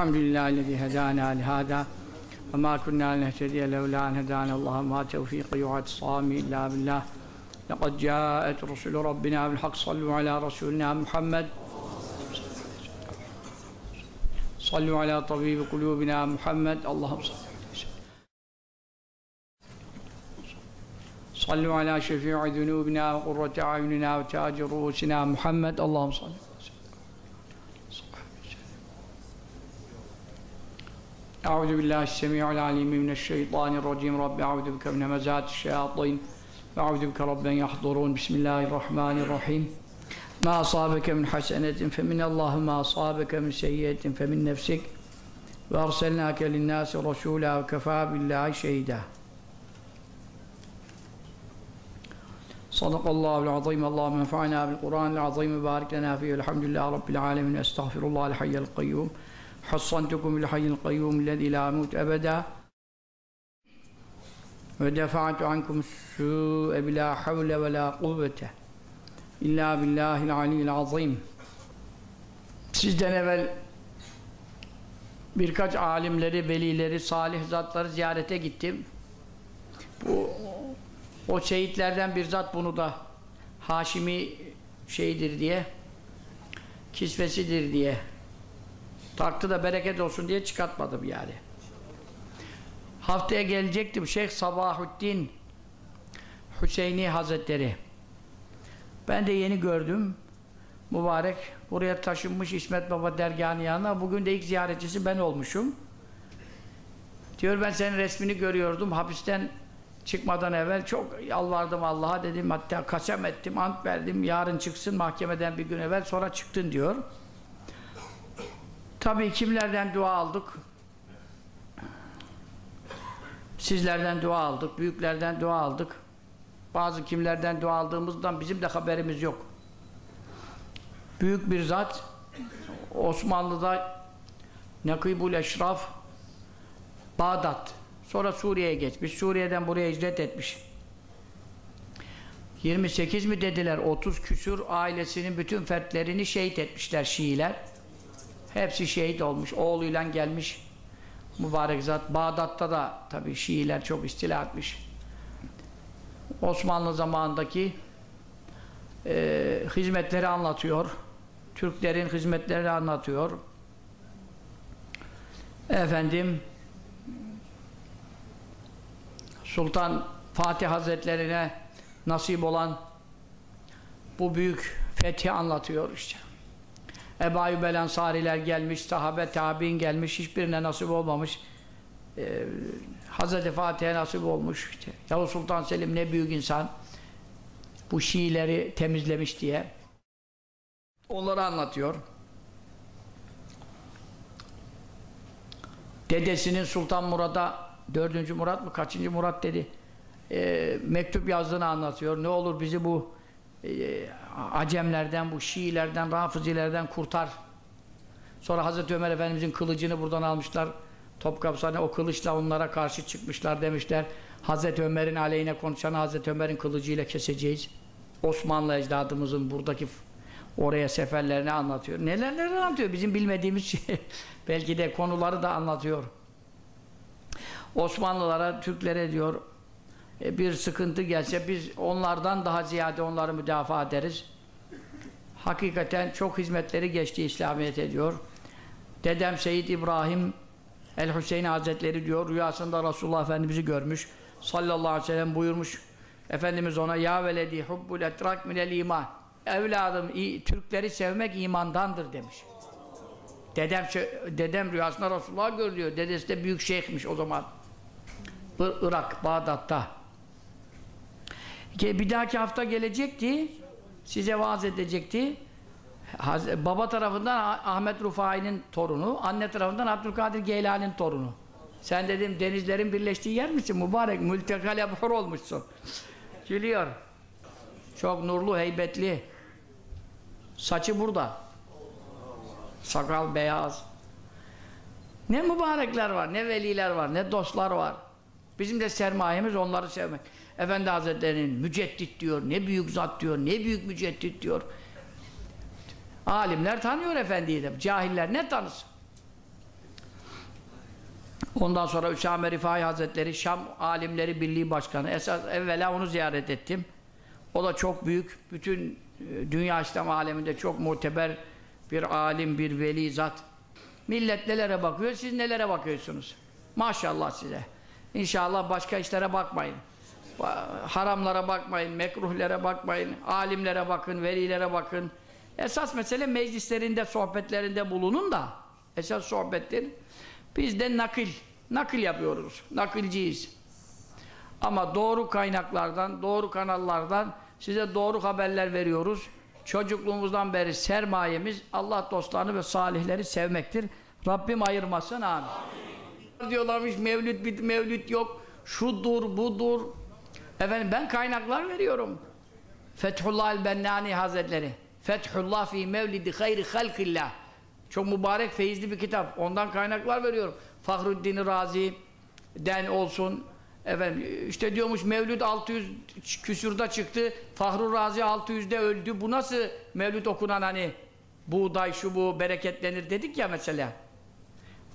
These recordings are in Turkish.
الحمد لله الذي هدانا لهذا وما كنا لنهتدي لولا أن هدانا الله. ما توفيقي واعتصامي إلا بالله. لقد جاءت رسل ربنا بالحق صلوا على رسولنا محمد. صلوا على طبيب قلوبنا محمد. اللهم صل صلوا على شفيع ذنوبنا وقرة أعيننا وتاج رؤوسنا محمد. اللهم صل أعوذ بالله السميع العليم من الشيطان الرجيم. رب أعوذ بك من همزات الشياطين. وأعوذ بك رب أن يحضرون. بسم الله الرحمن الرحيم. ما أصابك من حسنة فمن الله ما أصابك من سيئة فمن نفسك. وأرسلناك للناس رسولا وكفى بالله شهيدا. صدق الله العظيم. اللهم انفعنا بالقرآن العظيم. وبارك لنا فيه. الحمد لله رب العالمين. أستغفر الله الحي القيوم. حصنتكم بالحي القيوم الذي لا يموت أبدا ودفعت عنكم السوء بلا حول ولا قوة إلا بالله العلي العظيم Sizden evvel birkaç alimleri, velileri, salih zatları ziyarete gittim. Bu o şehitlerden bir zat bunu da Haşimi şeydir diye kisvesidir diye taktı da bereket olsun diye çıkartmadım yani. Haftaya gelecektim Şeyh Sabahuddin Hüseyini Hazretleri. Ben de yeni gördüm. Mübarek buraya taşınmış İsmet Baba dergahının yanına. Bugün de ilk ziyaretçisi ben olmuşum. Diyor ben senin resmini görüyordum. Hapisten çıkmadan evvel çok yalvardım Allah'a dedim. Hatta kasem ettim, ant verdim. Yarın çıksın mahkemeden bir gün evvel sonra çıktın diyor. Tabii kimlerden dua aldık? Sizlerden dua aldık, büyüklerden dua aldık. Bazı kimlerden dua aldığımızdan bizim de haberimiz yok. Büyük bir zat Osmanlı'da Nakibul Eşraf Bağdat sonra Suriye'ye geçmiş. Suriye'den buraya hicret etmiş. 28 mi dediler? 30 küsur ailesinin bütün fertlerini şehit etmişler Şiiler. Hepsi şehit olmuş. Oğluyla gelmiş mübarek zat. Bağdat'ta da tabii Şiiler çok istila etmiş. Osmanlı zamanındaki e, hizmetleri anlatıyor. Türklerin hizmetlerini anlatıyor. Efendim Sultan Fatih Hazretlerine nasip olan bu büyük fethi anlatıyor işte. Ebu Ayyub el Ansariler gelmiş, sahabe tabi'in gelmiş, hiçbirine nasip olmamış. Ee, Hazreti Fatih'e nasip olmuş. İşte. Yavuz Sultan Selim ne büyük insan. Bu Şiileri temizlemiş diye. Onları anlatıyor. Dedesinin Sultan Murad'a dördüncü Murat mı, kaçıncı Murat dedi. E, mektup yazdığını anlatıyor. Ne olur bizi bu e, Acemlerden, bu Şiilerden, Rafizilerden kurtar. Sonra Hazreti Ömer Efendimizin kılıcını buradan almışlar. Topkapı'sına o kılıçla onlara karşı çıkmışlar demişler. Hazreti Ömer'in aleyhine konuşan Hazreti Ömer'in kılıcıyla keseceğiz. Osmanlı ecdadımızın buradaki oraya seferlerini anlatıyor. Neler neler anlatıyor. Bizim bilmediğimiz şey. Belki de konuları da anlatıyor. Osmanlılara, Türklere diyor bir sıkıntı gelse biz onlardan daha ziyade onları müdafaa ederiz. Hakikaten çok hizmetleri geçti İslamiyet ediyor. Dedem Seyyid İbrahim El-Hüseyin Hazretleri diyor rüyasında Resulullah Efendimiz'i görmüş. Sallallahu aleyhi ve sellem buyurmuş. Efendimiz ona ya veledi hubbul etrak minel iman. Evladım Türkleri sevmek imandandır demiş. Dedem dedem rüyasında Resulullah görüyor. Dedesi de büyük şeyhmiş o zaman. Irak, Bağdat'ta. Bir dahaki hafta gelecekti. Size vaaz edecekti. Baba tarafından Ahmet Rufai'nin torunu, anne tarafından Abdülkadir Geylani'nin torunu. Sen dedim denizlerin birleştiği yer misin? Mübarek, mültekal ebhur olmuşsun. Gülüyor. Çok nurlu, heybetli. Saçı burada. Sakal beyaz. Ne mübarekler var, ne veliler var, ne dostlar var. Bizim de sermayemiz onları sevmek. Efendi Hazretleri'nin müceddit diyor, ne büyük zat diyor, ne büyük müceddit diyor. Alimler tanıyor efendiyi de, cahiller ne tanısın? Ondan sonra Üsame Rifai Hazretleri Şam Alimleri Birliği Başkanı. Esas evvela onu ziyaret ettim. O da çok büyük. Bütün e, dünya İslam aleminde çok muteber bir alim, bir veli zat. Millet nelere bakıyor, siz nelere bakıyorsunuz? Maşallah size. İnşallah başka işlere bakmayın. Haramlara bakmayın, mekruhlere bakmayın, alimlere bakın, velilere bakın. Esas mesele meclislerinde, sohbetlerinde bulunun da esas sohbettir. Biz de nakil, nakil yapıyoruz. Nakilciyiz. Ama doğru kaynaklardan, doğru kanallardan size doğru haberler veriyoruz. Çocukluğumuzdan beri sermayemiz Allah dostlarını ve salihleri sevmektir. Rabbim ayırmasın amin. Diyorlarmış mevlüt bit mevlüt yok. Şudur budur. Efendim ben kaynaklar veriyorum. Fethullah el-Bennani Hazretleri. Fethullah fi mevlidi hayri halkillah. Çok mübarek, feyizli bir kitap. Ondan kaynaklar veriyorum. Fahruddin Razi den olsun. Efendim işte diyormuş Mevlüt 600 küsürde çıktı. Fahru Razi 600'de öldü. Bu nasıl Mevlüt okunan hani buğday şu bu bereketlenir dedik ya mesela.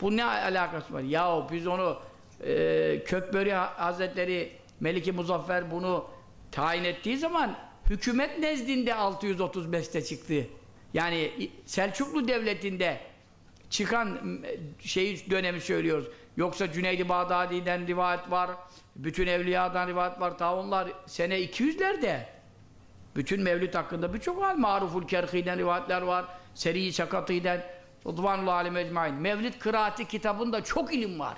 Bu ne alakası var? Yahu biz onu e, Kökböri Hazretleri Meliki Muzaffer bunu tayin ettiği zaman hükümet nezdinde 635'te çıktı. Yani Selçuklu Devleti'nde çıkan şey dönemi söylüyoruz. Yoksa Cüneydi Bağdadi'den rivayet var. Bütün evliyadan rivayet var. Ta onlar sene 200'lerde. Bütün mevlüt hakkında birçok hal. Maruful Kerhi'den rivayetler var. Seri-i Sakati'den. Rıdvanullah alim ecmain. Mevlid kıraati kitabında çok ilim var.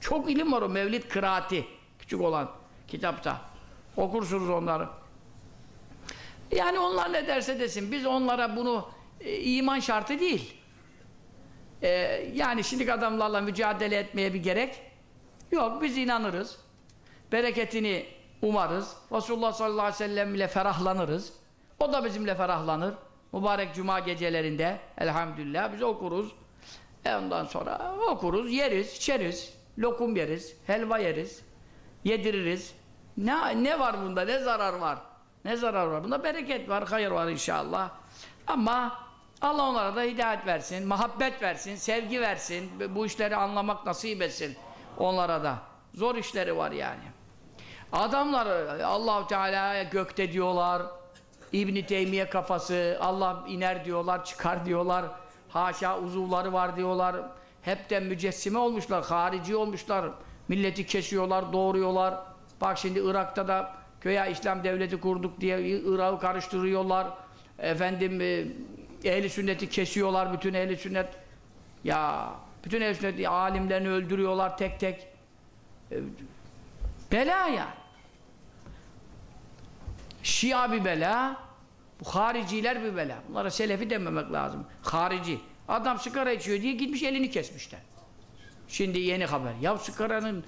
Çok ilim var o Mevlid kıraati. Küçük olan kitapta. Okursunuz onları. Yani onlar ne derse desin. Biz onlara bunu e, iman şartı değil. E, yani şimdiki adamlarla mücadele etmeye bir gerek yok. Biz inanırız. Bereketini umarız. Resulullah sallallahu aleyhi ve sellem ile ferahlanırız. O da bizimle ferahlanır. Mübarek cuma gecelerinde elhamdülillah biz okuruz. E ondan sonra okuruz, yeriz, içeriz. Lokum yeriz, helva yeriz. Yediririz. Ne, ne var bunda? Ne zarar var? Ne zarar var? Bunda bereket var, hayır var inşallah. Ama Allah onlara da hidayet versin, muhabbet versin, sevgi versin. Bu işleri anlamak nasip etsin onlara da. Zor işleri var yani. Adamlar Allahu Teala'ya gökte diyorlar. İbn Teymiye kafası, Allah iner diyorlar, çıkar diyorlar. Haşa uzuvları var diyorlar. Hepten mücessime olmuşlar, harici olmuşlar. Milleti kesiyorlar, doğuruyorlar. Bak şimdi Irak'ta da köye İslam devleti kurduk diye Irak'ı karıştırıyorlar. Efendim e, ehli sünneti kesiyorlar bütün ehli sünnet. Ya bütün ehli sünnet alimlerini öldürüyorlar tek tek. E, bela yani. Şia bir bela, bu hariciler bir bela. Bunlara selefi dememek lazım. Harici. Adam sigara içiyor diye gitmiş elini kesmişler. Şimdi yeni haber. Ya sigaranın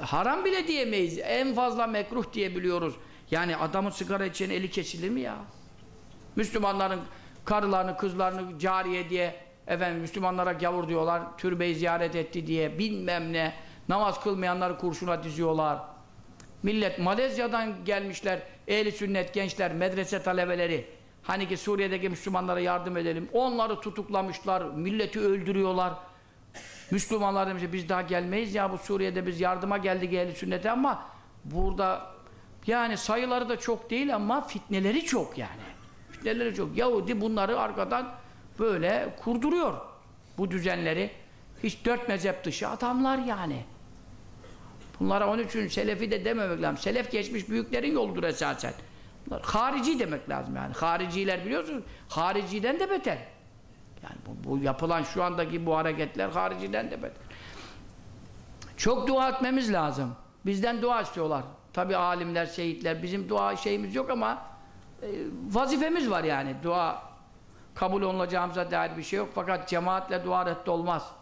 haram bile diyemeyiz. En fazla mekruh diyebiliyoruz. Yani adamın sigara içen eli kesilir mi ya? Müslümanların karılarını, kızlarını cariye diye efendim Müslümanlara gavur diyorlar. Türbeyi ziyaret etti diye bilmem ne. Namaz kılmayanları kurşuna diziyorlar. Millet Malezya'dan gelmişler. Ehli sünnet gençler, medrese talebeleri. Hani ki Suriye'deki Müslümanlara yardım edelim. Onları tutuklamışlar. Milleti öldürüyorlar. Müslümanlar demiş biz daha gelmeyiz ya bu Suriye'de biz yardıma geldik ehli sünnete ama burada yani sayıları da çok değil ama fitneleri çok yani. Fitneleri çok. Yahudi bunları arkadan böyle kurduruyor. Bu düzenleri. Hiç dört mezhep dışı adamlar yani. Bunlara onun için selefi de dememek lazım. Selef geçmiş büyüklerin yoludur esasen. Bunlar harici demek lazım yani. Hariciler biliyorsunuz. Hariciden de beter. Yani bu, bu yapılan şu andaki bu hareketler hariciden de beter. Çok dua etmemiz lazım. Bizden dua istiyorlar. Tabi alimler, şehitler. Bizim dua şeyimiz yok ama e, vazifemiz var yani. Dua kabul olunacağımıza dair bir şey yok. Fakat cemaatle dua reddolmaz.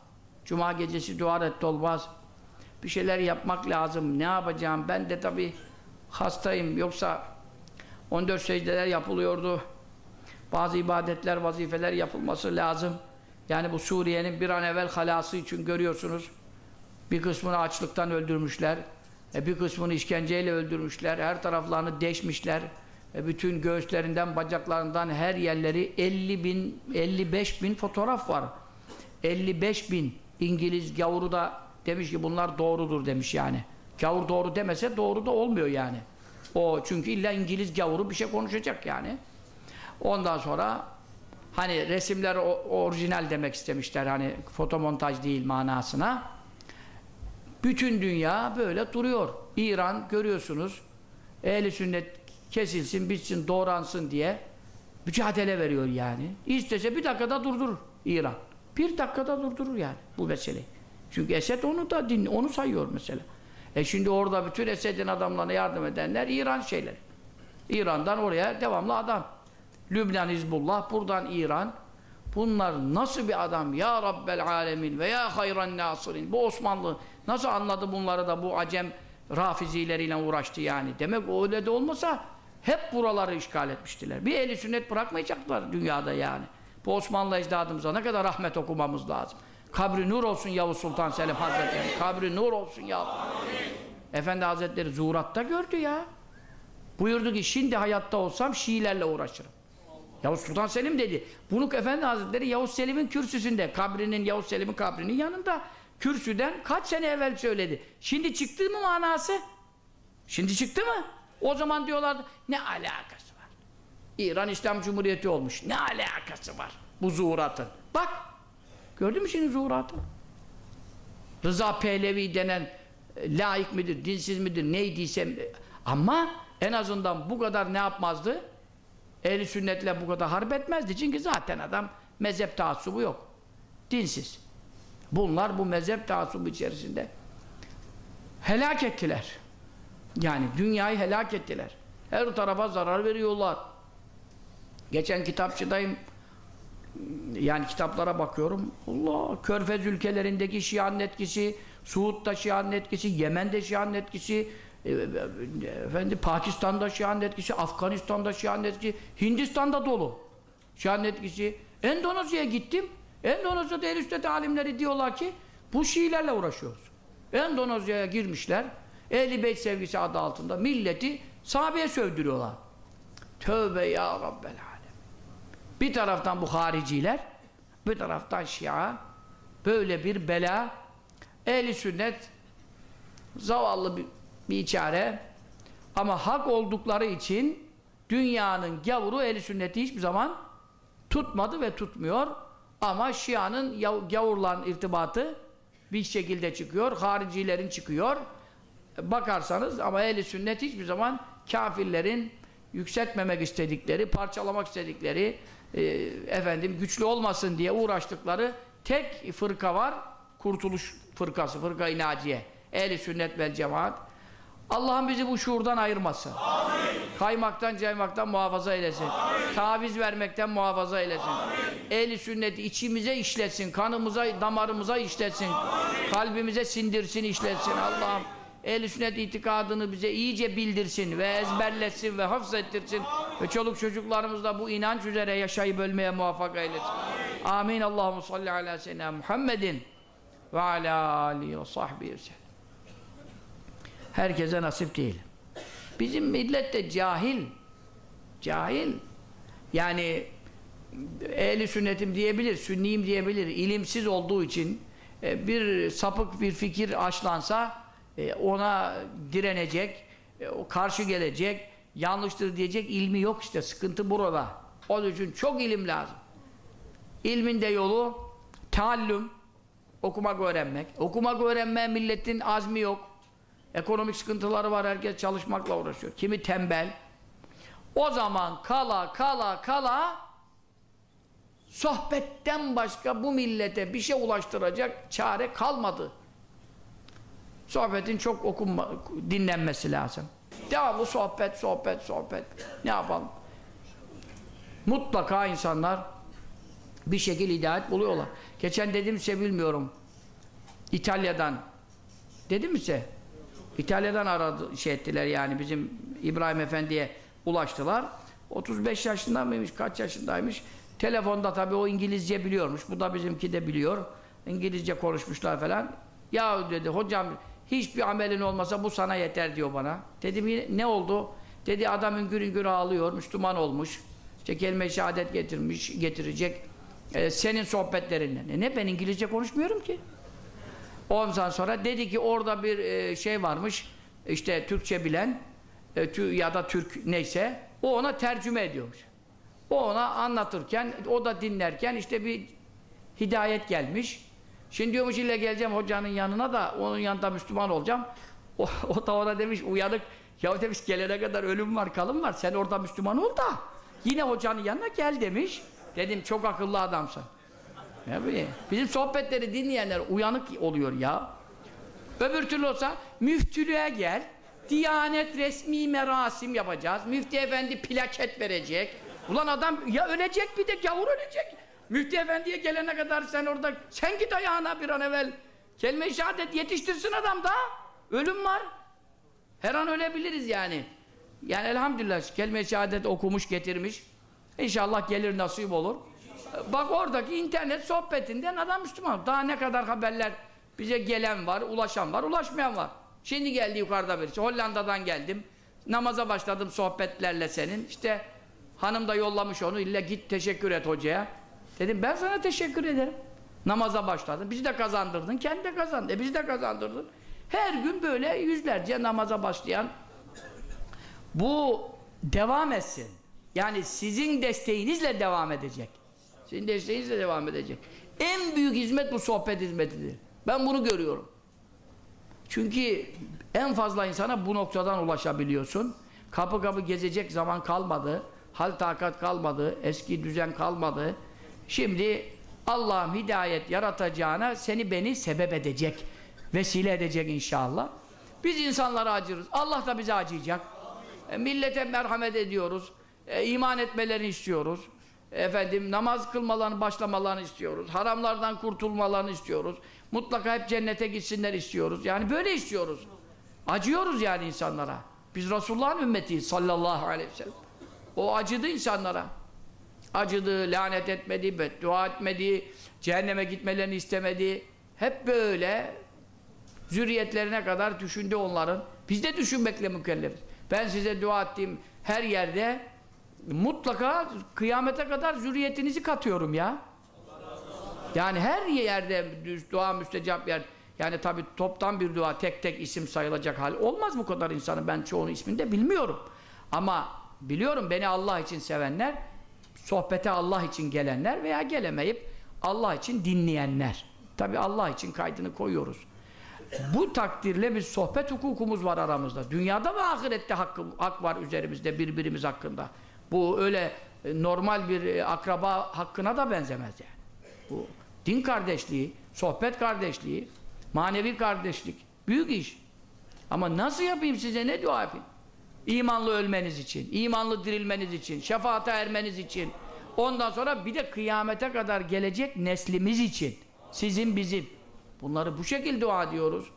Cuma gecesi dua reddolmaz. Bir şeyler yapmak lazım. Ne yapacağım? Ben de tabi hastayım. Yoksa 14 secdeler yapılıyordu. Bazı ibadetler, vazifeler yapılması lazım. Yani bu Suriye'nin bir an evvel halası için görüyorsunuz. Bir kısmını açlıktan öldürmüşler. E bir kısmını işkenceyle öldürmüşler. Her taraflarını deşmişler. E bütün göğüslerinden, bacaklarından her yerleri 50 bin, 55 bin fotoğraf var. 55 bin İngiliz gavuru da demiş ki bunlar doğrudur demiş yani. Gavur doğru demese doğru da olmuyor yani. O çünkü illa İngiliz gavuru bir şey konuşacak yani. Ondan sonra hani resimler orijinal demek istemişler hani fotomontaj değil manasına. Bütün dünya böyle duruyor. İran görüyorsunuz ehli sünnet kesilsin, bitsin, doğransın diye mücadele veriyor yani. İstese bir dakikada durdurur İran. Bir dakikada durdurur yani bu meseleyi. Çünkü Esed onu da din, onu sayıyor mesela. E şimdi orada bütün Esed'in adamlarına yardım edenler İran şeyleri. İran'dan oraya devamlı adam. Lübnan Hizbullah, buradan İran. Bunlar nasıl bir adam ya Rabbel Alemin ve ya hayran nasirin. Bu Osmanlı nasıl anladı bunları da bu Acem rafizileriyle uğraştı yani. Demek öyle de olmasa hep buraları işgal etmiştiler. Bir eli sünnet bırakmayacaklar dünyada yani. Bu Osmanlı ecdadımıza ne kadar rahmet okumamız lazım. Kabri nur olsun Yavuz Sultan Selim Hazretleri. Kabri nur olsun ya. Efendi Hazretleri zuhuratta gördü ya. Buyurdu ki şimdi hayatta olsam Şiilerle uğraşırım. Yavuz Sultan Selim dedi. Bunu Efendi Hazretleri Yavuz Selim'in kürsüsünde, kabrinin Yavuz Selim'in kabrinin yanında kürsüden kaç sene evvel söyledi. Şimdi çıktı mı manası? Şimdi çıktı mı? O zaman diyorlardı ne alakası var? İran İslam Cumhuriyeti olmuş. Ne alakası var bu zuhuratın? Bak gördün mü şimdi zuhuratı? Rıza Pehlevi denen e, laik midir, dinsiz midir, neydiyse e, ama en azından bu kadar ne yapmazdı? Ehli sünnetle bu kadar harp etmezdi. Çünkü zaten adam mezhep taassubu yok. Dinsiz. Bunlar bu mezhep taassubu içerisinde helak ettiler. Yani dünyayı helak ettiler. Her tarafa zarar veriyorlar. Geçen kitapçıdayım. Yani kitaplara bakıyorum. Allah! Körfez ülkelerindeki Şia'nın etkisi, Suud'da Şia'nın etkisi, Yemen'de Şia'nın etkisi, efendim Pakistan'da Şia'nın etkisi, Afganistan'da Şia'nın etkisi, Hindistan'da dolu. Şia'nın etkisi. Endonezya'ya gittim. Endonezya'da el üstet alimleri diyorlar ki bu Şiilerle uğraşıyoruz. Endonezya'ya girmişler. Ehli Beyt sevgisi adı altında milleti sahabeye sövdürüyorlar. Tövbe ya Rabbel alem. Bir taraftan bu hariciler, bir taraftan Şia. Böyle bir bela. Ehli sünnet zavallı bir, bir çare ama hak oldukları için dünyanın gavuru ehli sünneti hiçbir zaman tutmadı ve tutmuyor. Ama Şia'nın gavurla irtibatı bir şekilde çıkıyor. Haricilerin çıkıyor. Bakarsanız ama ehli sünnet hiçbir zaman kafirlerin yükseltmemek istedikleri, parçalamak istedikleri, e, efendim güçlü olmasın diye uğraştıkları tek fırka var. Kurtuluş fırkası, fırka-i naciye. Ehli sünnet vel cemaat. Allah'ım bizi bu şuurdan ayırmasın. Kaymaktan, caymaktan muhafaza eylesin. Taviz vermekten muhafaza eylesin. Ehli sünneti içimize işletsin, kanımıza, damarımıza işletsin. Kalbimize sindirsin, işletsin. Allah'ım Ehl-i sünnet itikadını bize iyice bildirsin ve ezberletsin ve hafzettirsin ve çoluk çocuklarımızla bu inanç üzere yaşayıp ölmeye muvaffak eylesin. Amin. Allahu salli ala seyyidina Muhammedin ve ala alihi ve sahbihi. Herkese nasip değil. Bizim millet de cahil. Cahil. Yani ehli sünnetim diyebilir, sünniyim diyebilir. İlimsiz olduğu için e, bir sapık bir fikir aşlansa e, ona direnecek, e, karşı gelecek, yanlıştır diyecek ilmi yok işte. Sıkıntı burada. Onun için çok ilim lazım. İlmin de yolu taallüm, okumak öğrenmek. Okumak öğrenmeye milletin azmi yok. Ekonomik sıkıntıları var, herkes çalışmakla uğraşıyor. Kimi tembel. O zaman kala kala kala sohbetten başka bu millete bir şey ulaştıracak çare kalmadı. Sohbetin çok okunma, dinlenmesi lazım. Devamlı sohbet, sohbet, sohbet. Ne yapalım? Mutlaka insanlar bir şekilde hidayet buluyorlar. Geçen dedim size bilmiyorum. İtalya'dan. Dedim mi size? İtalya'dan aradı, şey ettiler yani bizim İbrahim Efendi'ye ulaştılar. 35 yaşında mıymış, kaç yaşındaymış? Telefonda tabii o İngilizce biliyormuş. Bu da bizimki de biliyor. İngilizce konuşmuşlar falan. Ya dedi hocam hiçbir amelin olmasa bu sana yeter diyor bana. Dedim ne oldu? Dedi adam üngür üngür ağlıyor, Müslüman olmuş. İşte kelime-i şehadet getirmiş, getirecek. Ee, senin sohbetlerinden. E ne ben İngilizce konuşmuyorum ki. Ondan sonra dedi ki orada bir e, şey varmış. işte Türkçe bilen e, ya da Türk neyse o ona tercüme ediyormuş. O ona anlatırken o da dinlerken işte bir hidayet gelmiş. Şimdi diyormuş ille geleceğim hocanın yanına da onun yanında Müslüman olacağım. O, o da ona demiş uyanık ya demiş gelene kadar ölüm var kalım var sen orada Müslüman ol da yine hocanın yanına gel demiş. Dedim çok akıllı adamsın. Bileyim. Bizim sohbetleri dinleyenler uyanık oluyor ya. Öbür türlü olsa müftülüğe gel. Diyanet resmi merasim yapacağız. Müftü efendi plaket verecek. Ulan adam ya ölecek bir de gavur ölecek. Müftü efendiye gelene kadar sen orada sen git ayağına bir an evvel. Kelime-i şehadet yetiştirsin adam da. Ölüm var. Her an ölebiliriz yani. Yani elhamdülillah kelime-i şehadet okumuş getirmiş. İnşallah gelir nasip olur. Bak oradaki internet sohbetinden adam Müslüman. Daha ne kadar haberler bize gelen var, ulaşan var, ulaşmayan var. Şimdi geldi yukarıda birisi. Hollanda'dan geldim. Namaza başladım sohbetlerle senin. İşte hanım da yollamış onu. İlle git teşekkür et hocaya. Dedim ben sana teşekkür ederim. Namaza başladım. Bizi de kazandırdın. Kendi de kazandı. E bizi de kazandırdın. Her gün böyle yüzlerce namaza başlayan bu devam etsin. Yani sizin desteğinizle devam edecek. Sizin desteğinizle devam edecek. En büyük hizmet bu sohbet hizmetidir. Ben bunu görüyorum. Çünkü en fazla insana bu noktadan ulaşabiliyorsun. Kapı kapı gezecek zaman kalmadı. Hal takat kalmadı. Eski düzen kalmadı. Şimdi Allah'ım hidayet yaratacağına seni beni sebep edecek. Vesile edecek inşallah. Biz insanlara acırız. Allah da bize acıyacak. E, millete merhamet ediyoruz. E, iman etmelerini istiyoruz. Efendim namaz kılmalarını başlamalarını istiyoruz. Haramlardan kurtulmalarını istiyoruz. Mutlaka hep cennete gitsinler istiyoruz. Yani böyle istiyoruz. Acıyoruz yani insanlara. Biz Resulullah'ın ümmetiyiz sallallahu aleyhi ve sellem. O acıdı insanlara. Acıdı, lanet etmedi, beddua etmedi, cehenneme gitmelerini istemedi. Hep böyle zürriyetlerine kadar düşündü onların. Biz de düşünmekle mükellefiz. Ben size dua ettiğim her yerde mutlaka kıyamete kadar zürriyetinizi katıyorum ya. Yani her yerde dua müstecap yer. Yani tabi toptan bir dua tek tek isim sayılacak hal olmaz bu kadar insanı. Ben çoğunu ismini de bilmiyorum. Ama biliyorum beni Allah için sevenler, sohbete Allah için gelenler veya gelemeyip Allah için dinleyenler. Tabi Allah için kaydını koyuyoruz. Bu takdirle bir sohbet hukukumuz var aramızda. Dünyada ve ahirette hakkı, hak var üzerimizde birbirimiz hakkında. Bu öyle e, normal bir e, akraba hakkına da benzemez yani. Bu din kardeşliği, sohbet kardeşliği, manevi kardeşlik. Büyük iş. Ama nasıl yapayım size ne dua yapayım? İmanlı ölmeniz için, imanlı dirilmeniz için, şefaate ermeniz için. Ondan sonra bir de kıyamete kadar gelecek neslimiz için. Sizin bizim. Bunları bu şekilde dua diyoruz.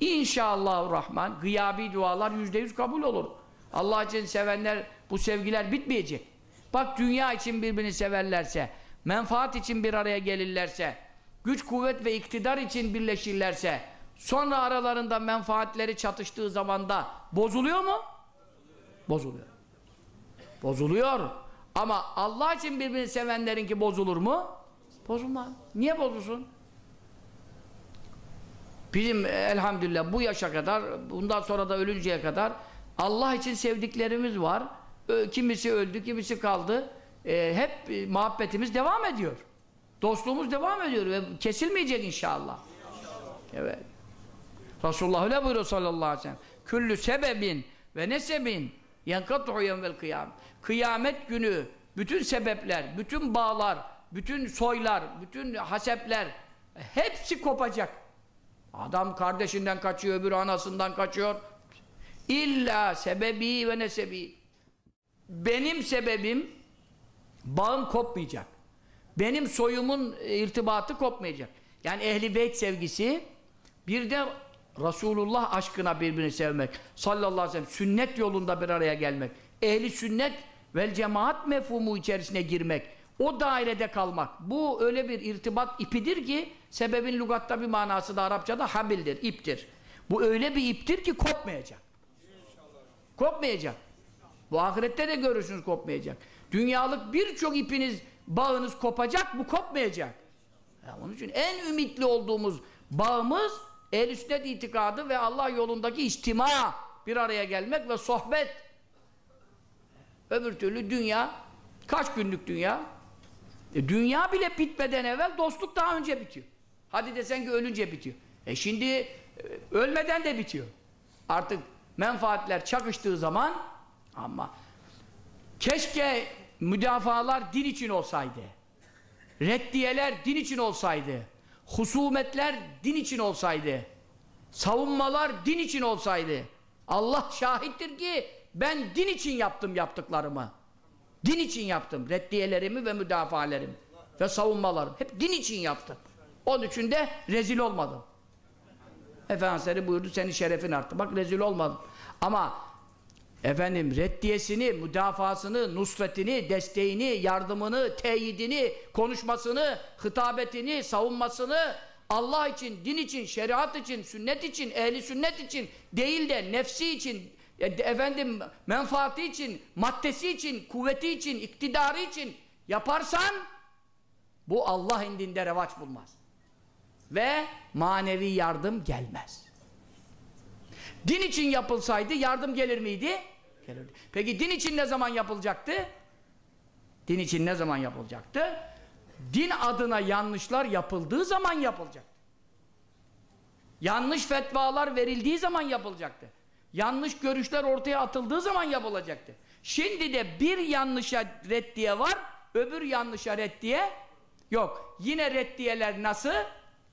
İnşallah Rahman gıyabi dualar yüzde yüz kabul olur. Allah için sevenler bu sevgiler bitmeyecek. Bak dünya için birbirini severlerse, menfaat için bir araya gelirlerse, güç kuvvet ve iktidar için birleşirlerse, sonra aralarında menfaatleri çatıştığı zamanda bozuluyor mu? Bozuluyor. Bozuluyor. Ama Allah için birbirini sevenlerinki bozulur mu? Bozulmaz. Niye bozulsun? Bizim elhamdülillah bu yaşa kadar, bundan sonra da ölünceye kadar Allah için sevdiklerimiz var. Kimisi öldü, kimisi kaldı. E, hep e, muhabbetimiz devam ediyor. Dostluğumuz devam ediyor ve kesilmeyecek inşallah. Evet. Resulullah öyle buyuruyor sallallahu aleyhi ve sellem. Küllü sebebin ve nesebin yenkatu'u yevmel kıyam. Kıyamet günü bütün sebepler, bütün bağlar, bütün soylar, bütün hasepler hepsi kopacak. Adam kardeşinden kaçıyor, öbürü anasından kaçıyor. İlla sebebi ve nesebi. Benim sebebim bağım kopmayacak. Benim soyumun irtibatı kopmayacak. Yani ehli beyt sevgisi bir de Resulullah aşkına birbirini sevmek. Sallallahu aleyhi ve sellem sünnet yolunda bir araya gelmek. Ehli sünnet vel cemaat mefhumu içerisine girmek. O dairede kalmak. Bu öyle bir irtibat ipidir ki sebebin lügatta bir manası da Arapçada habildir, iptir. Bu öyle bir iptir ki kopmayacak. Kopmayacak. Bu ahirette de görürsünüz kopmayacak. Dünyalık birçok ipiniz, bağınız kopacak, bu kopmayacak. Ya onun için en ümitli olduğumuz bağımız ehl sünnet itikadı ve Allah yolundaki içtima. Bir araya gelmek ve sohbet. Öbür türlü dünya kaç günlük dünya? E, dünya bile bitmeden evvel dostluk daha önce bitiyor. Hadi desen ki ölünce bitiyor. E şimdi e, ölmeden de bitiyor. Artık menfaatler çakıştığı zaman ama keşke müdafalar din için olsaydı reddiyeler din için olsaydı husumetler din için olsaydı savunmalar din için olsaydı Allah şahittir ki ben din için yaptım yaptıklarımı. Din için yaptım reddiyelerimi ve müdafalarımı ve savunmalarım hep din için yaptım. Onun için de rezil olmadım Efendimiz buyurdu senin şerefin arttı bak rezil olmadım ama efendim reddiyesini, müdafasını, nusretini, desteğini, yardımını, teyidini, konuşmasını, hitabetini, savunmasını Allah için, din için, şeriat için, sünnet için, ehli sünnet için değil de nefsi için, e, efendim menfaati için, maddesi için, kuvveti için, iktidarı için yaparsan bu Allah indinde revaç bulmaz. Ve manevi yardım gelmez. Din için yapılsaydı yardım gelir miydi? Gelirdi. Peki din için ne zaman yapılacaktı? Din için ne zaman yapılacaktı? Din adına yanlışlar yapıldığı zaman yapılacaktı. Yanlış fetvalar verildiği zaman yapılacaktı. Yanlış görüşler ortaya atıldığı zaman yapılacaktı. Şimdi de bir yanlışa reddiye var, öbür yanlışa reddiye yok. Yine reddiyeler nasıl?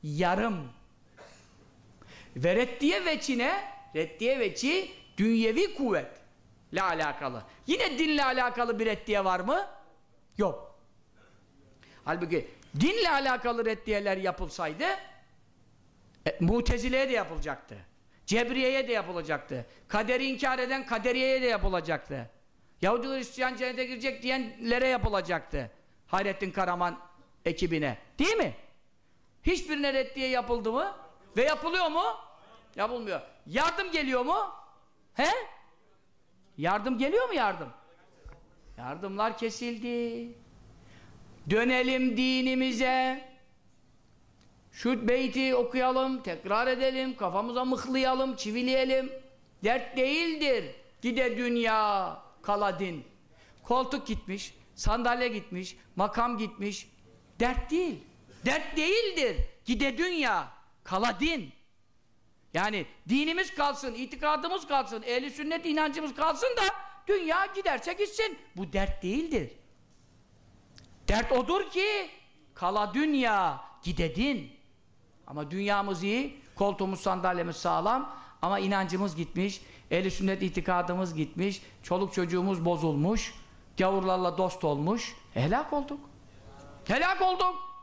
Yarım. Ve reddiye veçine, reddiye veçi dünyevi kuvvet ile alakalı. Yine dinle alakalı bir reddiye var mı? Yok. Halbuki dinle alakalı reddiyeler yapılsaydı e, Mutezile'ye de yapılacaktı. Cebriye'ye de yapılacaktı. Kaderi inkar eden Kaderiye'ye de yapılacaktı. Yahudi Hristiyan cennete girecek diyenlere yapılacaktı. Hayrettin Karaman ekibine. Değil mi? Hiçbirine reddiye yapıldı mı? Ve yapılıyor mu? Yapılmıyor. Yardım geliyor mu? He? Yardım geliyor mu yardım? Yardımlar kesildi. Dönelim dinimize. Şu beyti okuyalım, tekrar edelim, kafamıza mıhlayalım, çivileyelim. Dert değildir. Gide dünya, kala din. Koltuk gitmiş, sandalye gitmiş, makam gitmiş. Dert değil. Dert değildir. Gide dünya, kala din. Yani dinimiz kalsın, itikadımız kalsın, ehli sünnet inancımız kalsın da dünya giderse gitsin. Bu dert değildir. Dert odur ki kala dünya gidedin. Ama dünyamız iyi, koltuğumuz sandalyemiz sağlam ama inancımız gitmiş, ehli sünnet itikadımız gitmiş, çoluk çocuğumuz bozulmuş, gavurlarla dost olmuş, helak olduk. Helak olduk.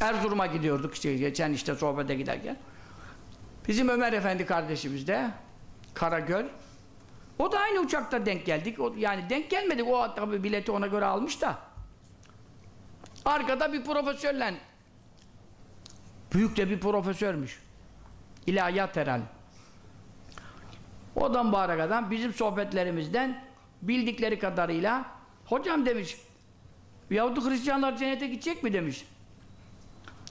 Erzurum'a gidiyorduk işte geçen işte sohbete giderken. Bizim Ömer Efendi kardeşimiz de Karagöl. O da aynı uçakta denk geldik. O, yani denk gelmedik. O tabi bileti ona göre almış da. Arkada bir profesörle büyük de bir profesörmüş. İlahiyat herhalde. Odan mübarek adam bizim sohbetlerimizden bildikleri kadarıyla hocam demiş Yahudi Hristiyanlar cennete gidecek mi demiş.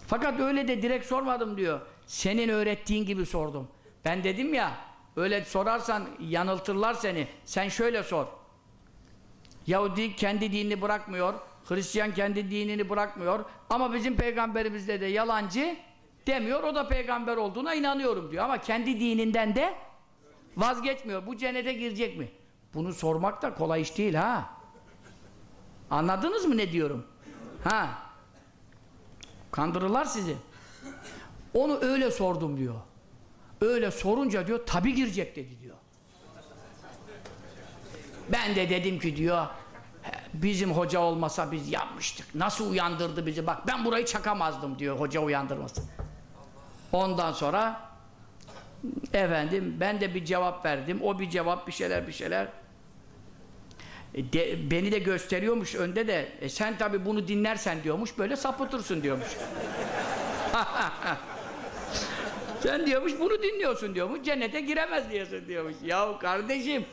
Fakat öyle de direkt sormadım diyor. Senin öğrettiğin gibi sordum. Ben dedim ya, öyle sorarsan yanıltırlar seni. Sen şöyle sor. Yahudi kendi dinini bırakmıyor, Hristiyan kendi dinini bırakmıyor ama bizim peygamberimizde de yalancı demiyor, o da peygamber olduğuna inanıyorum diyor. Ama kendi dininden de vazgeçmiyor. Bu cennete girecek mi? Bunu sormak da kolay iş değil ha. Anladınız mı ne diyorum? Ha. Kandırırlar sizi. Onu öyle sordum diyor. Öyle sorunca diyor tabi girecek dedi diyor. Ben de dedim ki diyor bizim hoca olmasa biz yapmıştık. Nasıl uyandırdı bizi bak ben burayı çakamazdım diyor hoca uyandırması. Ondan sonra efendim ben de bir cevap verdim. O bir cevap bir şeyler bir şeyler. E, de, beni de gösteriyormuş önde de e, sen tabi bunu dinlersen diyormuş böyle sapıtırsın diyormuş. sen diyormuş bunu dinliyorsun diyormuş cennete giremez diyorsun diyormuş. Ya kardeşim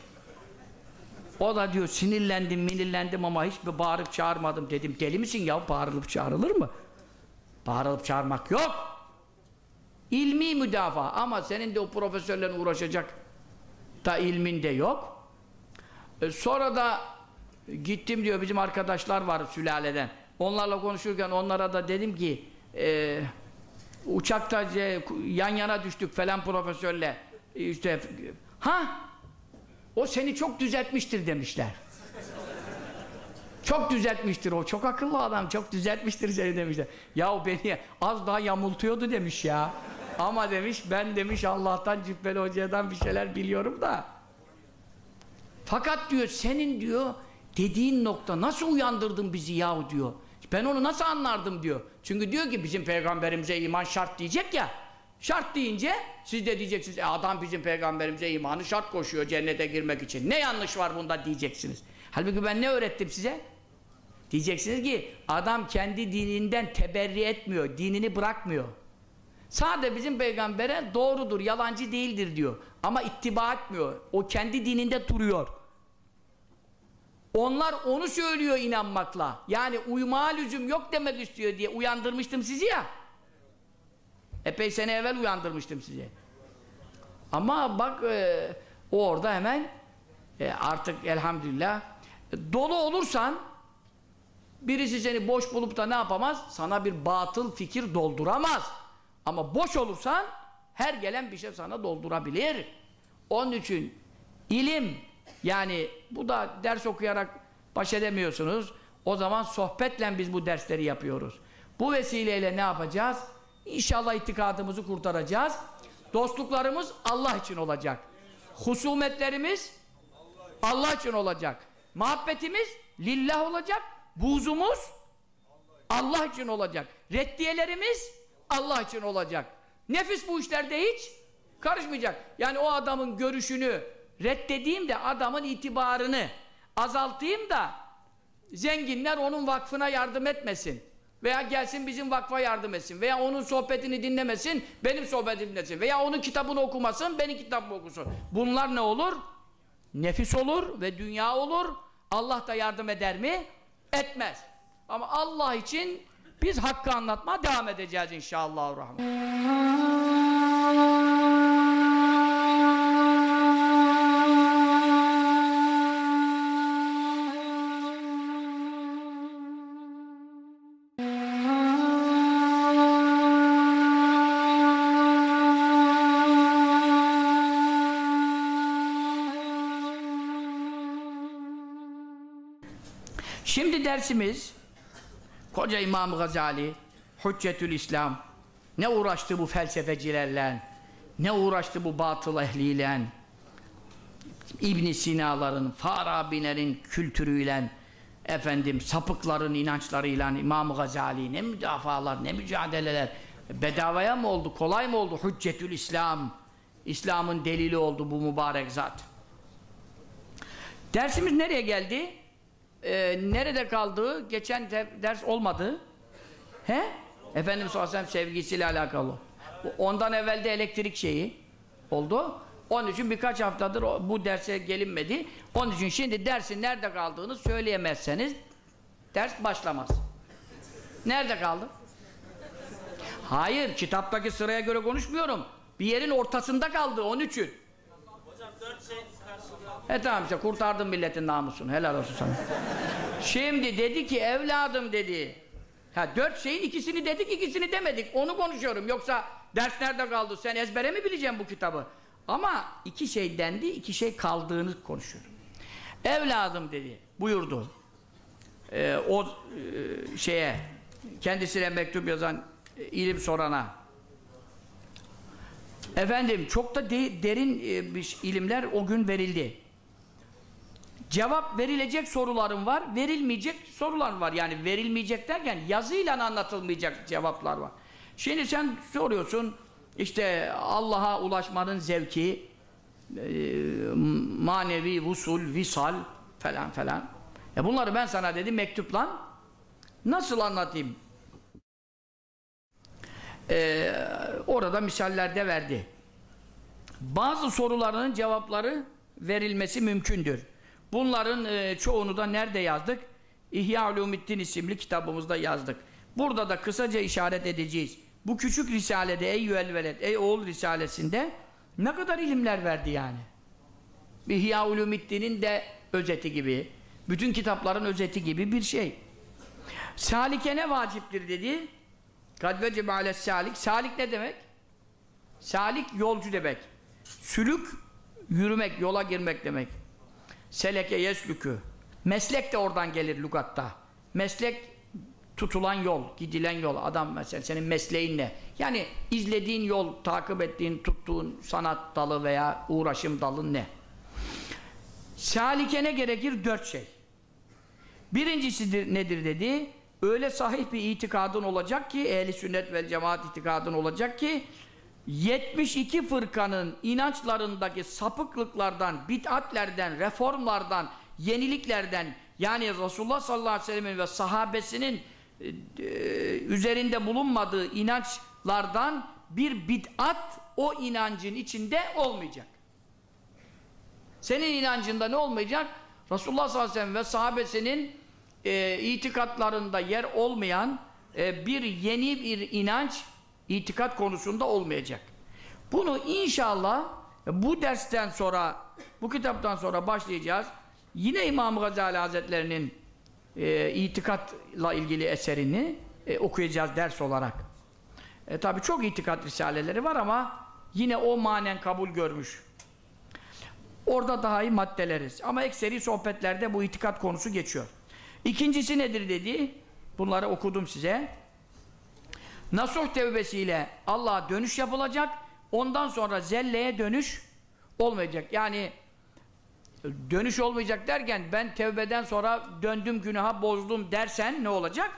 O da diyor sinirlendim, minirlendim ama hiçbir bağırıp çağırmadım dedim. Deli misin ya? Bağırılıp çağrılır mı? Bağırılıp çağırmak yok. İlmi müdafaa ama senin de o profesörlerin uğraşacak da ilmin de yok. E, sonra da gittim diyor bizim arkadaşlar var sülaleden. Onlarla konuşurken onlara da dedim ki e, uçakta e, yan yana düştük falan profesörle işte ha o seni çok düzeltmiştir demişler. Çok düzeltmiştir o. Çok akıllı adam. Çok düzeltmiştir seni demişler. Ya o beni az daha yamultuyordu demiş ya. Ama demiş ben demiş Allah'tan Cübbeli Hoca'dan bir şeyler biliyorum da. Fakat diyor senin diyor dediğin nokta nasıl uyandırdın bizi yahu diyor. Ben onu nasıl anlardım diyor. Çünkü diyor ki bizim peygamberimize iman şart diyecek ya. Şart deyince siz de diyeceksiniz e adam bizim peygamberimize imanı şart koşuyor cennete girmek için. Ne yanlış var bunda diyeceksiniz. Halbuki ben ne öğrettim size? Diyeceksiniz ki adam kendi dininden teberri etmiyor, dinini bırakmıyor. Sadece bizim peygambere doğrudur, yalancı değildir diyor. Ama ittiba etmiyor. O kendi dininde duruyor. Onlar onu söylüyor inanmakla. Yani uymaya lüzum yok demek istiyor diye uyandırmıştım sizi ya. Epey sene evvel uyandırmıştım sizi. Ama bak e, o orada hemen e, artık elhamdülillah dolu olursan birisi seni boş bulup da ne yapamaz? Sana bir batıl fikir dolduramaz. Ama boş olursan her gelen bir şey sana doldurabilir. Onun için ilim yani bu da ders okuyarak baş edemiyorsunuz. O zaman sohbetle biz bu dersleri yapıyoruz. Bu vesileyle ne yapacağız? İnşallah itikadımızı kurtaracağız. Dostluklarımız Allah için olacak. Husumetlerimiz Allah için olacak. Muhabbetimiz lillah olacak. Buzumuz Allah için olacak. Reddiyelerimiz Allah için olacak. Nefis bu işlerde hiç karışmayacak. Yani o adamın görüşünü reddedeyim de adamın itibarını azaltayım da zenginler onun vakfına yardım etmesin. Veya gelsin bizim vakfa yardım etsin. Veya onun sohbetini dinlemesin, benim sohbetimi dinlesin. Veya onun kitabını okumasın, benim kitabımı okusun. Bunlar ne olur? Nefis olur ve dünya olur. Allah da yardım eder mi? Etmez. Ama Allah için biz hakkı anlatmaya devam edeceğiz inşallah. Şimdi dersimiz koca İmam Gazali Hüccetül İslam ne uğraştı bu felsefecilerle ne uğraştı bu batıl ehliyle İbn Sina'ların, Farabi'lerin kültürüyle efendim sapıkların inançlarıyla İmam Gazali ne müdafalar, ne mücadeleler bedavaya mı oldu, kolay mı oldu Hüccetül İslam İslam'ın delili oldu bu mübarek zat dersimiz nereye geldi? Ee, nerede kaldığı geçen ders olmadı he? Efendimiz sallallahu aleyhi sevgisiyle alakalı ondan evvel de elektrik şeyi oldu onun için birkaç haftadır bu derse gelinmedi. Onun için şimdi dersin nerede kaldığını söyleyemezseniz ders başlamaz. Nerede kaldı? Hayır, kitaptaki sıraya göre konuşmuyorum. Bir yerin ortasında kaldı onun için. Hocam dört şey. E tamam işte kurtardın milletin namusunu. Helal olsun sana. Şimdi dedi ki evladım dedi. Ha dört şeyin ikisini dedik ikisini demedik. Onu konuşuyorum. Yoksa ders nerede kaldı? Sen ezbere mi bileceksin bu kitabı? Ama iki şey dendi, iki şey kaldığını konuşuyorum. Evladım dedi, buyurdu. Ee, o e, şeye, kendisine mektup yazan e, ilim sorana. Efendim, çok da de, derin e, bir ilimler o gün verildi. Cevap verilecek sorularım var, verilmeyecek sorular var. Yani verilmeyecek derken yazıyla anlatılmayacak cevaplar var. Şimdi sen soruyorsun, işte Allah'a ulaşmanın zevki, e, manevi usul, visal falan falan. E bunları ben sana dedim mektupla nasıl anlatayım? E, orada misaller de verdi. Bazı sorularının cevapları verilmesi mümkündür. Bunların e, çoğunu da nerede yazdık? İhya Ulumiddin isimli kitabımızda yazdık. Burada da kısaca işaret edeceğiz. Bu küçük risalede ey veled, ey oğul risalesinde ne kadar ilimler verdi yani. İhya Ulumiddin'in de özeti gibi, bütün kitapların özeti gibi bir şey. Salike ne vaciptir dedi? Kad vecebe ales salik. Salik ne demek? Salik yolcu demek. Sülük yürümek, yola girmek demek. Seleke yeslükü. Meslek de oradan gelir lügatta. Meslek tutulan yol, gidilen yol. Adam mesela senin mesleğin ne? Yani izlediğin yol, takip ettiğin, tuttuğun sanat dalı veya uğraşım dalın ne? Salike ne gerekir? Dört şey. Birincisi nedir dedi? Öyle sahih bir itikadın olacak ki, ehli sünnet ve cemaat itikadın olacak ki 72 fırkanın inançlarındaki sapıklıklardan, bid'atlerden, reformlardan, yeniliklerden yani Resulullah sallallahu aleyhi ve sellem'in ve sahabesinin e, e, üzerinde bulunmadığı inançlardan bir bid'at o inancın içinde olmayacak. Senin inancında ne olmayacak? Resulullah sallallahu aleyhi ve sellem ve sahabesinin e, itikatlarında yer olmayan e, bir yeni bir inanç itikat konusunda olmayacak. Bunu inşallah bu dersten sonra, bu kitaptan sonra başlayacağız. Yine İmam Gazali Hazretlerinin e, itikatla ilgili eserini e, okuyacağız ders olarak. E, Tabi çok itikat risaleleri var ama yine o manen kabul görmüş. Orada daha iyi maddeleriz. Ama ekseri sohbetlerde bu itikat konusu geçiyor. İkincisi nedir dedi? Bunları okudum size. Nasuh tevbesiyle Allah'a dönüş yapılacak. Ondan sonra zelleye dönüş olmayacak. Yani dönüş olmayacak derken ben tevbeden sonra döndüm günaha bozdum dersen ne olacak?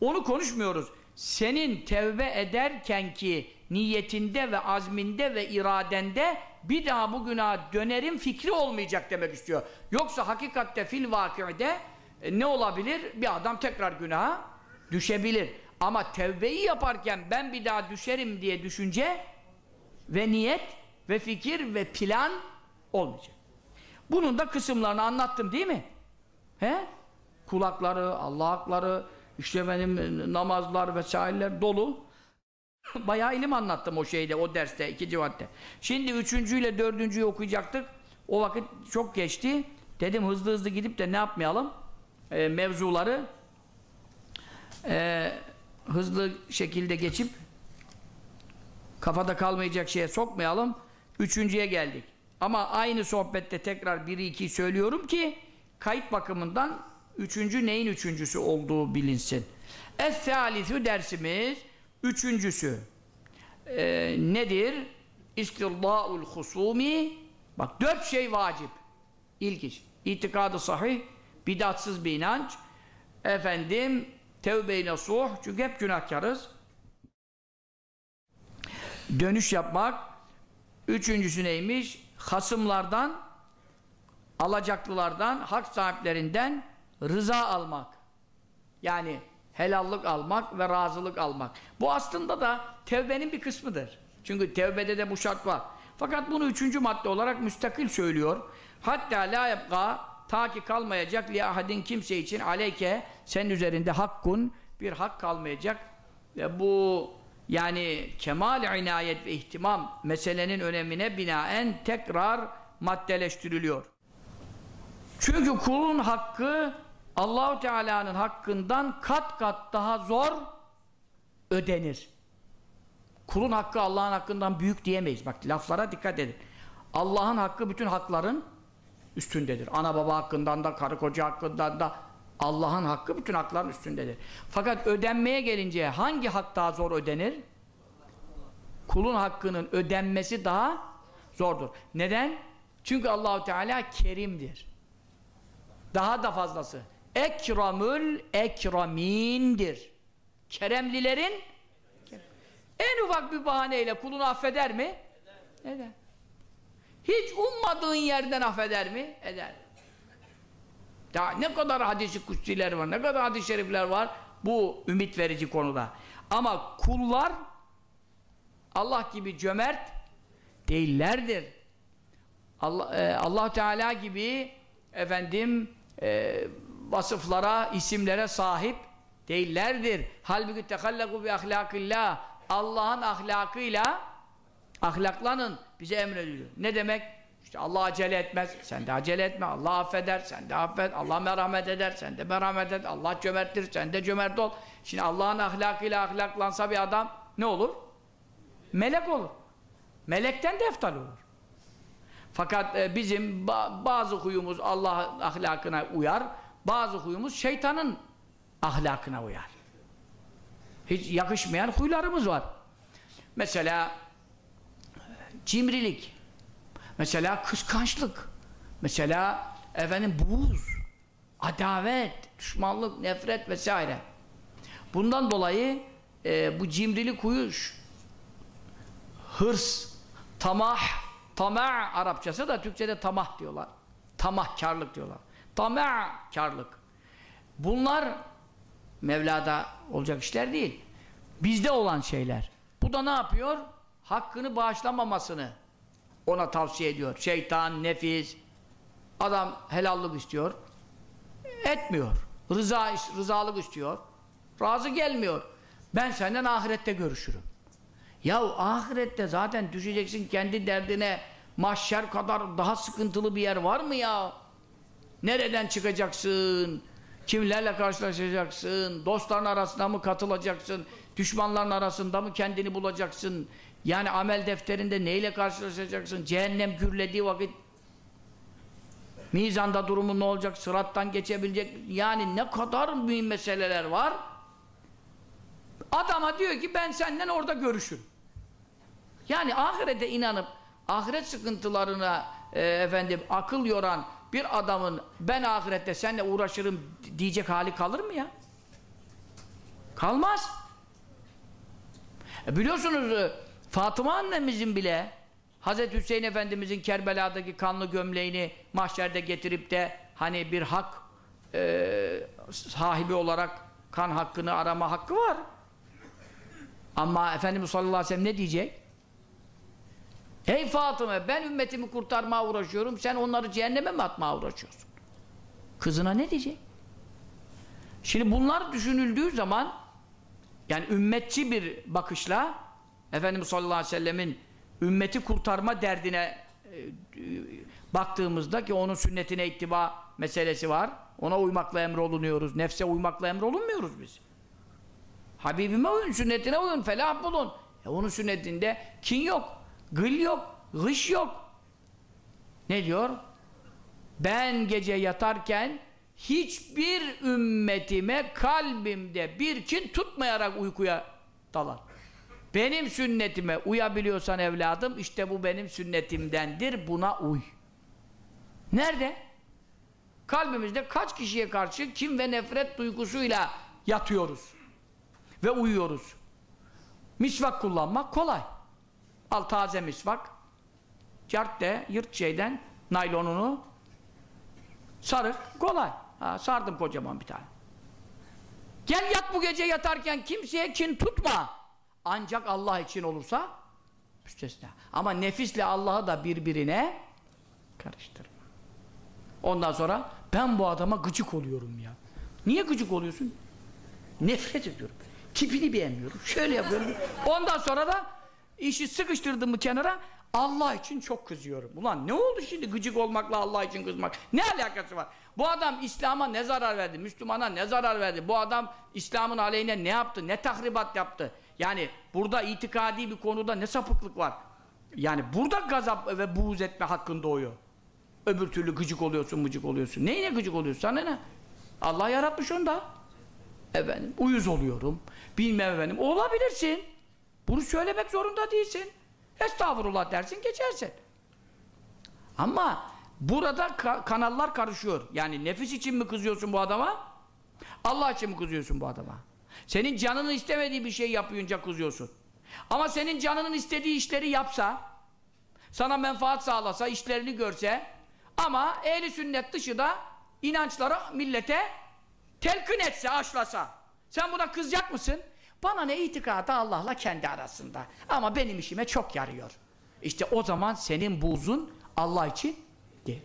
Onu konuşmuyoruz. Senin tevbe ederken ki niyetinde ve azminde ve iradende bir daha bu günaha dönerim fikri olmayacak demek istiyor. Yoksa hakikatte fil vakıde e, ne olabilir? Bir adam tekrar günaha düşebilir. Ama tevbeyi yaparken ben bir daha düşerim diye düşünce ve niyet ve fikir ve plan olmayacak. Bunun da kısımlarını anlattım değil mi? He? Kulakları, Allah hakları, işte benim namazlar vesaireler dolu. Bayağı ilim anlattım o şeyde, o derste, ikinci madde. Şimdi üçüncüyle dördüncüyü okuyacaktık. O vakit çok geçti. Dedim hızlı hızlı gidip de ne yapmayalım? Ee, mevzuları e, hızlı şekilde geçip kafada kalmayacak şeye sokmayalım. Üçüncüye geldik. Ama aynı sohbette tekrar biri iki söylüyorum ki kayıt bakımından üçüncü neyin üçüncüsü olduğu bilinsin. Es-salisü dersimiz üçüncüsü. Ee, nedir? İstirdâ'ul husumi bak dört şey vacip. İlginç. İtikadı sahih, bidatsız bir inanç, efendim tevbe-i nasuh, çünkü hep günahkarız. Dönüş yapmak. Üçüncüsü neymiş? Hasımlardan, alacaklılardan, hak sahiplerinden rıza almak. Yani helallık almak ve razılık almak. Bu aslında da tevbenin bir kısmıdır. Çünkü tevbede de bu şart var. Fakat bunu üçüncü madde olarak müstakil söylüyor. Hatta la yapka ta ki kalmayacak li ahadin kimse için aleyke senin üzerinde hakkun bir hak kalmayacak. Ve bu yani kemal inayet ve ihtimam meselenin önemine binaen tekrar maddeleştiriliyor. Çünkü kulun hakkı Allahu Teala'nın hakkından kat kat daha zor ödenir. Kulun hakkı Allah'ın hakkından büyük diyemeyiz. Bak laflara dikkat edin. Allah'ın hakkı bütün hakların üstündedir. Ana baba hakkından da, karı koca hakkından da Allah'ın hakkı bütün hakların üstündedir. Fakat ödenmeye gelince hangi hak daha zor ödenir? Kulun hakkının ödenmesi daha zordur. Neden? Çünkü Allahu Teala kerimdir. Daha da fazlası. Ekramül ekramindir. Keremlilerin en ufak bir bahaneyle kulunu affeder mi? Eder. Eder. Hiç ummadığın yerden affeder mi? Eder. Daha ne kadar hadisi kutsiler var, ne kadar hadis-i şerifler var bu ümit verici konuda. Ama kullar Allah gibi cömert değillerdir. Allah, e, Allah Teala gibi efendim e, vasıflara, isimlere sahip değillerdir. Halbuki tehallaku bi ahlakillah Allah'ın ahlakıyla ahlaklanın bize emrediliyor. Ne demek? İşte Allah acele etmez. Sen de acele etme. Allah affeder. Sen de affet. Allah merhamet eder. Sen de merhamet et. Allah cömerttir. Sen de cömert ol. Şimdi Allah'ın ahlakıyla ahlaklansa bir adam ne olur? Melek olur. Melekten de eftal olur. Fakat e, bizim ba bazı huyumuz Allah ahlakına uyar, bazı huyumuz şeytanın ahlakına uyar. Hiç yakışmayan huylarımız var. Mesela cimrilik, mesela kıskançlık, mesela efendim buğz, adavet, düşmanlık, nefret vesaire. Bundan dolayı e, bu cimrilik huyu hırs, tamah, tamah Arapçası da Türkçe'de tamah diyorlar. Tamahkarlık diyorlar. Tamahkarlık. Bunlar Mevla'da olacak işler değil. Bizde olan şeyler. Bu da ne yapıyor? Hakkını bağışlamamasını ona tavsiye ediyor. Şeytan, nefis. Adam helallik istiyor. Etmiyor. Rıza, rızalık istiyor. Razı gelmiyor. Ben senden ahirette görüşürüm. Ya ahirette zaten düşeceksin kendi derdine mahşer kadar daha sıkıntılı bir yer var mı ya? Nereden çıkacaksın? Kimlerle karşılaşacaksın? Dostların arasında mı katılacaksın? Düşmanların arasında mı kendini bulacaksın? Yani amel defterinde neyle karşılaşacaksın? Cehennem gürlediği vakit mizanda durumun ne olacak? Sırattan geçebilecek yani ne kadar mühim meseleler var. Adama diyor ki ben senden orada görüşürüm. Yani ahirete inanıp ahiret sıkıntılarına e, efendim akıl yoran bir adamın ben ahirette seninle uğraşırım diyecek hali kalır mı ya? Kalmaz. E biliyorsunuz e, Fatıma annemizin bile Hazreti Hüseyin Efendimizin Kerbela'daki kanlı gömleğini mahşerde getirip de hani bir hak e, sahibi olarak kan hakkını arama hakkı var. Ama Efendimiz sallallahu aleyhi ve sellem ne diyecek? Ey Fatıma ben ümmetimi kurtarmaya uğraşıyorum sen onları cehenneme mi atmaya uğraşıyorsun? Kızına ne diyecek? Şimdi bunlar düşünüldüğü zaman yani ümmetçi bir bakışla Efendimiz sallallahu aleyhi ve sellemin ümmeti kurtarma derdine e, baktığımızda ki onun sünnetine ittiba meselesi var. Ona uymakla emrolunuyoruz. Nefse uymakla emrolunmuyoruz biz. Habibime uyun, sünnetine uyun, felah bulun. E onun sünnetinde kin yok, gıl yok, gış yok. Ne diyor? Ben gece yatarken hiçbir ümmetime kalbimde bir kin tutmayarak uykuya dalar. Benim sünnetime uyabiliyorsan evladım, işte bu benim sünnetimdendir, buna uy. Nerede? Kalbimizde kaç kişiye karşı kim ve nefret duygusuyla yatıyoruz ve uyuyoruz. Misvak kullanmak kolay. Al taze misvak, cart de, yırt şeyden naylonunu, sarık, kolay. Ha, sardım kocaman bir tane. Gel yat bu gece yatarken kimseye kin tutma. Ancak Allah için olursa müstesna. Ama nefisle Allah'ı da birbirine karıştırma. Ondan sonra ben bu adama gıcık oluyorum ya. Niye gıcık oluyorsun? Nefret ediyorum. Tipini beğenmiyorum. Şöyle yapıyorum. Ondan sonra da işi sıkıştırdım mı kenara Allah için çok kızıyorum. Ulan ne oldu şimdi gıcık olmakla Allah için kızmak? Ne alakası var? Bu adam İslam'a ne zarar verdi? Müslümana ne zarar verdi? Bu adam İslam'ın aleyhine ne yaptı? Ne tahribat yaptı? Yani burada itikadi bir konuda ne sapıklık var? Yani burada gazap ve buğz etme hakkın doğuyor. Öbür türlü gıcık oluyorsun, mıcık oluyorsun. Neyine gıcık oluyorsun? Sana ne? Allah yaratmış onu da. Efendim, uyuz oluyorum. Bilmem efendim. Olabilirsin. Bunu söylemek zorunda değilsin. Estağfurullah dersin, geçersin. Ama burada ka kanallar karışıyor. Yani nefis için mi kızıyorsun bu adama? Allah için mi kızıyorsun bu adama? Senin canının istemediği bir şey yapıyınca kızıyorsun. Ama senin canının istediği işleri yapsa, sana menfaat sağlasa, işlerini görse ama ehli sünnet dışı da inançları millete telkin etse, aşlasa. Sen buna kızacak mısın? Bana ne itikadı Allah'la kendi arasında. Ama benim işime çok yarıyor. İşte o zaman senin buzun Allah için değil.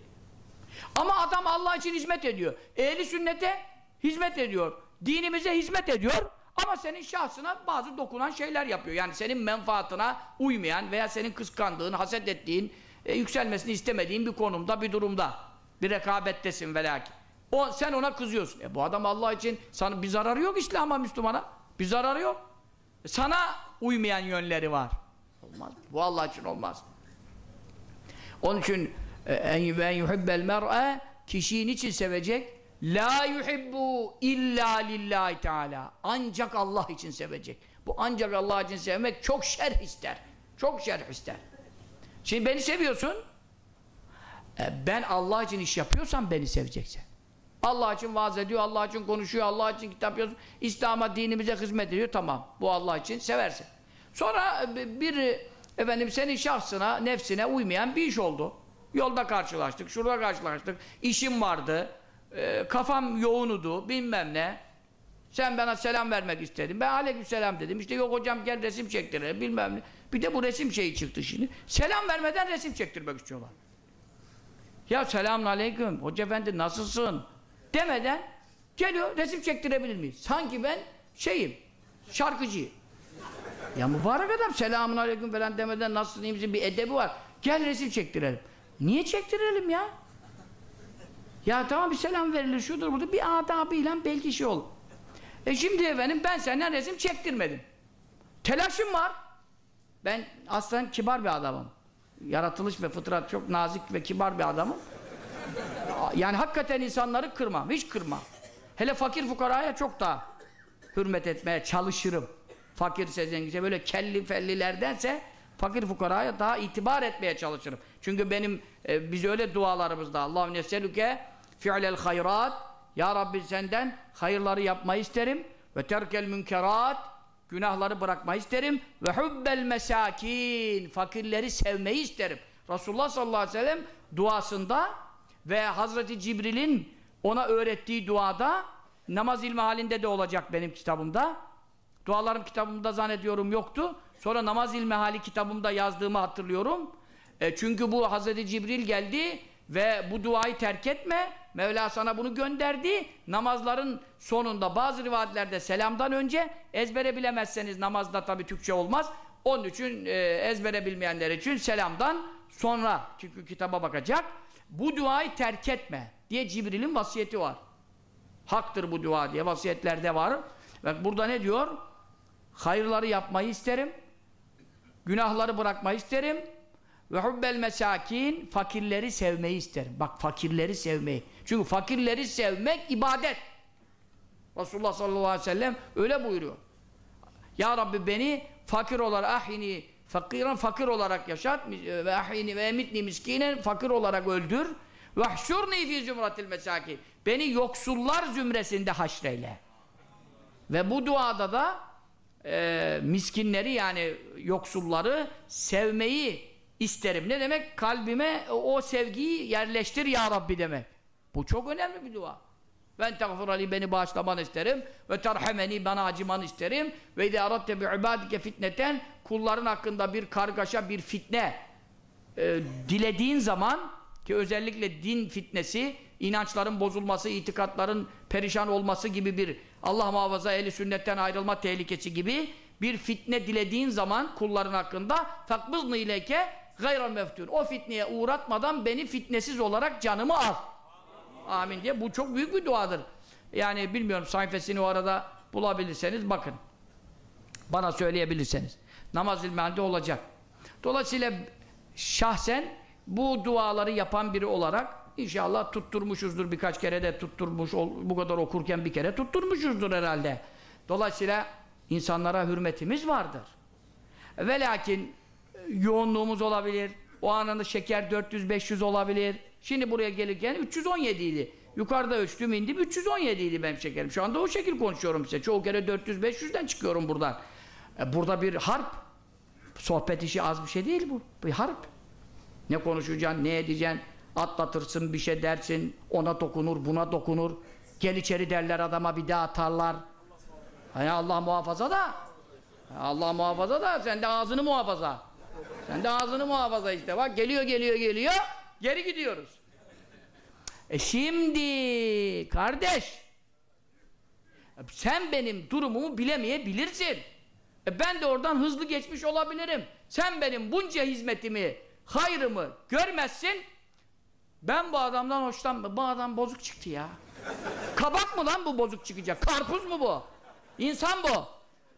Ama adam Allah için hizmet ediyor. Ehli sünnete hizmet ediyor. Dinimize hizmet ediyor. Ama senin şahsına bazı dokunan şeyler yapıyor. Yani senin menfaatına uymayan veya senin kıskandığın, haset ettiğin, e, yükselmesini istemediğin bir konumda, bir durumda. Bir rekabettesin velakin. O, sen ona kızıyorsun. E bu adam Allah için sana bir zararı yok İslam'a, Müslümana. Bir zararı yok. E, Sana uymayan yönleri var. Olmaz. Bu Allah için olmaz. Onun için e, en yuhibbel mer'e kişiyi niçin sevecek? La yuhibbu illa lillahi teala. Ancak Allah için sevecek. Bu ancak Allah için sevmek çok şerh ister. Çok şerh ister. Şimdi beni seviyorsun. E, ben Allah için iş yapıyorsam beni seveceksin. Allah için vaaz ediyor, Allah için konuşuyor, Allah için kitap yazıyor. İslam'a, dinimize hizmet ediyor. Tamam. Bu Allah için seversin. Sonra bir efendim senin şahsına, nefsine uymayan bir iş oldu. Yolda karşılaştık, şurada karşılaştık. İşim vardı. E, kafam yoğunudu, bilmem ne. Sen bana selam vermek istedin. Ben aleykümselam dedim. İşte yok hocam gel resim çektirelim bilmem ne. Bir de bu resim şeyi çıktı şimdi. Selam vermeden resim çektirmek istiyorlar. Ya selamun aleyküm, hoca efendi nasılsın? Demeden geliyor resim çektirebilir miyiz? Sanki ben şeyim, şarkıcıyım. Ya mübarek adam selamun aleyküm falan demeden nasılsın bir edebi var. Gel resim çektirelim. Niye çektirelim ya? Ya tamam bir selam verilir şudur burada bir adabıyla belki şey olur. E şimdi efendim ben senden resim çektirmedim. Telaşım var. Ben aslen kibar bir adamım. Yaratılış ve fıtrat çok nazik ve kibar bir adamım. Yani hakikaten insanları kırmam, hiç kırmam. Hele fakir fukaraya çok daha hürmet etmeye çalışırım. Fakirse zenginse böyle kelli fellilerdense fakir fukaraya daha itibar etmeye çalışırım. Çünkü benim e, biz öyle dualarımızda Allahümme neselüke fi'lel hayrat Ya Rabbi senden hayırları yapmayı isterim ve terkel münkerat günahları bırakmayı isterim ve hubbel mesakin fakirleri sevmeyi isterim. Resulullah sallallahu aleyhi ve sellem duasında ve Hazreti Cibril'in ona öğrettiği duada namaz ilmi halinde de olacak benim kitabımda. Dualarım kitabımda zannediyorum yoktu. Sonra namaz ilmi hali kitabımda yazdığımı hatırlıyorum. E, çünkü bu Hazreti Cibril geldi ve bu duayı terk etme. Mevla sana bunu gönderdi. Namazların sonunda bazı rivayetlerde selamdan önce ezbere bilemezseniz namazda tabi Türkçe olmaz. Onun için e, ezbere bilmeyenler için selamdan sonra çünkü kitaba bakacak. Bu duayı terk etme diye Cibril'in vasiyeti var. Haktır bu dua diye vasiyetlerde var. Bak burada ne diyor? Hayırları yapmayı isterim. Günahları bırakmayı isterim. Ve hubbel mesakin fakirleri sevmeyi isterim. Bak fakirleri sevmeyi. Çünkü fakirleri sevmek ibadet. Resulullah sallallahu aleyhi ve sellem öyle buyuruyor. Ya Rabbi beni fakir olarak ahini fakiran fakir olarak yaşat ve ahini ve emitni miskinen fakir olarak öldür ve hşurni fi zümratil mesakin beni yoksullar zümresinde haşreyle. Ve bu duada da e, miskinleri yani yoksulları sevmeyi isterim. Ne demek? Kalbime o sevgiyi yerleştir ya Rabbi demek. Bu çok önemli bir dua. Ben teğfir beni bağışlamanı isterim ve terhameni bana acımanı isterim ve idâ aratte bi ibâdike fitneten kulların hakkında bir kargaşa, bir fitne e, dilediğin zaman ki özellikle din fitnesi, inançların bozulması, itikatların perişan olması gibi bir Allah muhafaza ehli sünnetten ayrılma tehlikesi gibi bir fitne dilediğin zaman kulların hakkında takbızlı ileke gayran meftun. O fitneye uğratmadan beni fitnesiz olarak canımı al. Amin diye. Bu çok büyük bir duadır. Yani bilmiyorum sayfasını o arada bulabilirseniz bakın. Bana söyleyebilirseniz. Namaz ilmihalde olacak. Dolayısıyla şahsen bu duaları yapan biri olarak inşallah tutturmuşuzdur birkaç kere de tutturmuş bu kadar okurken bir kere tutturmuşuzdur herhalde. Dolayısıyla insanlara hürmetimiz vardır. Ve lakin yoğunluğumuz olabilir. O anında şeker 400-500 olabilir. Şimdi buraya gelirken 317 idi. Yukarıda ölçtüm indim 317 idi benim şekerim. Şu anda o şekil konuşuyorum size. Çoğu kere 400-500'den çıkıyorum buradan. E burada bir harp. Sohbet işi az bir şey değil bu. Bir harp. Ne konuşacaksın, ne edeceksin, atlatırsın, bir şey dersin, ona dokunur, buna dokunur. Gel içeri derler adama bir daha atarlar. Hay Allah muhafaza da. Allah muhafaza da sen de ağzını muhafaza. Sen de ağzını muhafaza işte. Bak geliyor geliyor geliyor. Geri gidiyoruz. E şimdi kardeş sen benim durumumu bilemeyebilirsin. E ben de oradan hızlı geçmiş olabilirim. Sen benim bunca hizmetimi, hayrımı görmezsin. Ben bu adamdan hoşlanmıyorum. Bu adam bozuk çıktı ya. Kabak mı lan bu bozuk çıkacak? Karpuz mu bu? İnsan bu.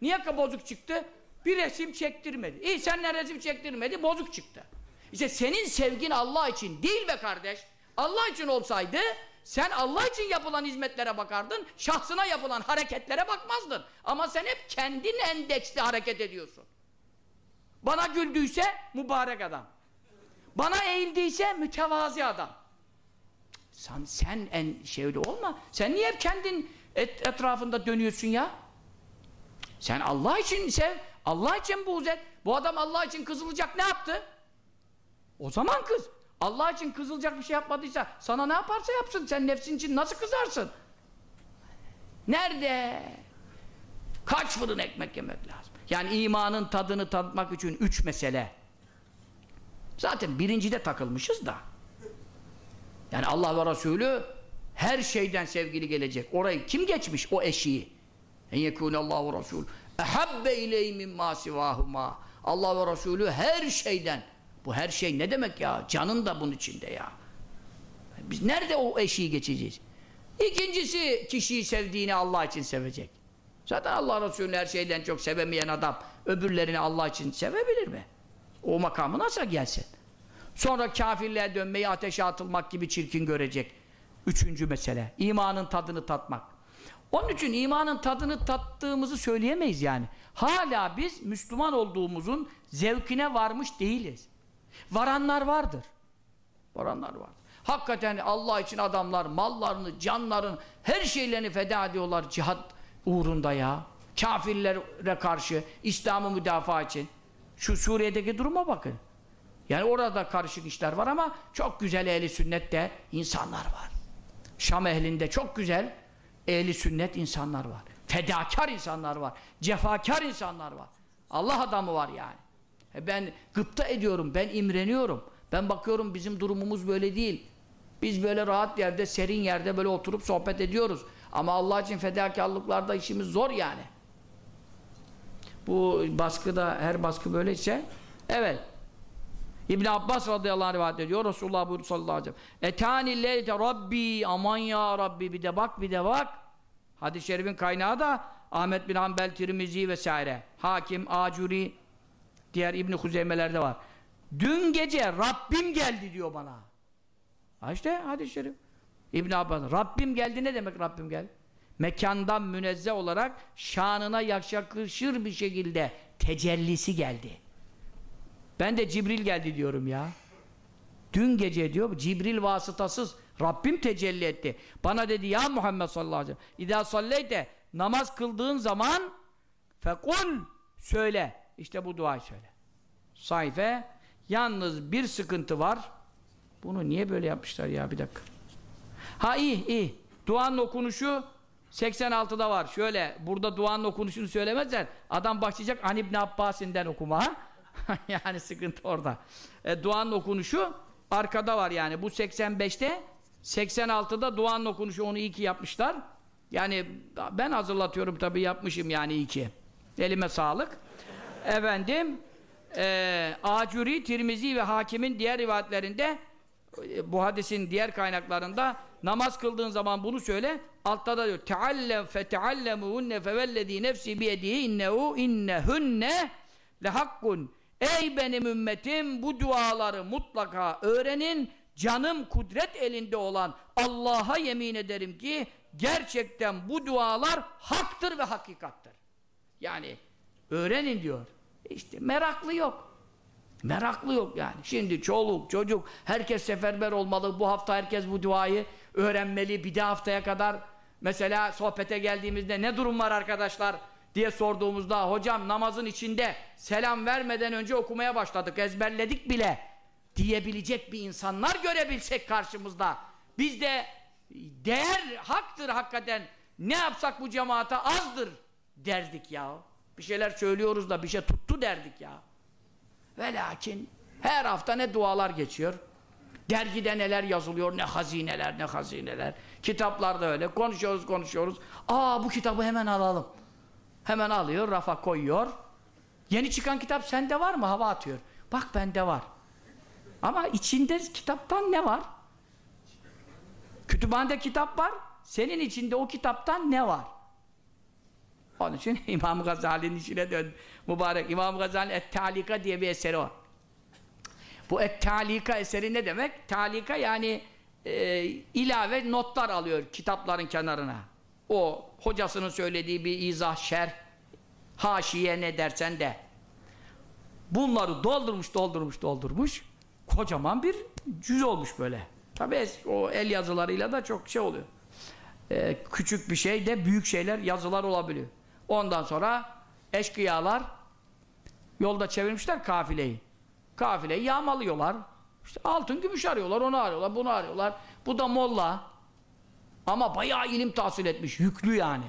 Niye bozuk çıktı? Bir resim çektirmedi. İyi senden resim çektirmedi, bozuk çıktı. İşte senin sevgin Allah için değil be kardeş. Allah için olsaydı sen Allah için yapılan hizmetlere bakardın, şahsına yapılan hareketlere bakmazdın. Ama sen hep kendin endeksli hareket ediyorsun. Bana güldüyse mübarek adam. Bana eğildiyse mütevazi adam. Sen, sen en şeyli olma. Sen niye hep kendin et, etrafında dönüyorsun ya? Sen Allah için sev, Allah için buğz et. Bu adam Allah için kızılacak ne yaptı? O zaman kız. Allah için kızılacak bir şey yapmadıysa sana ne yaparsa yapsın. Sen nefsin için nasıl kızarsın? Nerede? Kaç fırın ekmek yemek lazım? Yani imanın tadını tatmak için üç mesele. Zaten birincide takılmışız da. Yani Allah ve Resulü her şeyden sevgili gelecek. Orayı kim geçmiş o eşiği? En yekûnallahu Resul. Ehabbe ileyhi mimma. Allah ve Resulü her şeyden. Bu her şey ne demek ya? Canın da bunun içinde ya. Biz nerede o eşiği geçeceğiz? İkincisi kişiyi sevdiğini Allah için sevecek. Zaten Allah Resulü'nü her şeyden çok sevemeyen adam öbürlerini Allah için sevebilir mi? O makamı nasıl gelsin? Sonra kafirliğe dönmeyi ateşe atılmak gibi çirkin görecek. Üçüncü mesele. imanın tadını tatmak. Onun için imanın tadını tattığımızı söyleyemeyiz yani. Hala biz Müslüman olduğumuzun zevkine varmış değiliz. Varanlar vardır. Varanlar var. Hakikaten Allah için adamlar mallarını, canlarını, her şeylerini feda ediyorlar cihat uğrunda ya. Kafirlere karşı, İslam'ı müdafaa için. Şu Suriye'deki duruma bakın. Yani orada karışık işler var ama çok güzel ehli sünnette insanlar var. Şam ehlinde çok güzel ehli sünnet insanlar var. Fedakar insanlar var. Cefakar insanlar var. Allah adamı var yani. E ben gıpta ediyorum, ben imreniyorum. Ben bakıyorum bizim durumumuz böyle değil. Biz böyle rahat yerde, serin yerde böyle oturup sohbet ediyoruz. Ama Allah için fedakarlıklarda işimiz zor yani. Bu baskıda, her baskı böyleyse evet. İbn Abbas radıyallahu anh rivayet ediyor. Resulullah buyurdu sallallahu aleyhi ve sellem. Etani leyte Rabbi aman ya Rabbi bir de bak bir de bak. Hadis-i şerifin kaynağı da Ahmet bin Hanbel, Tirmizi vesaire. Hakim, Acuri, diğer İbn Huzeyme'lerde var. Dün gece Rabbim geldi diyor bana. Ha işte hadis-i şerif. İbn Abbas. Rabbim geldi ne demek Rabbim geldi? Mekandan münezzeh olarak şanına yakışır bir şekilde tecellisi geldi. Ben de Cibril geldi diyorum ya. Dün gece diyor Cibril vasıtasız Rabbim tecelli etti. Bana dedi ya Muhammed sallallahu aleyhi ve sellem İdâ salleyte namaz kıldığın zaman fekul söyle. İşte bu duayı söyle. Sayfe yalnız bir sıkıntı var. Bunu niye böyle yapmışlar ya bir dakika. Ha iyi iyi. Duanın okunuşu 86'da var. Şöyle burada duanın okunuşunu söylemezler. Adam başlayacak An İbn Abbas'inden okuma. yani sıkıntı orada. E, duanın okunuşu arkada var yani. Bu 85'te 86'da duanın okunuşu onu iyi ki yapmışlar. Yani ben hazırlatıyorum tabii yapmışım yani iyi ki. Elime sağlık. Efendim e, Acuri, Tirmizi ve Hakim'in diğer rivayetlerinde e, bu hadisin diğer kaynaklarında namaz kıldığın zaman bunu söyle altta da diyor teallem fe teallemuhunne fevellezî nefsi biyedihi innehu innehunne lehakkun ey benim ümmetim bu duaları mutlaka öğrenin canım kudret elinde olan Allah'a yemin ederim ki gerçekten bu dualar haktır ve hakikattır yani öğrenin diyor işte meraklı yok Meraklı yok yani. Şimdi çoluk, çocuk, herkes seferber olmalı. Bu hafta herkes bu duayı öğrenmeli. Bir de haftaya kadar mesela sohbete geldiğimizde ne durum var arkadaşlar diye sorduğumuzda hocam namazın içinde selam vermeden önce okumaya başladık, ezberledik bile diyebilecek bir insanlar görebilsek karşımızda. Biz de değer haktır hakikaten ne yapsak bu cemaate azdır derdik ya. Bir şeyler söylüyoruz da bir şey tuttu derdik ya. Ve lakin her hafta ne dualar geçiyor. Dergide neler yazılıyor, ne hazineler, ne hazineler. Kitaplarda öyle. Konuşuyoruz, konuşuyoruz. Aa bu kitabı hemen alalım. Hemen alıyor, rafa koyuyor. Yeni çıkan kitap sende var mı? Hava atıyor. Bak bende var. Ama içinde kitaptan ne var? Kütüphanede kitap var. Senin içinde o kitaptan ne var? Onun için İmam Gazali'nin işine dön. Mübarek İmam Gazali'nin Et-Talika diye bir eseri var. Bu Et-Talika eseri ne demek? Talika yani e, ilave notlar alıyor kitapların kenarına. O hocasının söylediği bir izah, şerh, haşiye ne dersen de. Bunları doldurmuş, doldurmuş, doldurmuş. Kocaman bir cüz olmuş böyle. Tabi o el yazılarıyla da çok şey oluyor. Ee, küçük bir şey de büyük şeyler, yazılar olabiliyor. Ondan sonra eşkıyalar yolda çevirmişler kafileyi. Kafileyi yağmalıyorlar. İşte altın gümüş arıyorlar, onu arıyorlar, bunu arıyorlar. Bu da molla. Ama bayağı ilim tahsil etmiş, yüklü yani.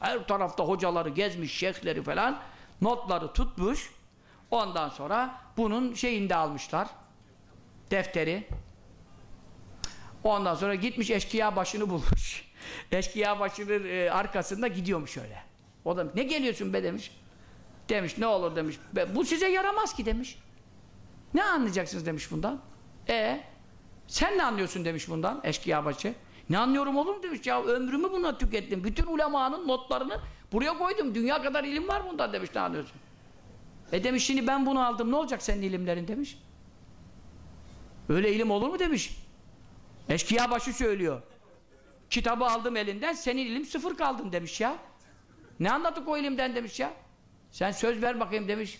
Her tarafta hocaları gezmiş, şeyhleri falan. Notları tutmuş. Ondan sonra bunun şeyini almışlar. Defteri. Ondan sonra gitmiş eşkıya başını bulmuş. Eşkıya başının e, arkasında gidiyormuş öyle. O da ne geliyorsun be demiş. Demiş ne olur demiş. "Be- Bu size yaramaz ki demiş. Ne anlayacaksınız demiş bundan. E sen ne anlıyorsun demiş bundan eşkıya başı. Ne anlıyorum oğlum demiş ya ömrümü buna tükettim. Bütün ulemanın notlarını buraya koydum. Dünya kadar ilim var bundan demiş ne anlıyorsun. E demiş şimdi ben bunu aldım ne olacak senin ilimlerin demiş. Öyle ilim olur mu demiş. Eşkıya başı söylüyor. Kitabı aldım elinden senin ilim sıfır kaldın demiş ya. Ne anlattık o ilimden demiş ya. Sen söz ver bakayım demiş.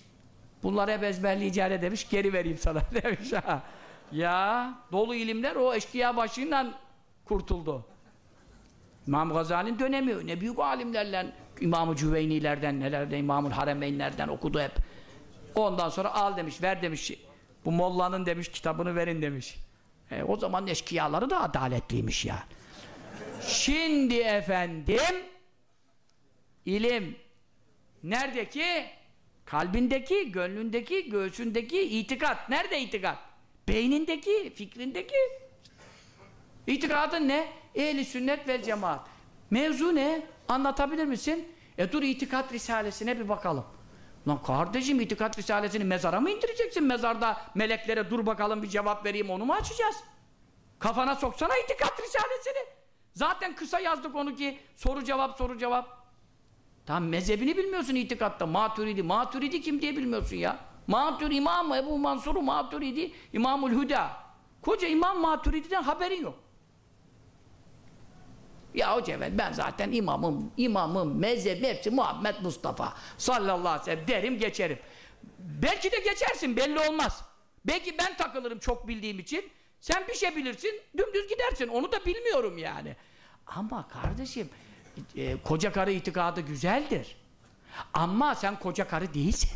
Bunları hep ezberleyeceğine demiş geri vereyim sana demiş ha. Ya dolu ilimler o eşkıya başıyla kurtuldu. İmam Gazali'nin dönemi ne büyük alimlerle İmam-ı Cüveynilerden nelerden İmam-ı Haremeynlerden okudu hep. Ondan sonra al demiş ver demiş bu mollanın demiş kitabını verin demiş. E, o zaman eşkıyaları da adaletliymiş ya. Şimdi efendim ilim nerede ki? Kalbindeki, gönlündeki, göğsündeki itikat. Nerede itikat? Beynindeki, fikrindeki. İtikadın ne? Ehli sünnet ve cemaat. Mevzu ne? Anlatabilir misin? E dur itikat risalesine bir bakalım. Lan kardeşim itikat risalesini mezara mı indireceksin? Mezarda meleklere dur bakalım bir cevap vereyim onu mu açacağız? Kafana soksana itikat risalesini. Zaten kısa yazdık onu ki soru cevap soru cevap. Tam mezhebini bilmiyorsun itikatta. Maturidi. Maturidi kim diye bilmiyorsun ya. Matur İmam Ebu Mansur Maturidi İmamul Huda. Koca İmam Maturidi'den haberin yok. Ya hoca efendi ben zaten imamım, imamım, mezhebim hepsi Muhammed Mustafa sallallahu aleyhi ve sellem derim geçerim. Belki de geçersin belli olmaz. Belki ben takılırım çok bildiğim için. Sen bir şey bilirsin dümdüz gidersin onu da bilmiyorum yani. Ama kardeşim e, koca karı itikadı güzeldir. Ama sen koca karı değilsin.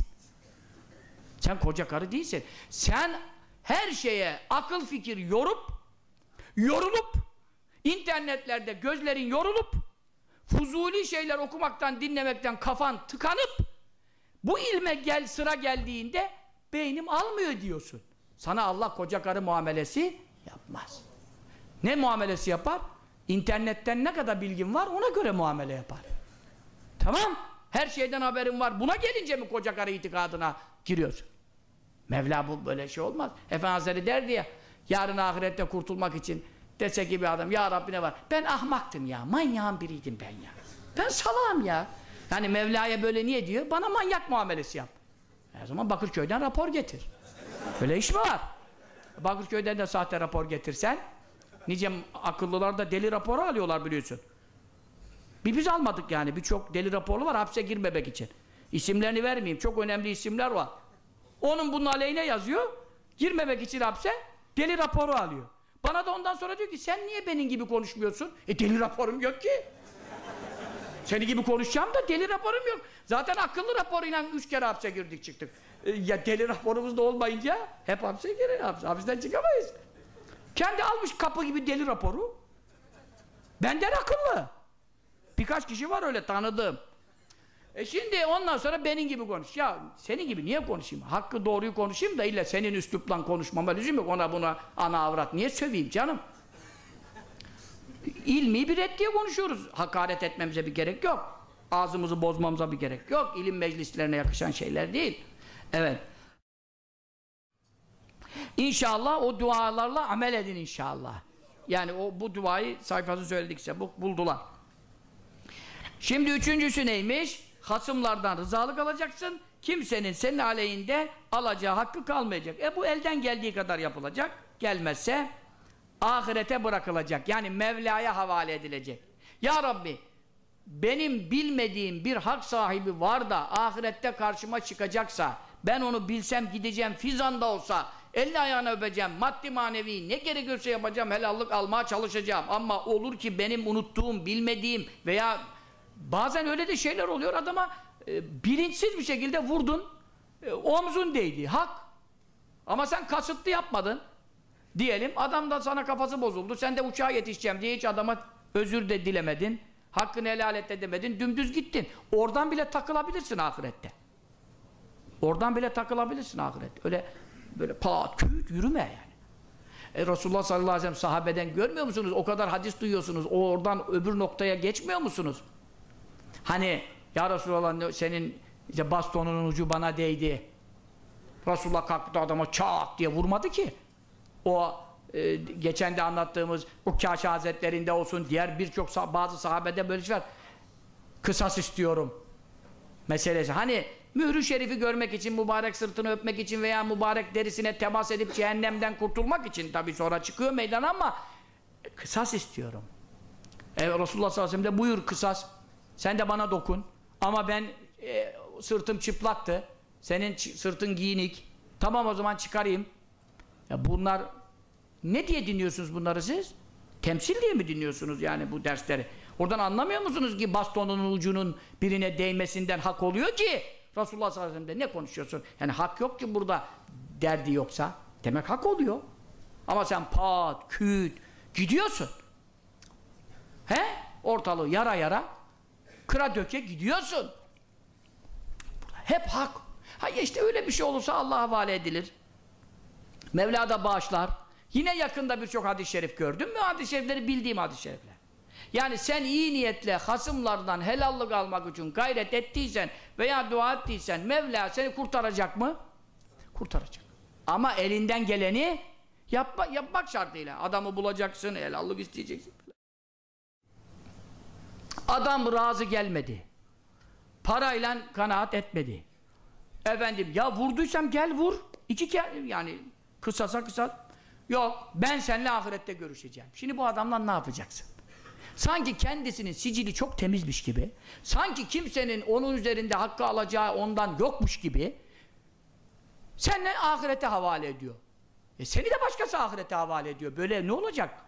Sen koca karı değilsin. Sen her şeye akıl fikir yorup yorulup internetlerde gözlerin yorulup fuzuli şeyler okumaktan dinlemekten kafan tıkanıp bu ilme gel sıra geldiğinde beynim almıyor diyorsun. Sana Allah koca karı muamelesi yapmaz. Ne muamelesi yapar? İnternetten ne kadar bilgin var ona göre muamele yapar. Tamam. Her şeyden haberin var. Buna gelince mi koca karı itikadına giriyorsun? Mevla bu böyle şey olmaz. Efendi Hazretleri derdi ya yarın ahirette kurtulmak için dese ki bir adam ya Rabbi ne var? Ben ahmaktım ya. Manyağın biriydim ben ya. Ben salağım ya. Yani Mevla'ya böyle niye diyor? Bana manyak muamelesi yap. O zaman Bakırköy'den rapor getir. Böyle iş mi var? Bakırköy'den de sahte rapor getirsen nice akıllılar da deli raporu alıyorlar biliyorsun. Bir biz almadık yani. Birçok deli raporlu var hapse girmemek için. İsimlerini vermeyeyim. Çok önemli isimler var. Onun bunun aleyhine yazıyor. Girmemek için hapse deli raporu alıyor. Bana da ondan sonra diyor ki sen niye benim gibi konuşmuyorsun? E deli raporum yok ki. Senin gibi konuşacağım da deli raporum yok. Zaten akıllı raporuyla üç kere hapse girdik çıktık. E, ya deli raporumuz da olmayınca hep hapse girer. Hapse, hapisten çıkamayız. Kendi almış kapı gibi deli raporu. Benden akıllı. Birkaç kişi var öyle tanıdığım. E şimdi ondan sonra benim gibi konuş. Ya senin gibi niye konuşayım? Hakkı doğruyu konuşayım da illa senin üslupla konuşmama lüzum yok. Ona buna ana avrat niye söveyim canım? İlmi bir et diye konuşuyoruz. Hakaret etmemize bir gerek yok. Ağzımızı bozmamıza bir gerek yok. İlim meclislerine yakışan şeyler değil. Evet. İnşallah o dualarla amel edin inşallah. Yani o bu duayı sayfası söyledikse bu buldular. Şimdi üçüncüsü neymiş? Hasımlardan rızalık alacaksın. Kimsenin senin aleyhinde alacağı hakkı kalmayacak. E bu elden geldiği kadar yapılacak. Gelmezse ahirete bırakılacak. Yani Mevla'ya havale edilecek. Ya Rabbi benim bilmediğim bir hak sahibi var da ahirette karşıma çıkacaksa ben onu bilsem gideceğim fizanda olsa elini ayağını öpeceğim maddi manevi ne gerekiyorsa yapacağım helallik almaya çalışacağım ama olur ki benim unuttuğum bilmediğim veya bazen öyle de şeyler oluyor adama e, bilinçsiz bir şekilde vurdun e, omzun değdi hak ama sen kasıtlı yapmadın diyelim adam da sana kafası bozuldu sen de uçağa yetişeceğim diye hiç adama özür de dilemedin hakkını helal et de demedin dümdüz gittin oradan bile takılabilirsin ahirette oradan bile takılabilirsin ahirette öyle böyle pat küt yürüme yani e Resulullah sallallahu aleyhi ve sellem sahabeden görmüyor musunuz? O kadar hadis duyuyorsunuz. O oradan öbür noktaya geçmiyor musunuz? Hani ya Resulallah senin işte bastonunun ucu bana değdi. Resulullah kalktı adama çat diye vurmadı ki. O e, geçen de anlattığımız bu Kâşi Hazretlerinde olsun diğer birçok sah bazı sahabede böyle şey var. Kısas istiyorum meselesi. Hani mührü şerifi görmek için, mübarek sırtını öpmek için veya mübarek derisine temas edip cehennemden kurtulmak için tabi sonra çıkıyor meydana ama kısas istiyorum. E, Resulullah sallallahu aleyhi ve sellem de buyur kısas. Sen de bana dokun. Ama ben e, sırtım çıplaktı. Senin sırtın giyinik. Tamam o zaman çıkarayım. Ya bunlar ne diye dinliyorsunuz bunları siz? Temsil diye mi dinliyorsunuz yani bu dersleri? Oradan anlamıyor musunuz ki bastonun ucunun birine değmesinden hak oluyor ki Resulullah sallallahu aleyhi ve sellem'de ne konuşuyorsun? Yani hak yok ki burada derdi yoksa. Demek hak oluyor. Ama sen pat, küt gidiyorsun. He? Ortalığı yara yara kıra döke gidiyorsun. Hep hak. Ha işte öyle bir şey olursa Allah'a havale edilir. Mevla da bağışlar. Yine yakında birçok hadis-i şerif gördüm mü? Hadis-i şerifleri bildiğim hadis-i şerifler. Yani sen iyi niyetle hasımlardan helallik almak için gayret ettiysen veya dua ettiysen Mevla seni kurtaracak mı? Kurtaracak. Ama elinden geleni yapma, yapmak şartıyla. Adamı bulacaksın, helallik isteyeceksin. Adam razı gelmedi. Parayla kanaat etmedi. Efendim ya vurduysam gel vur. İki kere yani kısasa kısa. Yok ben seninle ahirette görüşeceğim. Şimdi bu adamla ne yapacaksın? Sanki kendisinin sicili çok temizmiş gibi, sanki kimsenin onun üzerinde hakkı alacağı ondan yokmuş gibi seninle ahirete havale ediyor. E seni de başkası ahirete havale ediyor. Böyle ne olacak?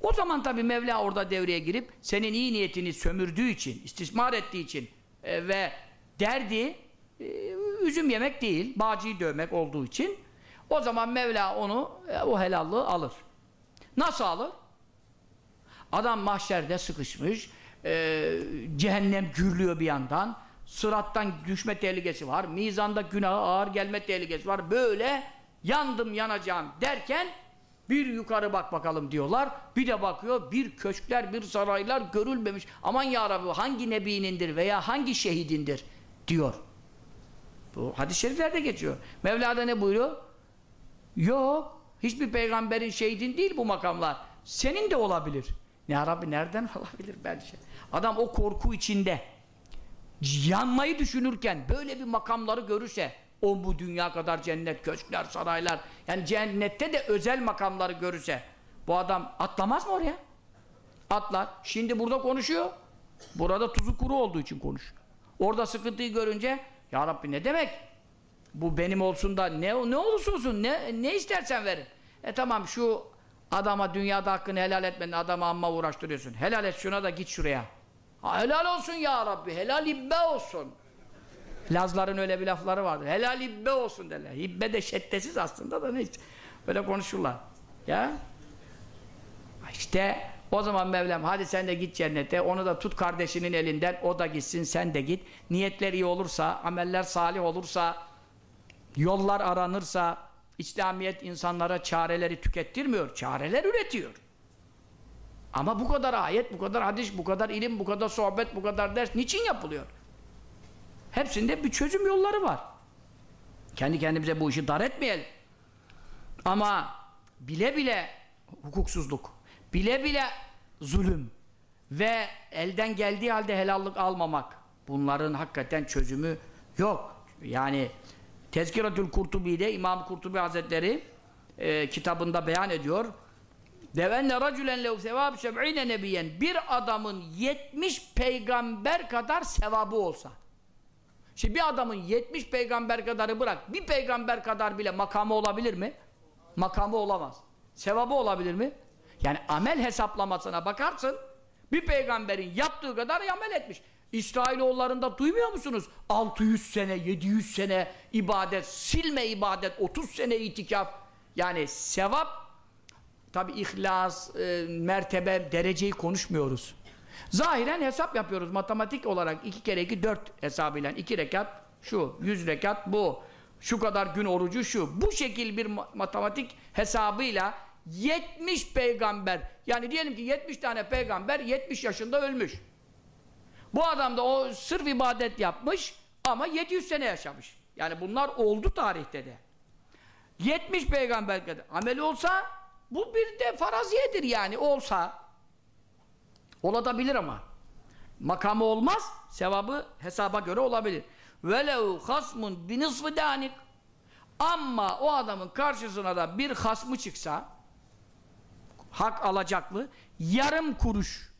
O zaman tabi Mevla orada devreye girip senin iyi niyetini sömürdüğü için, istismar ettiği için e, ve derdi e, üzüm yemek değil, bağcıyı dövmek olduğu için o zaman Mevla onu, e, o helallığı alır. Nasıl alır? Adam mahşerde sıkışmış, e, cehennem gürlüyor bir yandan, sırattan düşme tehlikesi var, mizanda günahı ağır gelme tehlikesi var, böyle yandım yanacağım derken bir yukarı bak bakalım diyorlar. Bir de bakıyor bir köşkler, bir saraylar görülmemiş. Aman ya Rabbi hangi nebinindir veya hangi şehidindir diyor. Bu hadis-i şeriflerde geçiyor. Mevla'da ne buyuruyor? Yok. Hiçbir peygamberin şehidin değil bu makamlar. Senin de olabilir. Ya Rabbi nereden olabilir bence? Adam o korku içinde yanmayı düşünürken böyle bir makamları görürse o bu dünya kadar cennet, köşkler, saraylar yani cennette de özel makamları görürse bu adam atlamaz mı oraya? Atlar. Şimdi burada konuşuyor. Burada tuzu kuru olduğu için konuşuyor. Orada sıkıntıyı görünce Ya Rabbi ne demek? Bu benim olsun da ne, ne olursa olsun ne, ne istersen verin. E tamam şu adama dünyada hakkını helal etmenin adama amma uğraştırıyorsun. Helal et şuna da git şuraya. Ha, helal olsun ya Rabbi. Helal ibbe olsun. Lazların öyle bir lafları vardır. Helal ibbe olsun derler. İbbe de şeddesiz aslında da neyse. Böyle konuşurlar. Ya. İşte O zaman Mevlam hadi sen de git cennete, onu da tut kardeşinin elinden, o da gitsin, sen de git. Niyetler iyi olursa, ameller salih olursa, yollar aranırsa, İslamiyet insanlara çareleri tükettirmiyor, çareler üretiyor. Ama bu kadar ayet, bu kadar hadis, bu kadar ilim, bu kadar sohbet, bu kadar ders niçin yapılıyor? Hepsinde bir çözüm yolları var. Kendi kendimize bu işi dar etmeyelim. Ama bile bile hukuksuzluk, bile bile zulüm ve elden geldiği halde helallik almamak bunların hakikaten çözümü yok. Yani Tezkiratül Kurtubi'de İmam Kurtubi Hazretleri e, kitabında beyan ediyor. Devenne racülen lev sevab seb'ine nebiyen bir adamın 70 peygamber kadar sevabı olsa Şimdi bir adamın 70 peygamber kadarı bırak, bir peygamber kadar bile makamı olabilir mi? Makamı olamaz. Sevabı olabilir mi? Yani amel hesaplamasına bakarsın, bir peygamberin yaptığı kadar amel etmiş. İsrailoğullarında duymuyor musunuz? 600 sene, 700 sene ibadet, silme ibadet, 30 sene itikaf. Yani sevap, tabi ihlas, e, mertebe, dereceyi konuşmuyoruz. Zahiren hesap yapıyoruz. Matematik olarak iki kere iki dört hesabıyla. iki rekat şu, yüz rekat bu. Şu kadar gün orucu şu. Bu şekil bir ma matematik hesabıyla 70 peygamber yani diyelim ki 70 tane peygamber 70 yaşında ölmüş. Bu adam da o sırf ibadet yapmış ama 700 sene yaşamış. Yani bunlar oldu tarihte de. 70 peygamber kadar ameli olsa bu bir de faraziyedir yani olsa Olabilir ama. Makamı olmaz, sevabı hesaba göre olabilir. Velev hasmun binisfı danik ama o adamın karşısına da bir hasmı çıksa hak alacaklı yarım kuruş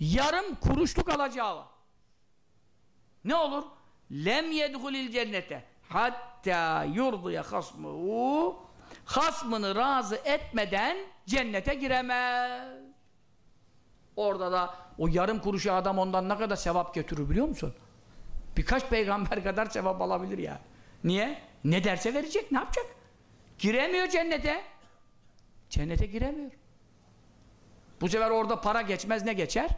yarım kuruşluk alacağı var. Ne olur? Lem yedhulil cennete hatta yurduya hasmuhu hasmını razı etmeden cennete giremez. Orada da o yarım kuruşu adam ondan ne kadar sevap götürür biliyor musun? Birkaç peygamber kadar sevap alabilir ya. Niye? Ne derse verecek, ne yapacak? Giremiyor cennete. Cennete giremiyor. Bu sefer orada para geçmez ne geçer?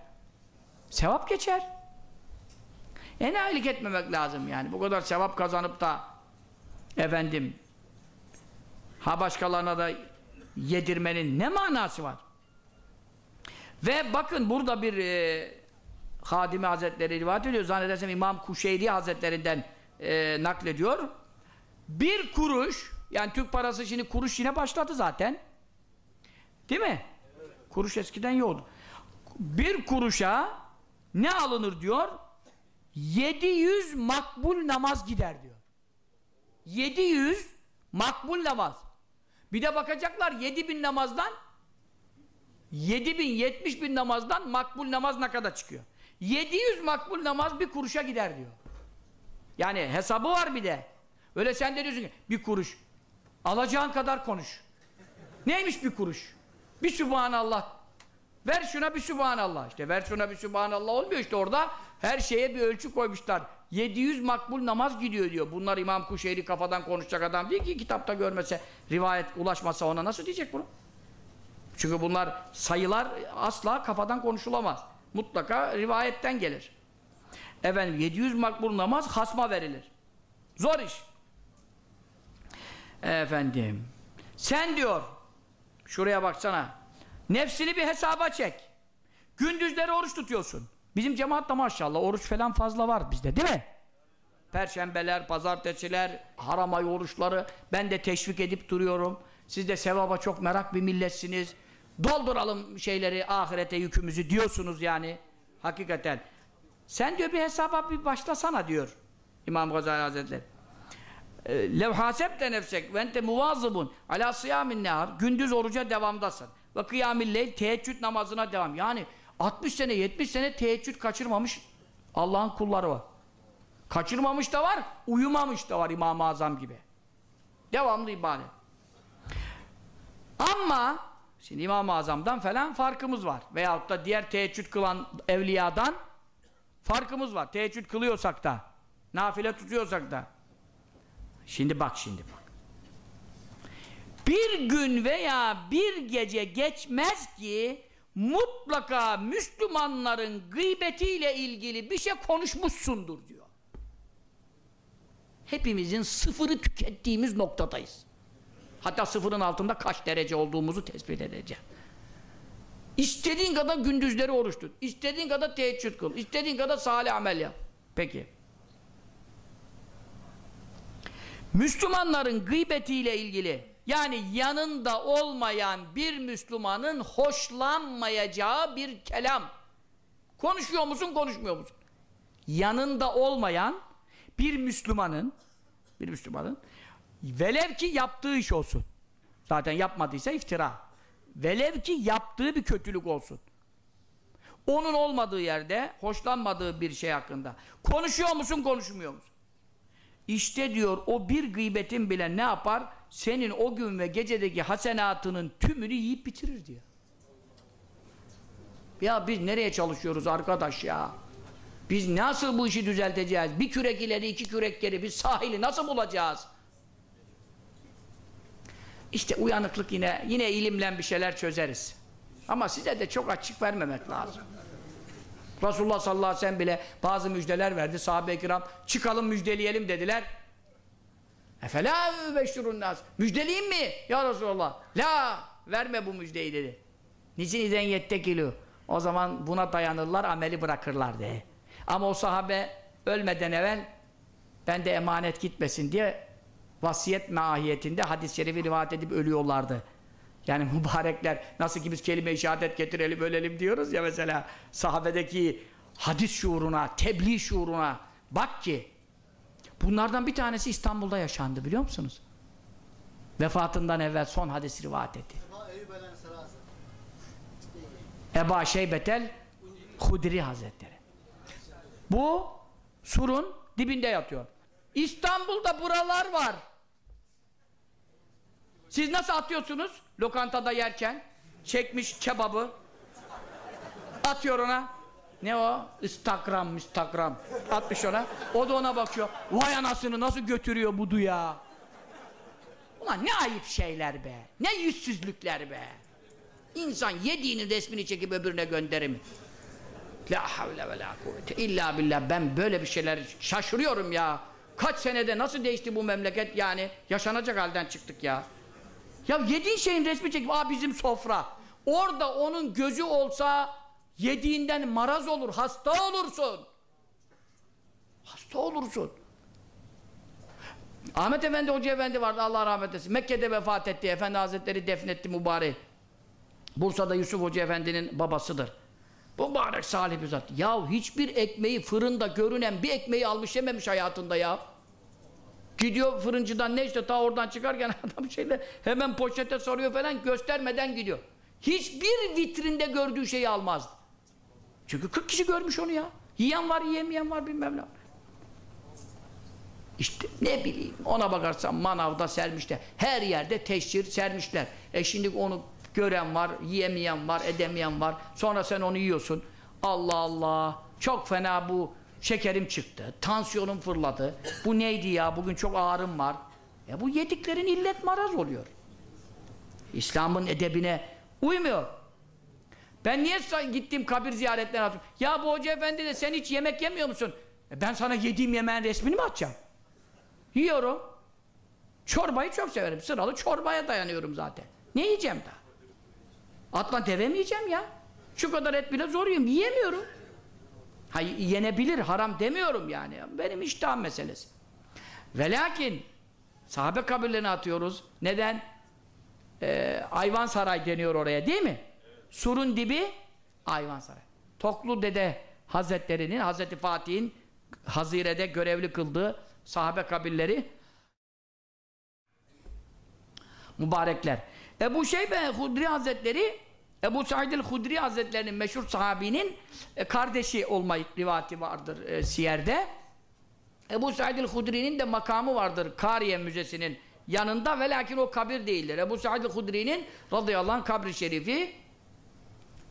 Sevap geçer. Enayilik etmemek lazım yani. Bu kadar sevap kazanıp da efendim ha başkalarına da yedirmenin ne manası var? Ve bakın burada bir e, Hadimi Hazretleri rivayet ediyor. Zannedersem İmam Kuşeyri Hazretlerinden e, naklediyor. Bir kuruş, yani Türk parası şimdi kuruş yine başladı zaten. Değil mi? Evet. Kuruş eskiden yoktu. Bir kuruşa ne alınır diyor? 700 makbul namaz gider diyor. 700 makbul namaz. Bir de bakacaklar 7000 namazdan 7 bin, 70 bin namazdan makbul namaz ne kadar çıkıyor? 700 makbul namaz bir kuruşa gider diyor. Yani hesabı var bir de. Öyle sen de diyorsun ki bir kuruş. Alacağın kadar konuş. Neymiş bir kuruş? Bir Sübhanallah. Ver şuna bir Sübhanallah. İşte ver şuna bir Sübhanallah olmuyor işte orada. Her şeye bir ölçü koymuşlar. 700 makbul namaz gidiyor diyor. Bunlar İmam Kuşeyri kafadan konuşacak adam değil ki kitapta görmese, rivayet ulaşmasa ona nasıl diyecek bunu? Çünkü bunlar sayılar asla kafadan konuşulamaz. Mutlaka rivayetten gelir. Efendim 700 makbul namaz hasma verilir. Zor iş. Efendim sen diyor şuraya baksana nefsini bir hesaba çek. Gündüzleri oruç tutuyorsun. Bizim cemaatta maşallah oruç falan fazla var bizde değil mi? Perşembeler, pazartesiler, haram ay oruçları ben de teşvik edip duruyorum. Siz de sevaba çok merak bir milletsiniz. Dolduralım şeyleri ahirete yükümüzü diyorsunuz yani. Hakikaten. Sen diyor bir hesaba bir başlasana diyor. İmam Gazali Hazretleri. Ee, Lev hasebte nefsek ve ente ala siyamin nehar gündüz oruca devamdasın. Ve kıyamil leyl teheccüd namazına devam. Yani 60 sene 70 sene teheccüd kaçırmamış Allah'ın kulları var. Kaçırmamış da var, uyumamış da var İmam-ı Azam gibi. Devamlı ibadet. Ama şimdi İmam-ı Azam'dan falan farkımız var. Veyahut da diğer teheccüd kılan evliyadan farkımız var. Teheccüd kılıyorsak da, nafile tutuyorsak da. Şimdi bak şimdi bak. Bir gün veya bir gece geçmez ki mutlaka Müslümanların gıybetiyle ilgili bir şey konuşmuşsundur diyor. Hepimizin sıfırı tükettiğimiz noktadayız. Hatta sıfırın altında kaç derece olduğumuzu tespit edeceğim. İstediğin kadar gündüzleri oruç tut. İstediğin kadar teheccüd kıl. İstediğin kadar salih amel yap. Peki. Müslümanların gıybetiyle ilgili yani yanında olmayan bir Müslümanın hoşlanmayacağı bir kelam. Konuşuyor musun, konuşmuyor musun? Yanında olmayan bir Müslümanın bir Müslümanın velev ki yaptığı iş olsun. Zaten yapmadıysa iftira. Velev ki yaptığı bir kötülük olsun. Onun olmadığı yerde hoşlanmadığı bir şey hakkında. Konuşuyor musun, konuşmuyor musun? İşte diyor o bir gıybetin bile ne yapar? Senin o gün ve gecedeki hasenatının tümünü yiyip bitirir diyor. Ya biz nereye çalışıyoruz arkadaş ya? Biz nasıl bu işi düzelteceğiz? Bir kürek ileri, iki kürek geri, biz sahili nasıl bulacağız? İşte uyanıklık yine, yine ilimle bir şeyler çözeriz. Ama size de çok açık vermemek lazım. Resulullah sallallahu aleyhi ve sellem bile bazı müjdeler verdi. Sahabe-i kiram çıkalım müjdeleyelim dediler. Efela beşşurun nas. Müjdeleyeyim mi ya Resulallah? La verme bu müjdeyi dedi. Niçin iden yettekilü? O zaman buna dayanırlar, ameli bırakırlar de. Ama o sahabe ölmeden evvel ben de emanet gitmesin diye vasiyet mahiyetinde hadis-i şerifi rivayet edip ölüyorlardı. Yani mübarekler nasıl ki biz kelime-i şehadet getirelim ölelim diyoruz ya mesela sahabedeki hadis şuuruna, tebliğ şuuruna bak ki bunlardan bir tanesi İstanbul'da yaşandı biliyor musunuz? Vefatından evvel son hadis rivayet etti. Eba Şeybetel Hudri Hazretleri. Bu surun dibinde yatıyor. İstanbul'da buralar var. Siz nasıl atıyorsunuz? Lokantada yerken çekmiş kebabı atıyor ona. Ne o? Instagram, Instagram. Atmış ona. O da ona bakıyor. Vay anasını nasıl götürüyor budu ya. Ulan ne ayıp şeyler be. Ne yüzsüzlükler be. İnsan yediğinin resmini çekip öbürüne gönderir mi? La havle ve la kuvvete illa billah. Ben böyle bir şeyler şaşırıyorum ya. Kaç senede nasıl değişti bu memleket yani? Yaşanacak halden çıktık ya. Ya yediğin şeyin resmi çekip aa bizim sofra. Orada onun gözü olsa yediğinden maraz olur, hasta olursun. Hasta olursun. Ahmet Efendi Hoca Efendi vardı Allah rahmet eylesin. Mekke'de vefat etti. Efendi Hazretleri defnetti mübarek. Bursa'da Yusuf Hoca Efendi'nin babasıdır. Mübarek salih bir zat. Ya hiçbir ekmeği fırında görünen bir ekmeği almış yememiş hayatında ya. Gidiyor fırıncıdan ne işte ta oradan çıkarken adam şeyle hemen poşete soruyor falan göstermeden gidiyor. Hiçbir vitrinde gördüğü şeyi almazdı. Çünkü 40 kişi görmüş onu ya. Yiyen var yiyemeyen var bilmem ne. İşte ne bileyim ona bakarsan manavda sermişler. Her yerde teşhir sermişler. E şimdi onu gören var, yiyemeyen var, edemeyen var. Sonra sen onu yiyorsun. Allah Allah. Çok fena bu şekerim çıktı. Tansiyonum fırladı. Bu neydi ya? Bugün çok ağrım var. Ya bu yediklerin illet maraz oluyor. İslam'ın edebine uymuyor. Ben niye gittim kabir ziyaretlerine attım? Ya bu hoca efendi de sen hiç yemek yemiyor musun? E ben sana yediğim yemeğin resmini mi atacağım? Yiyorum. Çorbayı çok severim. Sıralı çorbaya dayanıyorum zaten. Ne yiyeceğim daha? Atla deve mi yiyeceğim ya? Şu kadar et bile zor yiyorum. Yiyemiyorum. Ha, yenebilir. Haram demiyorum yani. Benim iştahım meselesi. Ve lakin sahabe kabirlerine atıyoruz. Neden? Ee, Ayvansaray deniyor oraya değil mi? Surun dibi Ayvansaray. Toklu Dede Hazretlerinin, Hazreti Fatih'in Hazire'de görevli kıldığı sahabe kabirleri mübarekler. Ebu Şeybe Hudri Hazretleri Ebu Said el-Hudri Hazretlerinin meşhur sahabinin e, kardeşi olma rivati vardır e, Siyer'de. Ebu Said el-Hudri'nin de makamı vardır Kariye Müzesi'nin yanında ve lakin o kabir değildir. Ebu Said el-Hudri'nin radıyallahu anh kabri şerifi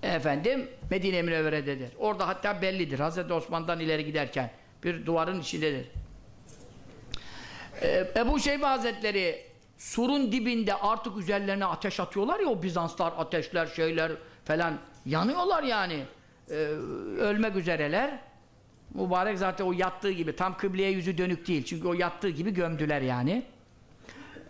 efendim Medine Münevvere'dedir. Orada hatta bellidir. Hazreti Osman'dan ileri giderken bir duvarın içindedir. Ee, Ebu Şeybe Hazretleri surun dibinde artık üzerlerine ateş atıyorlar ya o Bizanslar, ateşler, şeyler falan yanıyorlar yani. Ee, ölmek üzereler. Mübarek zaten o yattığı gibi tam kıbleye yüzü dönük değil. Çünkü o yattığı gibi gömdüler yani.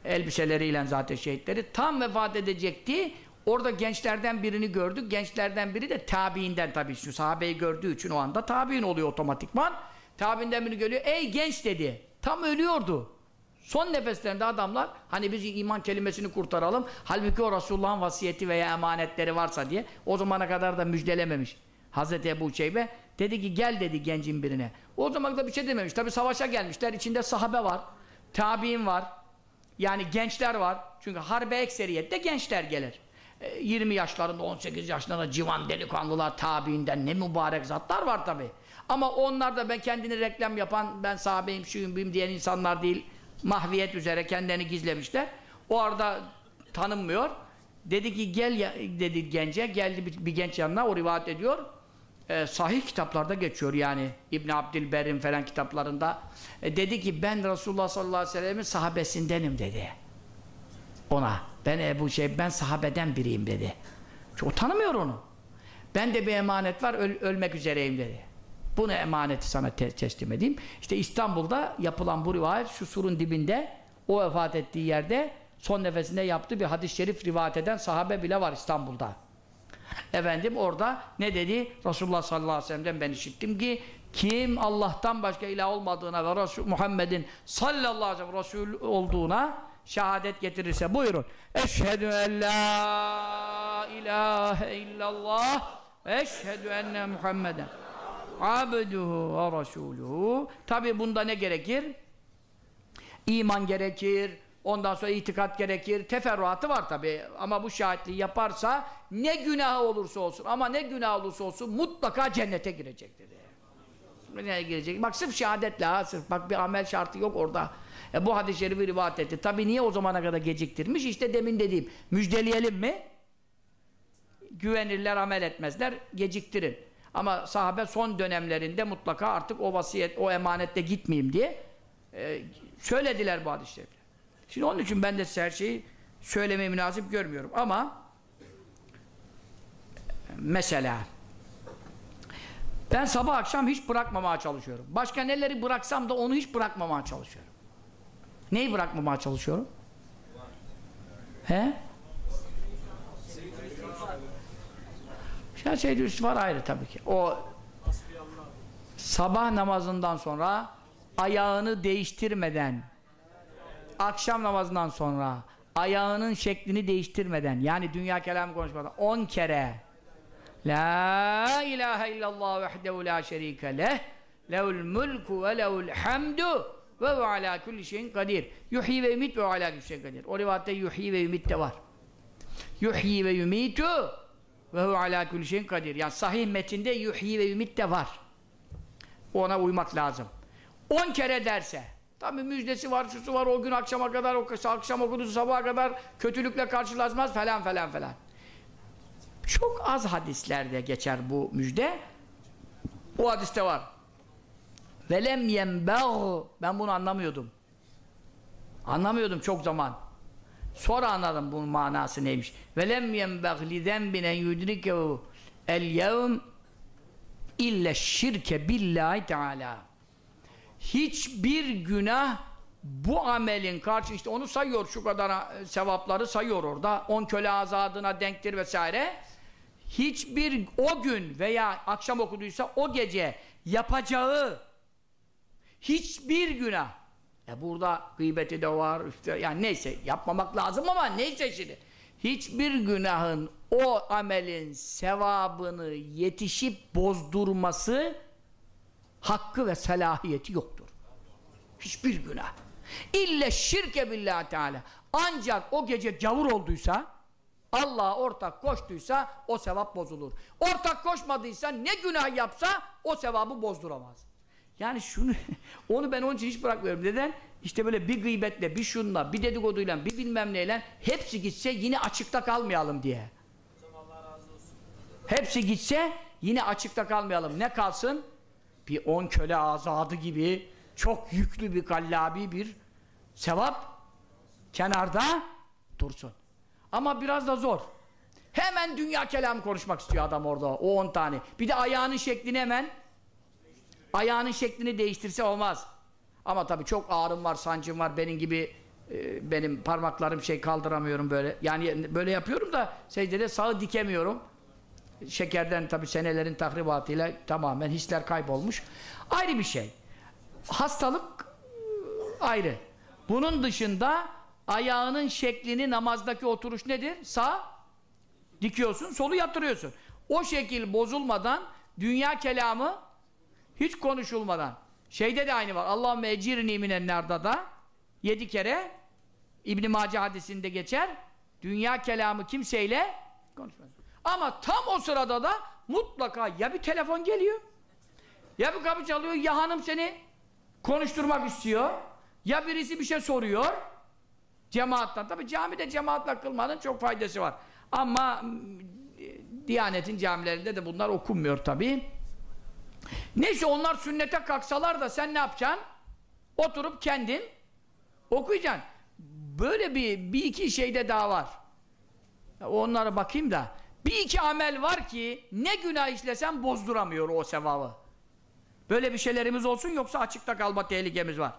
Elbiseleriyle zaten şehitleri. Tam vefat edecekti. Orada gençlerden birini gördük. Gençlerden biri de tabiinden tabii. Şu sahabeyi gördüğü için o anda tabiin oluyor otomatikman. Tabiinden biri geliyor. Ey genç dedi. Tam ölüyordu. Son nefeslerinde adamlar hani biz iman kelimesini kurtaralım. Halbuki o Resulullah'ın vasiyeti veya emanetleri varsa diye o zamana kadar da müjdelememiş. Hazreti Ebu Şeybe dedi ki gel dedi gencin birine. O zaman da bir şey dememiş. Tabi savaşa gelmişler. İçinde sahabe var. Tabi'in var. Yani gençler var. Çünkü harbe ekseriyette gençler gelir. E, 20 yaşlarında 18 yaşlarında civan delikanlılar tabiinden ne mübarek zatlar var tabi. Ama onlar da ben kendini reklam yapan ben sahabeyim şuyum buyum diyen insanlar değil mahviyet üzere kendilerini gizlemişler. O arada tanınmıyor. Dedi ki gel ya, dedi gence geldi bir, bir genç yanına o rivayet ediyor. Ee, sahih kitaplarda geçiyor yani İbn Abdilber'in falan kitaplarında. E, dedi ki ben Resulullah sallallahu aleyhi ve sellem'in sahabesindenim dedi. Ona ben Ebu şey ben sahabeden biriyim dedi. O tanımıyor onu. Ben de bir emanet var öl- ölmek üzereyim dedi. Bunu emaneti sana te- teslim edeyim. İşte İstanbul'da yapılan bu rivayet şu surun dibinde o vefat ettiği yerde son nefesinde yaptığı bir hadis-i şerif rivayet eden sahabe bile var İstanbul'da. Efendim orada ne dedi? Resulullah sallallahu aleyhi ve sellem'den ben işittim ki kim Allah'tan başka ilah olmadığına ve Resul Muhammed'in sallallahu aleyhi ve sellem Resul olduğuna şehadet getirirse buyurun. Eşhedü en la ilahe illallah ve eşhedü enne Muhammeden abduhu ve resuluhu. Tabi bunda ne gerekir? İman gerekir, ondan sonra itikat gerekir, teferruatı var tabi. Ama bu şahitliği yaparsa ne günah olursa olsun ama ne günah olursa olsun mutlaka cennete girecek dedi. Nereye girecek? Bak sırf şehadetle ha sırf. Bak bir amel şartı yok orada. E, bu hadis-i şerifi rivayet etti. Tabi niye o zamana kadar geciktirmiş? İşte demin dediğim. Müjdeleyelim mi? Güvenirler, amel etmezler. Geciktirin. Ama sahabe son dönemlerinde mutlaka artık o vasiyet, o emanette gitmeyeyim diye e, söylediler bu şerifleri. Şimdi onun için ben de size her şeyi söylemeyi münasip görmüyorum. Ama mesela ben sabah akşam hiç bırakmamaya çalışıyorum. Başka neleri bıraksam da onu hiç bırakmamaya çalışıyorum. Neyi bırakmamaya çalışıyorum? He? Ya Seyyid-i İstiğfar ayrı tabii ki. O sabah namazından sonra ayağını değiştirmeden akşam namazından sonra ayağının şeklini değiştirmeden yani dünya kelamı konuşmadan 10 kere La ilahe illallah vehdehu la şerike leh lehul mulku ve lehul hamdu ve ve ala kulli şeyin kadir. Yuhyi ve yumit ve ala kulli şeyin kadir. O rivayette yuhyi ve yumit de var. Yuhyi ve yumitu ve hu ala kulli şeyin kadir yani sahih metinde yuhyi ve yumit de var ona uymak lazım 10 kere derse tabi müjdesi var, şusu var, o gün akşama kadar, o akşam okudu sabaha kadar kötülükle karşılaşmaz falan falan falan. Çok az hadislerde geçer bu müjde. Bu hadiste var. Velem yenbâh Ben bunu anlamıyordum. Anlamıyordum çok zaman. Sonra anladım bunun manası neymiş. Zenbin en yudrikehu el yevm ille şirke billahi teâlâ hiçbir günah bu amelin karşı işte onu sayıyor şu kadar sevapları sayıyor orada on köle azadına denktir vesaire hiçbir o gün veya akşam okuduysa o gece yapacağı hiçbir günah e burada gıybeti de var işte yani neyse yapmamak lazım ama neyse şimdi hiçbir günahın o amelin sevabını yetişip bozdurması hakkı ve salahiyeti yoktur. Hiçbir günah. İlle şirke billahi teala. Ancak o gece gavur olduysa, Allah'a ortak koştuysa o sevap bozulur. Ortak koşmadıysa ne günah yapsa o sevabı bozduramaz. Yani şunu, onu ben onun için hiç bırakmıyorum. Neden? İşte böyle bir gıybetle, bir şunla, bir dedikoduyla, bir bilmem neyle hepsi gitse yine açıkta kalmayalım diye. Hepsi gitse yine açıkta kalmayalım. Ne kalsın? bir on köle azadı gibi çok yüklü bir kallabi bir sevap kenarda dursun. Ama biraz da zor. Hemen dünya kelamı konuşmak istiyor adam orada. O 10 tane. Bir de ayağının şeklini hemen ayağının şeklini değiştirse olmaz. Ama tabii çok ağrım var, sancım var. Benim gibi e, benim parmaklarım şey kaldıramıyorum böyle. Yani böyle yapıyorum da secdede sağı dikemiyorum. Şekerden tabii senelerin tahribatıyla tamamen hisler kaybolmuş. Ayrı bir şey. Hastalık e, ayrı. Bunun dışında ayağının şeklini namazdaki oturuş nedir? Sağ dikiyorsun, solu yatırıyorsun. O şekil bozulmadan dünya kelamı hiç konuşulmadan. Şeyde de aynı var. Allahümme ecirni minen narda da yedi kere İbn Mace hadisinde geçer. Dünya kelamı kimseyle konuşmaz. Ama tam o sırada da mutlaka ya bir telefon geliyor ya bir kapı çalıyor ya hanım seni konuşturmak istiyor ya birisi bir şey soruyor cemaattan. Tabi camide cemaatle kılmanın çok faydası var. Ama Diyanetin camilerinde de bunlar okunmuyor tabi. Neyse onlar sünnete kalksalar da sen ne yapacaksın? Oturup kendin okuyacaksın. Böyle bir, bir iki şeyde daha var. Onlara bakayım da. Bir iki amel var ki ne günah işlesen bozduramıyor o sevabı. Böyle bir şeylerimiz olsun yoksa açıkta kalma tehlikemiz var.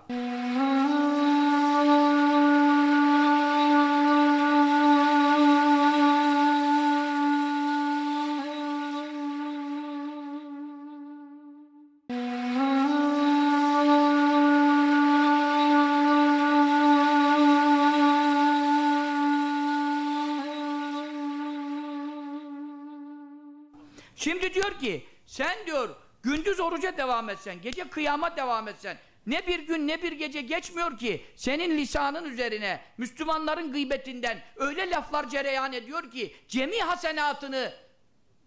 Şimdi diyor ki sen diyor gündüz oruca devam etsen, gece kıyama devam etsen ne bir gün ne bir gece geçmiyor ki senin lisanın üzerine Müslümanların gıybetinden öyle laflar cereyan ediyor ki cemi hasenatını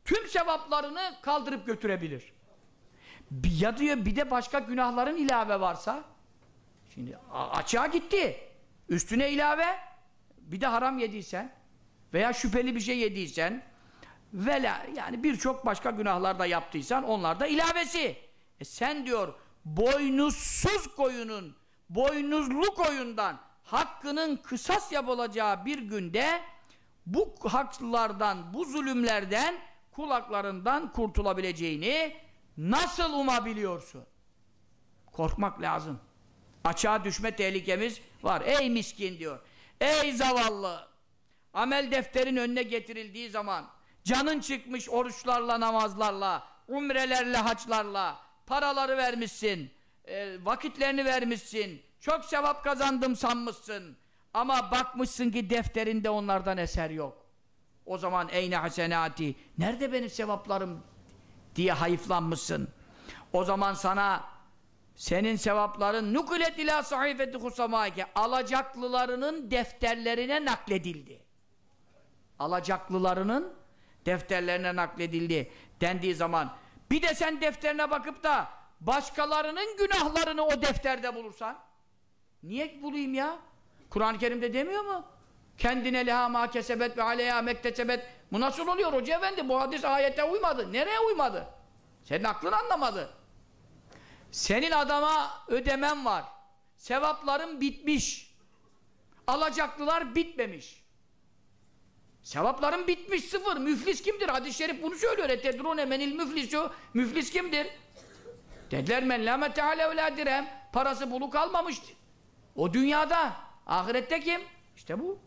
tüm sevaplarını kaldırıp götürebilir. Ya diyor bir de başka günahların ilave varsa şimdi açığa gitti. Üstüne ilave bir de haram yediysen veya şüpheli bir şey yediysen Vela yani birçok başka günahlar da yaptıysan onlar da ilavesi. E sen diyor boynuzsuz koyunun boynuzlu koyundan hakkının kısas yapılacağı bir günde bu haklardan, bu zulümlerden kulaklarından kurtulabileceğini nasıl umabiliyorsun? Korkmak lazım. Açığa düşme tehlikemiz var. Ey miskin diyor. Ey zavallı. Amel defterin önüne getirildiği zaman canın çıkmış oruçlarla, namazlarla, umrelerle, haçlarla, paraları vermişsin, e, vakitlerini vermişsin, çok sevap kazandım sanmışsın. Ama bakmışsın ki defterinde onlardan eser yok. O zaman eyne hasenati, nerede benim sevaplarım diye hayıflanmışsın. O zaman sana senin sevapların nukulet ila sahifeti husamaike alacaklılarının defterlerine nakledildi. Alacaklılarının defterlerine nakledildi dendiği zaman bir de sen defterine bakıp da başkalarının günahlarını o defterde bulursan niye bulayım ya? Kur'an-ı Kerim'de demiyor mu? Kendine leha ma kesebet ve aleyha mektesebet bu nasıl oluyor hoca efendi? Bu hadis ayete uymadı. Nereye uymadı? Senin aklın anlamadı. Senin adama ödemen var. Sevapların bitmiş. Alacaklılar bitmemiş. Sevapların bitmiş sıfır. Müflis kimdir? Hadis-i şerif bunu söylüyor. Etedrune menil müflisu. Müflis kimdir? Dediler men la dirhem. Parası bulu kalmamıştı. O dünyada. Ahirette kim? İşte bu.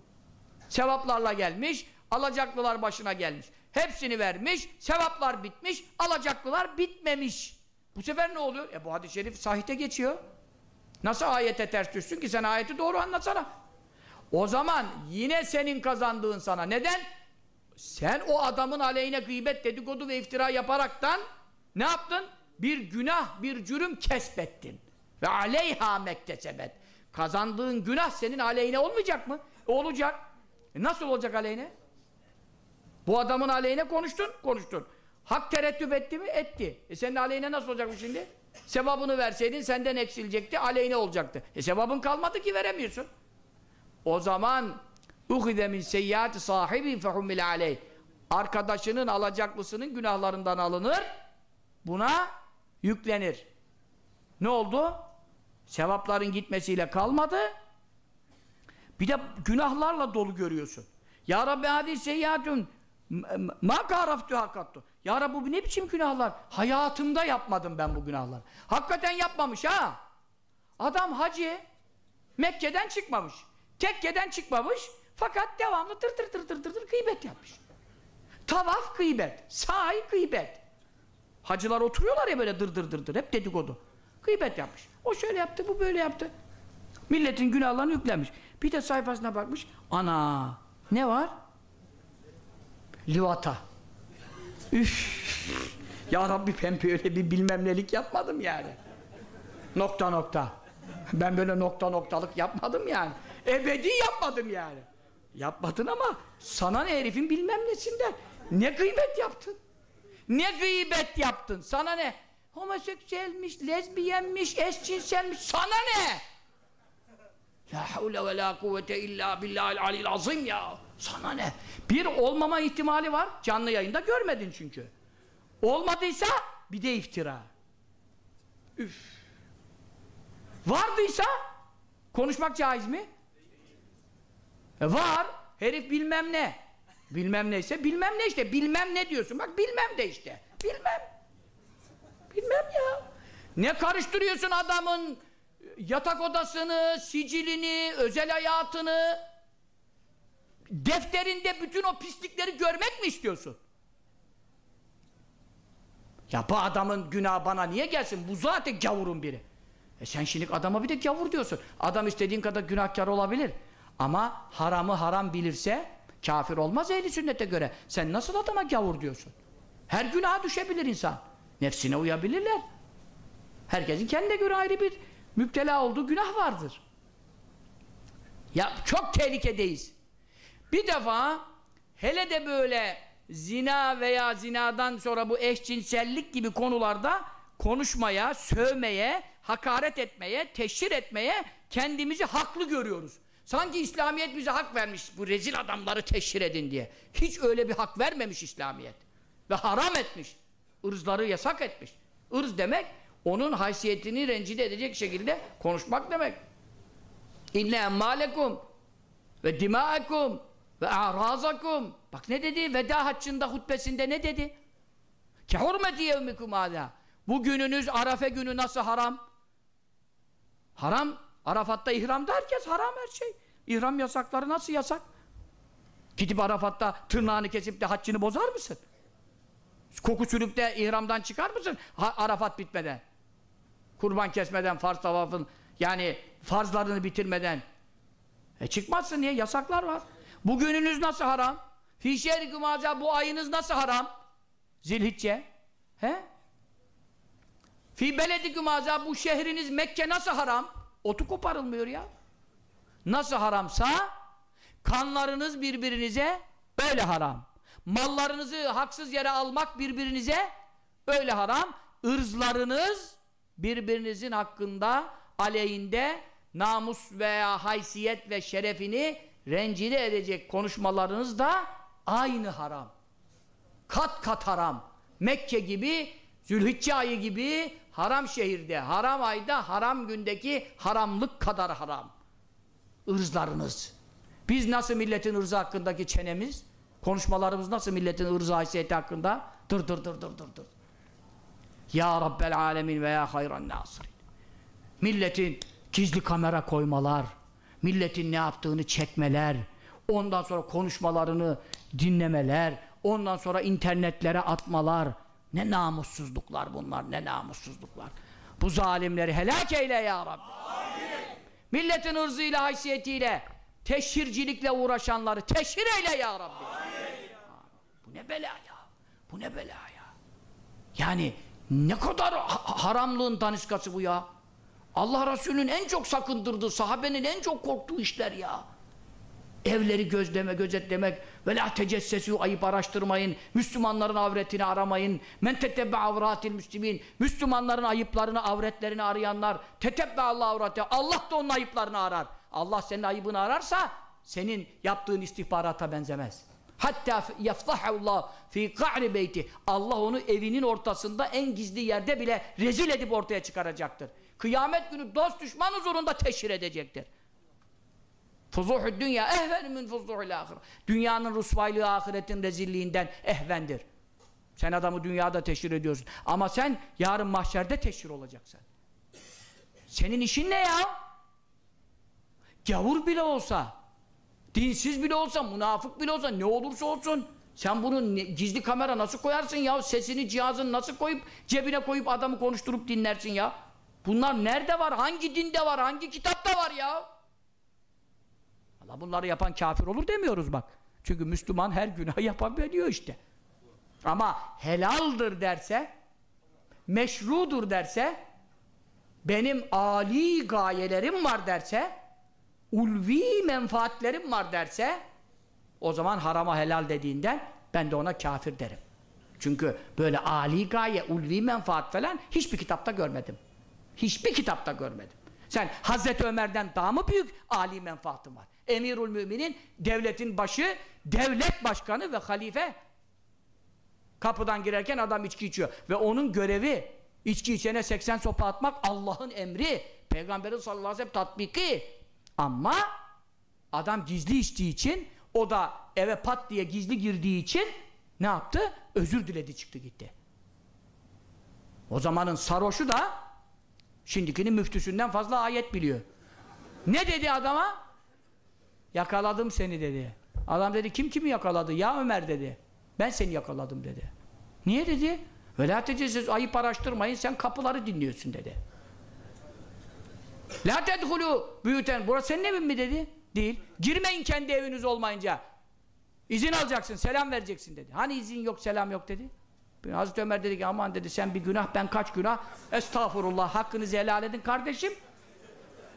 Sevaplarla gelmiş. Alacaklılar başına gelmiş. Hepsini vermiş. Sevaplar bitmiş. Alacaklılar bitmemiş. Bu sefer ne oluyor? E bu hadis-i şerif sahite geçiyor. Nasıl ayete ters düşsün ki sen ayeti doğru anlatsana. O zaman yine senin kazandığın sana. Neden? Sen o adamın aleyhine gıybet, dedikodu ve iftira yaparaktan ne yaptın? Bir günah, bir cürüm kesbettin. Ve aleyha mektesebet. Kazandığın günah senin aleyhine olmayacak mı? E, olacak. E, nasıl olacak aleyhine? Bu adamın aleyhine konuştun, konuştun. Hak tereddüt etti mi? Etti. E senin aleyhine nasıl olacak bu şimdi? Sevabını verseydin senden eksilecekti, aleyhine olacaktı. E sevabın kalmadı ki veremiyorsun. O zaman uhide min seyyati sahibi fehummil aleyh. Arkadaşının alacaklısının günahlarından alınır. Buna yüklenir. Ne oldu? Sevapların gitmesiyle kalmadı. Bir de günahlarla dolu görüyorsun. Ya Rabbi hadi seyyatun Ma karaftu hakattu. Ya Rabbi bu ne biçim günahlar? Hayatımda yapmadım ben bu günahları. Hakikaten yapmamış ha. Adam hacı Mekke'den çıkmamış. Tekke'den çıkmamış. Fakat devamlı tır tır tır tır tır tır gıybet yapmış. Tavaf gıybet. Sahi gıybet. Hacılar oturuyorlar ya böyle dır dır dır dır. Hep dedikodu. Gıybet yapmış. O şöyle yaptı, bu böyle yaptı. Milletin günahlarını yüklenmiş. Bir de sayfasına bakmış. Ana! Ne var? Livata. Üf! Ya Rabbi ben böyle bir bilmem nelik yapmadım yani. Nokta nokta. Ben böyle nokta noktalık yapmadım yani. Ebedi yapmadım yani. Yapmadın ama sana ne herifin bilmem nesinden. Ne gıybet yaptın? Ne gıybet yaptın? Sana ne? Homoseksüelmiş, lezbiyenmiş, eşcinselmiş. Sana ne? La havle ve la kuvvete illa billahil alil azim ya. Sana ne? Bir olmama ihtimali var. Canlı yayında görmedin çünkü. Olmadıysa bir de iftira. Üf. Vardıysa konuşmak caiz mi? E var. Herif bilmem ne. Bilmem neyse bilmem ne işte. Bilmem ne diyorsun. Bak bilmem de işte. Bilmem. Bilmem ya. Ne karıştırıyorsun adamın yatak odasını, sicilini, özel hayatını defterinde bütün o pislikleri görmek mi istiyorsun? Ya bu adamın günahı bana niye gelsin? Bu zaten gavurun biri. E sen şimdi adama bir de gavur diyorsun. Adam istediğin kadar günahkar olabilir. Ama haramı haram bilirse kafir olmaz ehli sünnete göre. Sen nasıl adama gavur diyorsun? Her günaha düşebilir insan. Nefsine uyabilirler. Herkesin kendine göre ayrı bir müptela olduğu günah vardır. Ya çok tehlikedeyiz. Bir defa hele de böyle zina veya zinadan sonra bu eşcinsellik gibi konularda konuşmaya, sövmeye, hakaret etmeye, teşhir etmeye kendimizi haklı görüyoruz. Sanki İslamiyet bize hak vermiş bu rezil adamları teşhir edin diye. Hiç öyle bir hak vermemiş İslamiyet. Ve haram etmiş. Irzları yasak etmiş. Irz demek onun haysiyetini rencide edecek şekilde konuşmak demek. İnne emmalekum ve dima'ekum ve a'razakum. Bak ne dedi? Veda haccında hutbesinde ne dedi? Ke hurmeti yevmikum âlâ. Bu gününüz Arafe günü nasıl haram? Haram. Arafat'ta ihramda herkes haram her şey. İhram yasakları nasıl yasak? Gidip Arafat'ta tırnağını kesip de haccını bozar mısın? Koku sürüp de ihramdan çıkar mısın? Arafat bitmeden. Kurban kesmeden, farz tavafın yani farzlarını bitirmeden. E çıkmazsın niye? Yasaklar var. Bugününüz nasıl haram? Fî şehriküm bu ayınız nasıl haram? Zilhicce. He? Fî belediküm bu şehriniz Mekke nasıl haram? Otu koparılmıyor ya. Nasıl haramsa kanlarınız birbirinize böyle haram. Mallarınızı haksız yere almak birbirinize öyle haram. Irzlarınız birbirinizin hakkında aleyhinde namus veya haysiyet ve şerefini rencide edecek konuşmalarınız da aynı haram. Kat kat haram. Mekke gibi, Zülhicce ayı gibi haram şehirde, haram ayda, haram gündeki haramlık kadar haram. Irzlarınız. Biz nasıl milletin ırzı hakkındaki çenemiz, konuşmalarımız nasıl milletin ırzı haysiyeti hakkında? Dır dır dır dır dır dır. Ya Rabbel Alemin ve ya hayran nasirin. Milletin gizli kamera koymalar, milletin ne yaptığını çekmeler, ondan sonra konuşmalarını dinlemeler, ondan sonra internetlere atmalar. Ne namussuzluklar bunlar, ne namussuzluklar. Bu zalimleri helak eyle ya Rabbi. Amin. Milletin ırzıyla, haysiyetiyle, teşhircilikle uğraşanları teşhir eyle ya Rabbi. Amin. Bu ne bela ya, bu ne bela ya. Yani ne kadar ha haramlığın daniskası bu ya. Allah Resulü'nün en çok sakındırdığı, sahabenin en çok korktuğu işler ya. Evleri gözleme, gözetlemek ve la tecessesu ayıp araştırmayın. Müslümanların avretini aramayın. Men tetebbe avratil müslimin. Müslümanların ayıplarını, avretlerini arayanlar. Tetebbe Allah avrate. Allah da onun ayıplarını arar. Allah senin ayıbını ararsa senin yaptığın istihbarata benzemez. Hatta yafzahullah fi ka'ri beyti. Allah onu evinin ortasında en gizli yerde bile rezil edip ortaya çıkaracaktır. Kıyamet günü dost düşman huzurunda teşhir edecektir. Fuzuhü dünya ehven min fuzuhül ahire. Dünyanın rusvaylığı ahiretin rezilliğinden ehvendir. Sen adamı dünyada teşhir ediyorsun. Ama sen yarın mahşerde teşhir olacaksın. Senin işin ne ya? Gavur bile olsa, dinsiz bile olsa, münafık bile olsa, ne olursa olsun sen bunu ne- gizli kamera nasıl koyarsın ya? Sesini, cihazını nasıl koyup cebine koyup adamı konuşturup dinlersin ya? Bunlar nerede var? Hangi dinde var? Hangi kitapta var ya? Allah bunları yapan kafir olur demiyoruz bak. Çünkü Müslüman her günah yapabiliyor işte. Ama helaldir derse, meşrudur derse, benim âli gayelerim var derse, ulvi menfaatlerim var derse, o zaman harama helal dediğinden ben de ona kafir derim. Çünkü böyle âli gaye, ulvi menfaat falan hiçbir kitapta görmedim. Hiçbir kitapta görmedim. Sen Hazreti Ömer'den daha mı büyük âli menfaatın var? Emirül müminin devletin başı, devlet başkanı ve halife. Kapıdan girerken adam içki içiyor. Ve onun görevi içki içene 80 sopa atmak Allah'ın emri. Peygamberin sallallahu aleyhi ve sellem tatbiki. Ama adam gizli içtiği için o da eve pat diye gizli girdiği için ne yaptı? Özür diledi çıktı gitti. O zamanın sarhoşu da şimdikinin müftüsünden fazla ayet biliyor. Ne dedi adama? Yakaladım seni dedi. Adam dedi kim kimi yakaladı? Ya Ömer dedi. Ben seni yakaladım dedi. Niye dedi? Vela tecessüs ayıp araştırmayın sen kapıları dinliyorsun dedi. La tedhulu büyüten. Burası senin evin mi dedi? Değil. Girmeyin kendi eviniz olmayınca. İzin alacaksın, selam vereceksin dedi. Hani izin yok, selam yok dedi. Hazreti Ömer dedi ki aman dedi sen bir günah, ben kaç günah. Estağfurullah, hakkınızı helal edin kardeşim.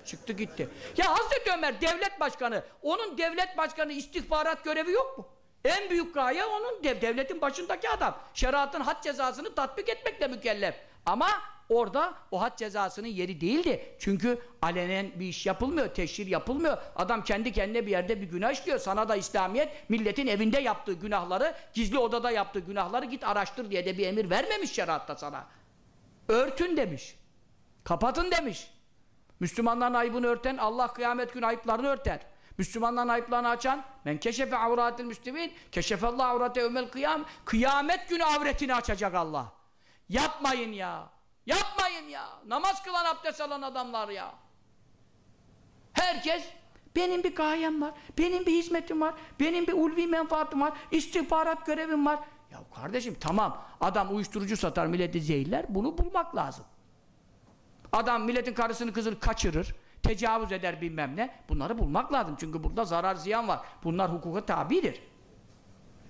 Çıktı gitti. Ya Hazreti Ömer devlet başkanı, onun devlet başkanı istihbarat görevi yok mu? En büyük gaye onun dev, devletin başındaki adam. Şeriatın had cezasını tatbik etmekle mükellef. Ama orada o had cezasının yeri değildi. Çünkü alenen bir iş yapılmıyor, teşhir yapılmıyor. Adam kendi kendine bir yerde bir günah işliyor. Sana da İslamiyet milletin evinde yaptığı günahları, gizli odada yaptığı günahları git araştır diye de bir emir vermemiş şeriatta sana. Örtün demiş. Kapatın demiş. Müslümanların ayıbını örten Allah kıyamet günü ayıplarını örter. Müslümanların ayıplarını açan men keşefe avratil müslimin keşefallahu avrate ömel kıyam kıyamet günü avretini açacak Allah. Yapmayın ya. Yapmayın ya. Namaz kılan abdest alan adamlar ya. Herkes benim bir gayem var, benim bir hizmetim var, benim bir ulvi menfaatim var, istihbarat görevim var. Ya kardeşim tamam adam uyuşturucu satar milleti zehirler bunu bulmak lazım. Adam milletin karısını kızını kaçırır, tecavüz eder bilmem ne. Bunları bulmak lazım çünkü burada zarar ziyan var. Bunlar hukuka tabidir.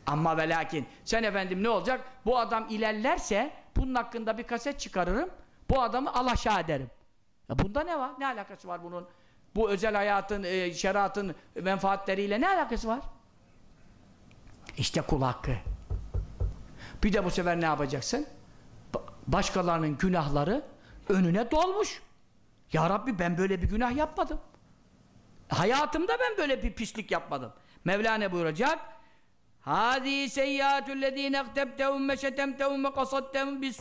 Ama ve lakin sen efendim ne olacak? Bu adam ilerlerse bunun hakkında bir kaset çıkarırım. Bu adamı alaşağı ederim. Ya bunda ne var? Ne alakası var bunun? Bu özel hayatın, e, şeriatın menfaatleriyle ne alakası var? İşte kul hakkı. Bir de bu sefer ne yapacaksın? Ba- Başkalarının günahları önüne dolmuş. Ya Rabbi ben böyle bir günah yapmadım. Hayatımda ben böyle bir pislik yapmadım. Mevlana buyuracak. Hadi seyyiatü lezîne ktebtehum ve şetemtehum ve kasattehum ve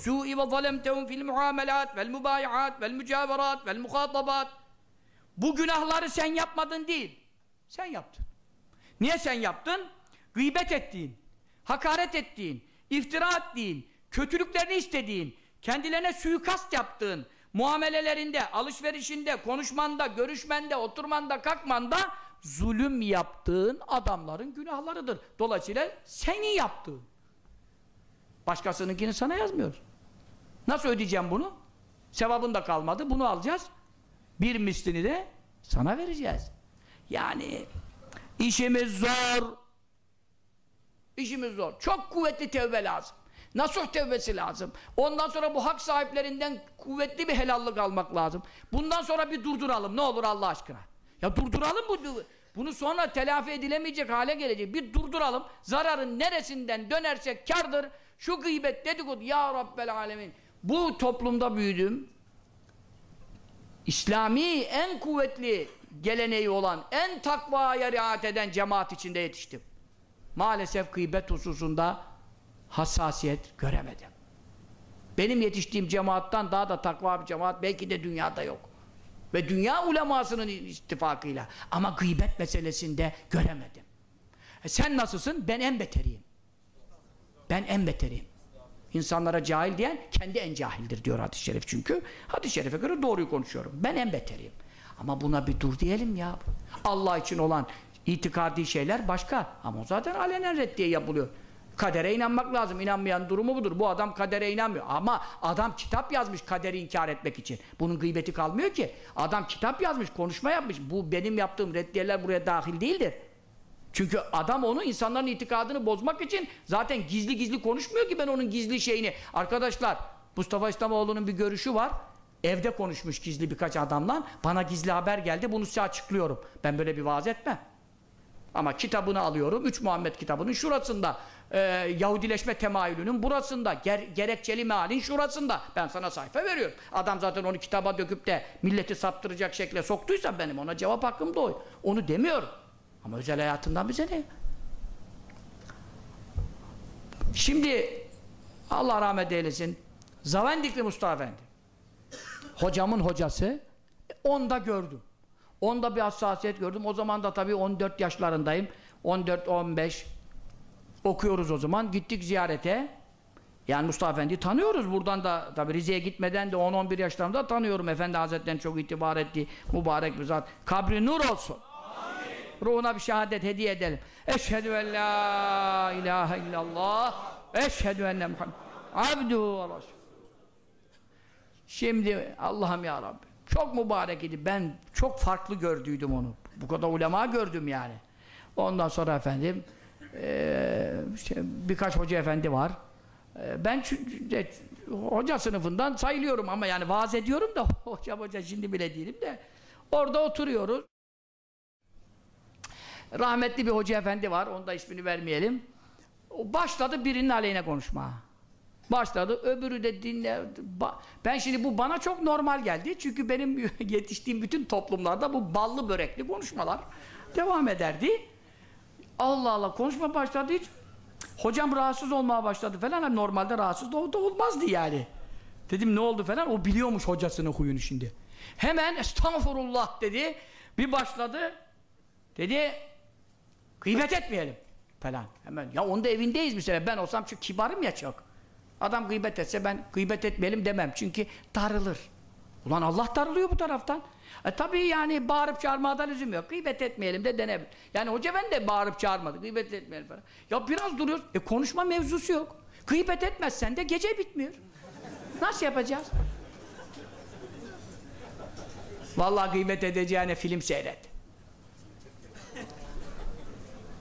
zalemtehum fil muamelat vel mubayiat vel mücaverat vel muhatabat. Bu günahları sen yapmadın değil. Sen yaptın. Niye sen yaptın? Gıybet ettiğin, hakaret ettiğin, iftira ettiğin, kötülüklerini istediğin, kendilerine suikast yaptığın, muamelelerinde, alışverişinde, konuşmanda, görüşmende, oturmanda, kalkmanda zulüm yaptığın adamların günahlarıdır. Dolayısıyla seni yaptığın. Başkasınınkini sana yazmıyoruz. Nasıl ödeyeceğim bunu? Sevabın da kalmadı. Bunu alacağız. Bir mislini de sana vereceğiz. Yani işimiz zor. İşimiz zor. Çok kuvvetli tevbe lazım. Nasuh tevbesi lazım. Ondan sonra bu hak sahiplerinden kuvvetli bir helallik almak lazım. Bundan sonra bir durduralım. Ne olur Allah aşkına. Ya durduralım bu. Bunu sonra telafi edilemeyecek hale gelecek. Bir durduralım. Zararın neresinden dönersek kardır. Şu gıybet dedikodu. Ya Rabbel Alemin. Bu toplumda büyüdüm. İslami en kuvvetli geleneği olan, en takvaya riayet eden cemaat içinde yetiştim. Maalesef gıybet hususunda hassasiyet göremedim. Benim yetiştiğim cemaattan daha da takva bir cemaat belki de dünyada yok. Ve dünya ulemasının ittifakıyla. Ama gıybet meselesinde göremedim. E sen nasılsın? Ben en beteriyim. Ben en beteriyim. İnsanlara cahil diyen kendi en cahildir diyor hadis-i şerif çünkü. Hadis-i şerife göre doğruyu konuşuyorum. Ben en beteriyim. Ama buna bir dur diyelim ya. Allah için olan itikadi şeyler başka. Ama zaten alenen reddiye yapılıyor. Kadere inanmak lazım. İnanmayan durumu budur. Bu adam kadere inanmıyor. Ama adam kitap yazmış kaderi inkar etmek için. Bunun gıybeti kalmıyor ki. Adam kitap yazmış, konuşma yapmış. Bu benim yaptığım reddiyeler buraya dahil değildir. Çünkü adam onu insanların itikadını bozmak için zaten gizli gizli konuşmuyor ki ben onun gizli şeyini. Arkadaşlar Mustafa İslamoğlu'nun bir görüşü var. Evde konuşmuş gizli birkaç adamla. Bana gizli haber geldi. Bunu size açıklıyorum. Ben böyle bir vaaz etmem. Ama kitabını alıyorum. Üç Muhammed kitabının şurasında. Ee, Yahudileşme temayülünün burasında. Ger gerekçeli mealin şurasında. Ben sana sayfa veriyorum. Adam zaten onu kitaba döküp de milleti saptıracak şekle soktuysa benim ona cevap hakkım da o. Onu demiyorum. Ama özel hayatından bize ne? Şimdi Allah rahmet eylesin. Zavendikli Mustafa Efendi. Hocamın hocası. Onda gördüm. Onda bir hassasiyet gördüm. O zaman da tabii 14 yaşlarındayım. 14-15 okuyoruz o zaman. Gittik ziyarete. Yani Mustafa Efendi'yi tanıyoruz. Buradan da tabii Rize'ye gitmeden de 10-11 yaşlarımda tanıyorum. Efendi Hazretleri'nin çok itibar ettiği mübarek bir zat. Kabri nur olsun. Ruhuna bir şehadet hediye edelim. Eşhedü en la ilahe illallah. Eşhedü enne Muhammed. Abduhu ve Resul. Şimdi Allah'ım ya Rabbi. Çok mübarek idi. Ben çok farklı gördüydüm onu. Bu kadar ulema gördüm yani. Ondan sonra efendim eee, işte birkaç hoca efendi var. Eee, ben de- hoca sınıfından sayılıyorum ama yani vaaz ediyorum da hoca hoca şimdi bile değilim de orada oturuyoruz. Rahmetli bir hoca efendi var. Onun da ismini vermeyelim. Başladı birinin aleyhine konuşmaya. Başladı. Öbürü de dinle. Ben şimdi bu bana çok normal geldi. Çünkü benim yetiştiğim bütün toplumlarda bu ballı börekli konuşmalar devam ederdi. Allah Allah konuşma başladı hiç. Hocam rahatsız olmaya başladı falan. Hani Normalde rahatsız da o olmazdı yani. Dedim ne oldu falan. O biliyormuş hocasının huyunu şimdi. Hemen estağfurullah dedi. Bir başladı. Dedi gıybet etmeyelim falan. Hemen ya onun da evindeyiz mesela. Ben olsam şu kibarım ya çok. Adam gıybet etse ben gıybet etmeyelim demem. Çünkü darılır. Ulan Allah darılıyor bu taraftan. E tabii yani bağırıp çağırmada lüzum yok. Gıybet etmeyelim de denebilir. Yani hoca ben de bağırıp çağırmadı. Gıybet etmeyelim falan. Ya biraz duruyoruz. E konuşma mevzusu yok. Gıybet etmezsen de gece bitmiyor. Nasıl yapacağız? Vallahi gıybet edeceğine film seyret.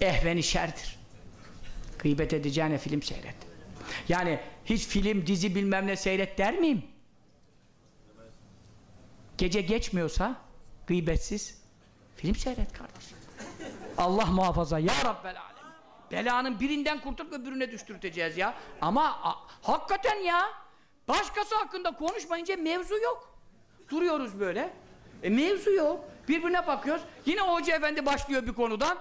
Ehveni şerdir. Gıybet edeceğine film seyret. Yani hiç film, dizi bilmem ne seyret der miyim? Gece geçmiyorsa gıybetsiz film seyret kardeşim. Allah muhafaza ya Rabbel alem. Belanın birinden kurtulup öbürüne düşürteceğiz ya. Ama a, hakikaten ya başkası hakkında konuşmayınca mevzu yok. Duruyoruz böyle. E mevzu yok. Birbirine bakıyoruz. Yine hoca efendi başlıyor bir konudan.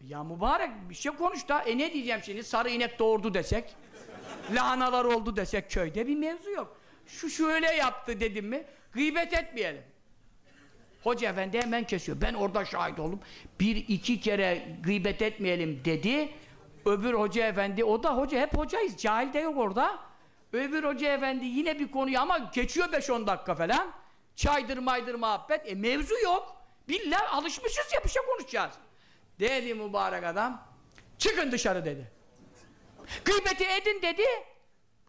Ya mübarek bir şey konuş da. E ne diyeceğim şimdi? Sarı inek doğurdu desek. Lahanalar oldu desek köyde bir mevzu yok. Şu şöyle yaptı dedim mi? Gıybet etmeyelim. Hoca efendi hemen kesiyor. Ben orada şahit oldum. Bir iki kere gıybet etmeyelim dedi. Öbür hoca efendi, o da hoca, hep hocayız. Cahil de yok orada. Öbür hoca efendi yine bir konuyu ama geçiyor 5-10 dakika falan. Çaydır maydır muhabbet. E mevzu yok. Billahi alışmışız ya bir şey konuşacağız. Dedi mübarek adam. Çıkın dışarı dedi. Gıybeti edin dedi.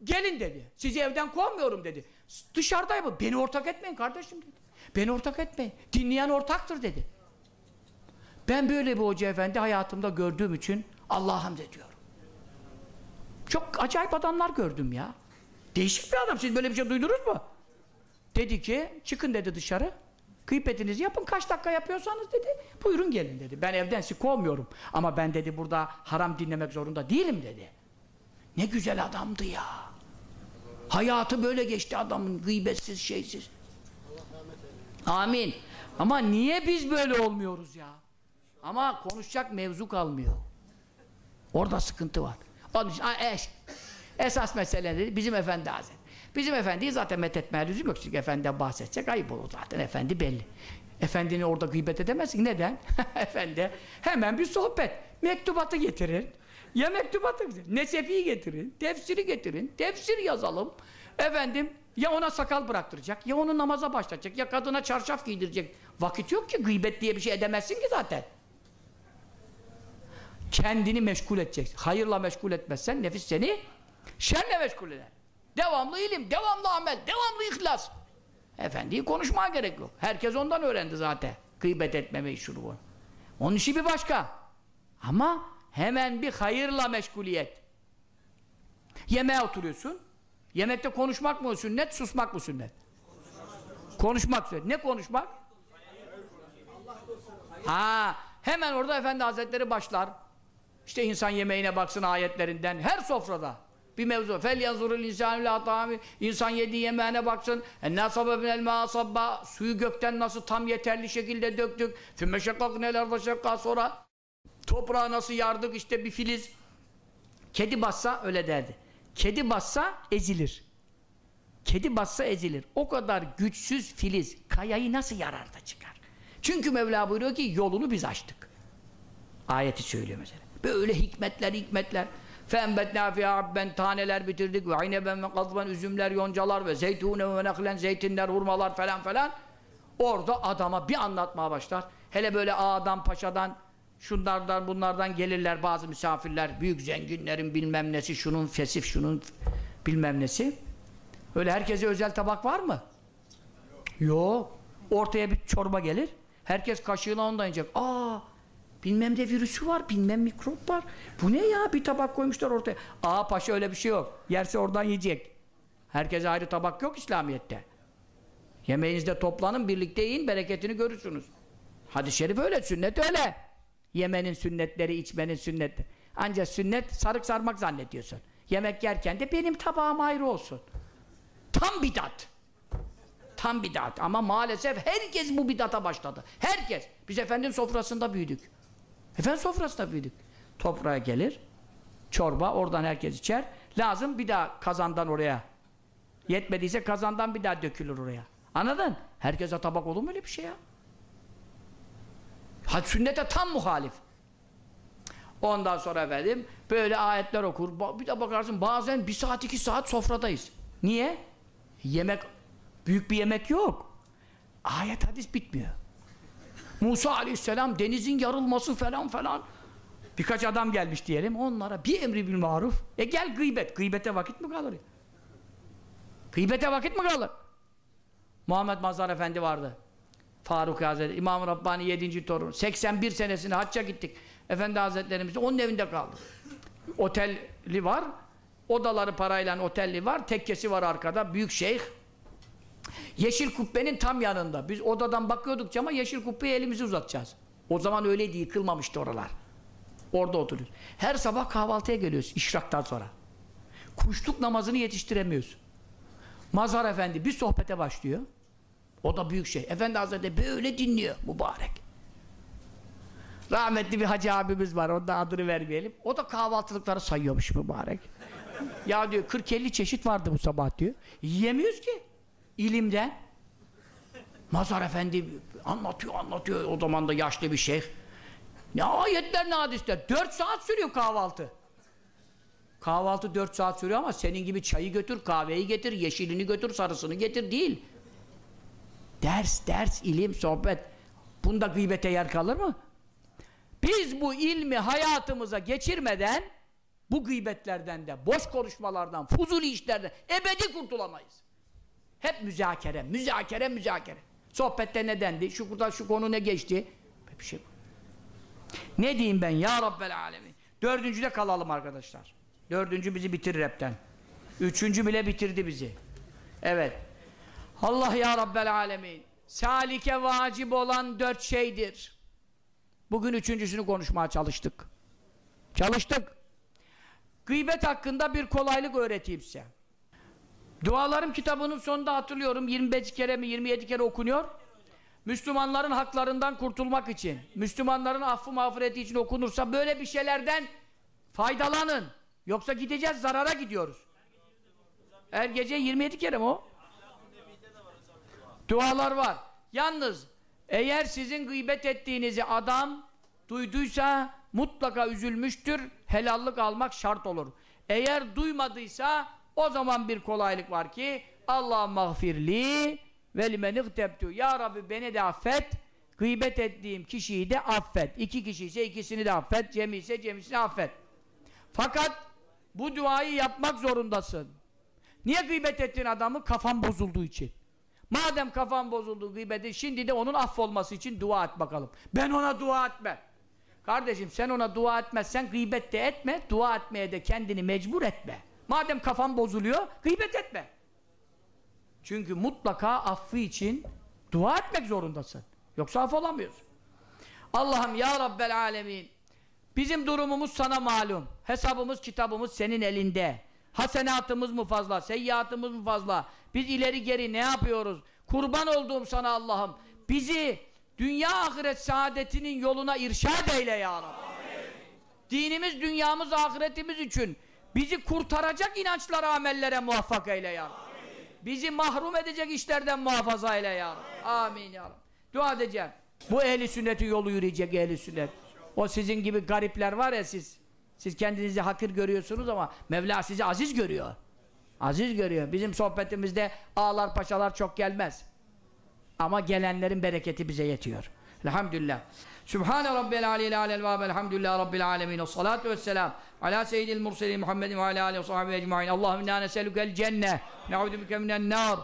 Gelin dedi. Sizi evden kovmuyorum dedi. Dışarıdayım. Beni ortak etmeyin kardeşim dedi. Beni ortak etmeyin. Dinleyen ortaktır dedi. Ben böyle bir hoca efendi hayatımda gördüğüm için Allah'a hamd ediyorum. Çok acayip adamlar gördüm ya. Değişik bir adam. Siz böyle bir şey duydunuz mu? Dedi ki çıkın dedi dışarı. Gıybetinizi yapın kaç dakika yapıyorsanız dedi. Buyurun gelin dedi. Ben evden sizi kovmuyorum. Ama ben dedi burada haram dinlemek zorunda değilim dedi. Ne güzel adamdı ya. Hayatı böyle geçti adamın gıybetsiz şeysiz. Amin. Ama niye biz böyle olmuyoruz ya? Ama konuşacak mevzu kalmıyor. Orada sıkıntı var. Onun için eş, esas mesele dedi bizim Efendi Hazretleri. Bizim efendiyi zaten methetmeye lüzum yok. Çünkü efendiden bahsedecek ayıp olur zaten. Efendi belli. Efendini orada gıybet edemezsin. Neden? Efendi hemen bir sohbet. Mektubatı getirin. Ya mektubatı getirin. Nesefi'yi getirin. Tefsiri getirin. Tefsir yazalım. Efendim ya ona sakal bıraktıracak, ya onu namaza başlatacak, ya kadına çarşaf giydirecek. Vakit yok ki gıybet diye bir şey edemezsin ki zaten. Kendini meşgul edeceksin. Hayırla meşgul etmezsen nefis seni şerle meşgul eder. Devamlı ilim, devamlı amel, devamlı ihlas. Efendiyi konuşmaya gerek yok. Herkes ondan öğrendi zaten. Gıybet etmemeyi şunu bunu. Onun işi bir başka. Ama hemen bir hayırla meşguliyet. Yemeğe oturuyorsun. Yemekte konuşmak mı sünnet, susmak mı sünnet? Konuşmak sünnet. Ne konuşmak? Ha, hemen orada Efendi Hazretleri başlar. İşte insan yemeğine baksın ayetlerinden. Her sofrada bir mevzu. Fel yanzurul insanu la. İnsan yediği yemeğine baksın. Enna sababin el sabba. Suyu gökten nasıl tam yeterli şekilde döktük. Fümme şekkak neler da şekka sonra. Toprağı nasıl yardık işte bir filiz. Kedi bassa öyle derdi. Kedi bassa ezilir. Kedi bassa ezilir. O kadar güçsüz filiz kayayı nasıl yarar da çıkar? Çünkü Mevla buyuruyor ki yolunu biz açtık. Ayeti söylüyor mesela. Böyle hikmetler hikmetler. فَاَنْبَتْنَا فِيهَا ben taneler bitirdik ve ayneben ve kazban üzümler, yoncalar ve zeytune ve neklen zeytinler, hurmalar falan falan. Orada adama bir anlatmaya başlar. Hele böyle ağadan, paşadan, şunlardan, bunlardan gelirler bazı misafirler. Büyük zenginlerin bilmem nesi, şunun fesif, şunun bilmem nesi. Öyle herkese özel tabak var mı? Yok. Ortaya bir çorba gelir. Herkes kaşığına ondan yiyecek. Aa, bilmem de virüsü var, bilmem mikrop var. Bu ne ya? Bir tabak koymuşlar ortaya. Aa paşa öyle bir şey yok. Yerse oradan yiyecek. Herkese ayrı tabak yok İslamiyet'te. Yemeğinizde toplanın, birlikte yiyin, bereketini görürsünüz. Hadis-i şerif öyle, sünnet öyle. Yemenin sünnetleri, içmenin sünnetleri. Ancak sünnet sarık sarmak zannediyorsun. Yemek yerken de benim tabağım ayrı olsun. Tam bidat. Tam bidat. Ama maalesef herkes bu bidata başladı. Herkes. Biz efendim sofrasında büyüdük. Efendim sofrasında büyüdük. Toprağa gelir. Çorba. Oradan herkes içer. Lazım bir daha kazandan oraya. Yetmediyse kazandan bir daha dökülür oraya. Anladın? Herkese tabak olur mu öyle bir şey ya? Hadi sünnete tam muhalif. Ondan sonra efendim böyle ayetler okur. Bir de bakarsın bazen bir saat iki saat sofradayız. Niye? Yemek büyük bir yemek yok. Ayet hadis bitmiyor. Musa aleyhisselam denizin yarılması falan falan. Birkaç adam gelmiş diyelim. Onlara bir emri bil maruf. E gel gıybet. Gıybete vakit mi kalır? Gıybete vakit mi kalır? Muhammed Mazhar Efendi vardı. Faruk Hazretleri, İmam Rabbani 7. torun. 81 senesinde hacca gittik. Efendi Hazretlerimiz onun evinde kaldı. Otelli var. Odaları parayla otelli var. Tekkesi var arkada. Büyük şeyh. Yeşil kubbenin tam yanında. Biz odadan bakıyorduk ama yeşil kubbeye elimizi uzatacağız. O zaman öyleydi, yıkılmamıştı oralar. Orada oturuyoruz. Her sabah kahvaltıya geliyoruz işraktan sonra. Kuşluk namazını yetiştiremiyoruz. Mazhar Efendi bir sohbete başlıyor. O da büyük şey. Efendi Hazretleri böyle dinliyor mübarek. Rahmetli bir hacı abimiz var. Onun da adını vermeyelim. O da kahvaltılıkları sayıyormuş mübarek. ya diyor 40-50 çeşit vardı bu sabah diyor. Yiyemiyoruz ki. İlimden. Mazhar Efendi anlatıyor anlatıyor. O zaman da yaşlı bir şeyh. Ne ayetler ne hadisler. 4 saat sürüyor kahvaltı. Kahvaltı 4 saat sürüyor ama senin gibi çayı götür, kahveyi getir, yeşilini götür, sarısını getir değil. Ders, ders, ilim, sohbet. Bunda gıybete yer kalır mı? Biz bu ilmi hayatımıza geçirmeden bu gıybetlerden de, boş konuşmalardan, fuzuli işlerden ebedi kurtulamayız. Hep müzakere, müzakere, müzakere. Sohbette ne dendi? Şu burada şu konu ne geçti? Bir şey Ne diyeyim ben ya Rabbel Alemin? Dördüncüde kalalım arkadaşlar. Dördüncü bizi bitirir hepten. Üçüncü bile bitirdi bizi. Evet. Allah ya Rabbel Alemin. Salike vacip olan dört şeydir. Bugün üçüncüsünü konuşmaya çalıştık. Çalıştık. Gıybet hakkında bir kolaylık öğreteyim size. Dualarım kitabının sonunda hatırlıyorum 25 kere mi 27 kere okunuyor. Müslümanların haklarından kurtulmak için, Müslümanların affı mağfireti için okunursa böyle bir şeylerden faydalanın. Yoksa gideceğiz zarara gidiyoruz. Her gece 27 kere mi o? Dualar var. Yalnız eğer sizin gıybet ettiğinizi adam duyduysa mutlaka üzülmüştür. Helallik almak şart olur. Eğer duymadıysa o zaman bir kolaylık var ki Allah mağfirli ve limen. Ya Rabbi beni de affet. Gıybet ettiğim kişiyi de affet. İki kişi ise ikisini de affet. Cemi ise cemisini affet. Fakat bu duayı yapmak zorundasın. Niye gıybet ettiğin adamı? Kafan bozulduğu için. Madem kafan bozuldu gıybeti, şimdi de onun affolması için dua et bakalım. Ben ona dua etmem. Kardeşim sen ona dua etmezsen gıybet de etme, dua etmeye de kendini mecbur etme. Madem kafan bozuluyor, gıybet etme. Çünkü mutlaka affı için dua etmek zorundasın. Yoksa af olamıyorsun. Allah'ım ya Rabbel Alemin bizim durumumuz sana malum. Hesabımız, kitabımız senin elinde. Hasenatımız mı fazla, seyyiatımız mı fazla? Biz ileri geri ne yapıyoruz? Kurban olduğum sana Allah'ım. Bizi dünya ahiret saadetinin yoluna irşad eyle ya Rabbi. Dinimiz, dünyamız, ahiretimiz için bizi kurtaracak inançlara, amellere muvaffak eyle ya Rabbi. Bizi mahrum edecek işlerden muhafaza eyle ya Rabbi. Amin ya Rabbi. Dua edeceğim. Bu ehli sünneti yolu yürüyecek ehli sünnet. O sizin gibi garipler var ya siz. Siz kendinizi hakir görüyorsunuz ama Mevla sizi aziz görüyor. Aziz görüyor. Bizim sohbetimizde ağlar paşalar çok gelmez. Ama gelenlerin bereketi bize yetiyor. Elhamdülillah. Sübhane Rabbel Aleyhi Alel Vâb Elhamdülillah Rabbil Alemin. Salatu vesselam. Ala seyyidil murselin Muhammedin ve ala aleyhi ve sahibi ecma'in. Allahümme inna neselükel cenne. Ne'udu bike minen nar.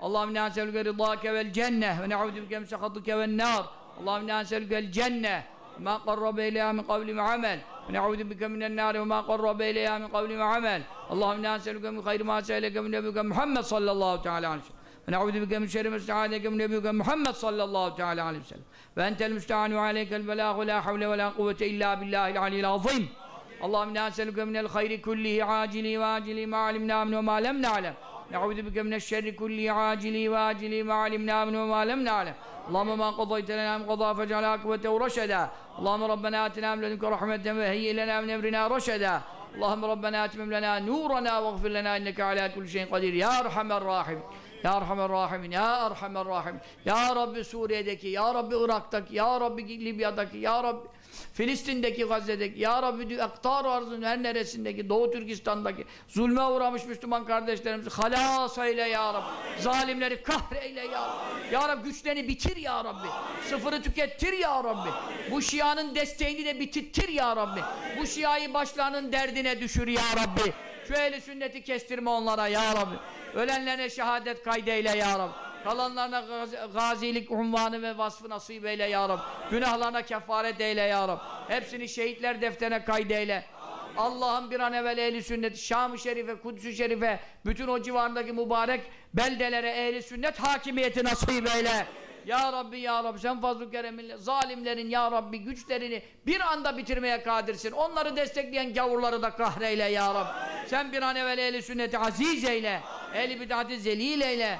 Allahümme inna neselüke rıdâke vel cenne. Ve ne'udu bike misekhatike vel nar. Allahümme inna neselükel cenne. Ma qarrabe ilâ min kavlim amel. ونعوذ بك من النار وما قرب إليها من قول وعمل. اللهم نسألك من خير ما سألك من نبيك محمد صلى الله تعالى عليه وسلم. ونعوذ بك من شر ما استعاذك من نبيك محمد صلى الله تعالى عليه وسلم. وأنت المستعان وعليك البلاغ ولا حول ولا قوة إلا بالله العلي العظيم. اللهم نسألك من الخير كله عاجله وآجله ما علمنا منه وما لم نعلم. Ne'udu bike mineşşerri kulli acili ve acili ma alimna minhu ve ma lem na'lem. Allahümme ma qadayte lena min qada fec'al akıbetehu reşeda. Allahümme Rabbena atina min ledünke rahmeten ve heyye lena min emrina reşeda. Allahümme Rabbena atmim lena nurana ve gfir lena inneke ala kulli şeyin kadir. Ya Erhamer Rahim. Ya Erhamer Rahimin, Ya Erhamer Rahim. Ya Rabbi Suriye'deki, Ya Rabbi Irak'taki, Ya Rabbi Libya'daki, Ya Rabbi Filistin'deki, Gazze'deki, Ya Rabbi Aktar arzının her neresindeki, Doğu Türkistan'daki zulme uğramış Müslüman kardeşlerimizi halas eyle Ya Rabbi. Zalimleri kahreyle Ya Rabbi. Ya Rabbi güçlerini bitir Ya Rabbi. Sıfırı tükettir Ya Rabbi. Bu şianın desteğini de bitirtir Ya Rabbi. Bu şiayı başlarının derdine düşür Ya Rabbi. Şu ehli sünneti kestirme onlara Ya Rabbi. Ölenlerine şehadet kaydeyle Ya Rabbi. Kalanlarına gazi, gazilik unvanı ve vasfı nasip eyle Ya Rabbi. Günahlarına kefaret eyle Ya Rabbi. Hepsini şehitler defterine kaydeyle. Allah'ım bir an evvel ehli sünnet Şam-ı Şerife, Kudüs-ü Şerife bütün o civarındaki mübarek beldelere ehli sünnet hakimiyeti nasip eyle. Ya Rabbi ya Rabbi sen fazl-ı kereminle zalimlerin ya Rabbi güçlerini bir anda bitirmeye kadirsin. Onları destekleyen gavurları da kahreyle ya Rabbi. Sen bir an evvel ehli sünneti aziz eyle. Ehli bid'ati zelil eyle.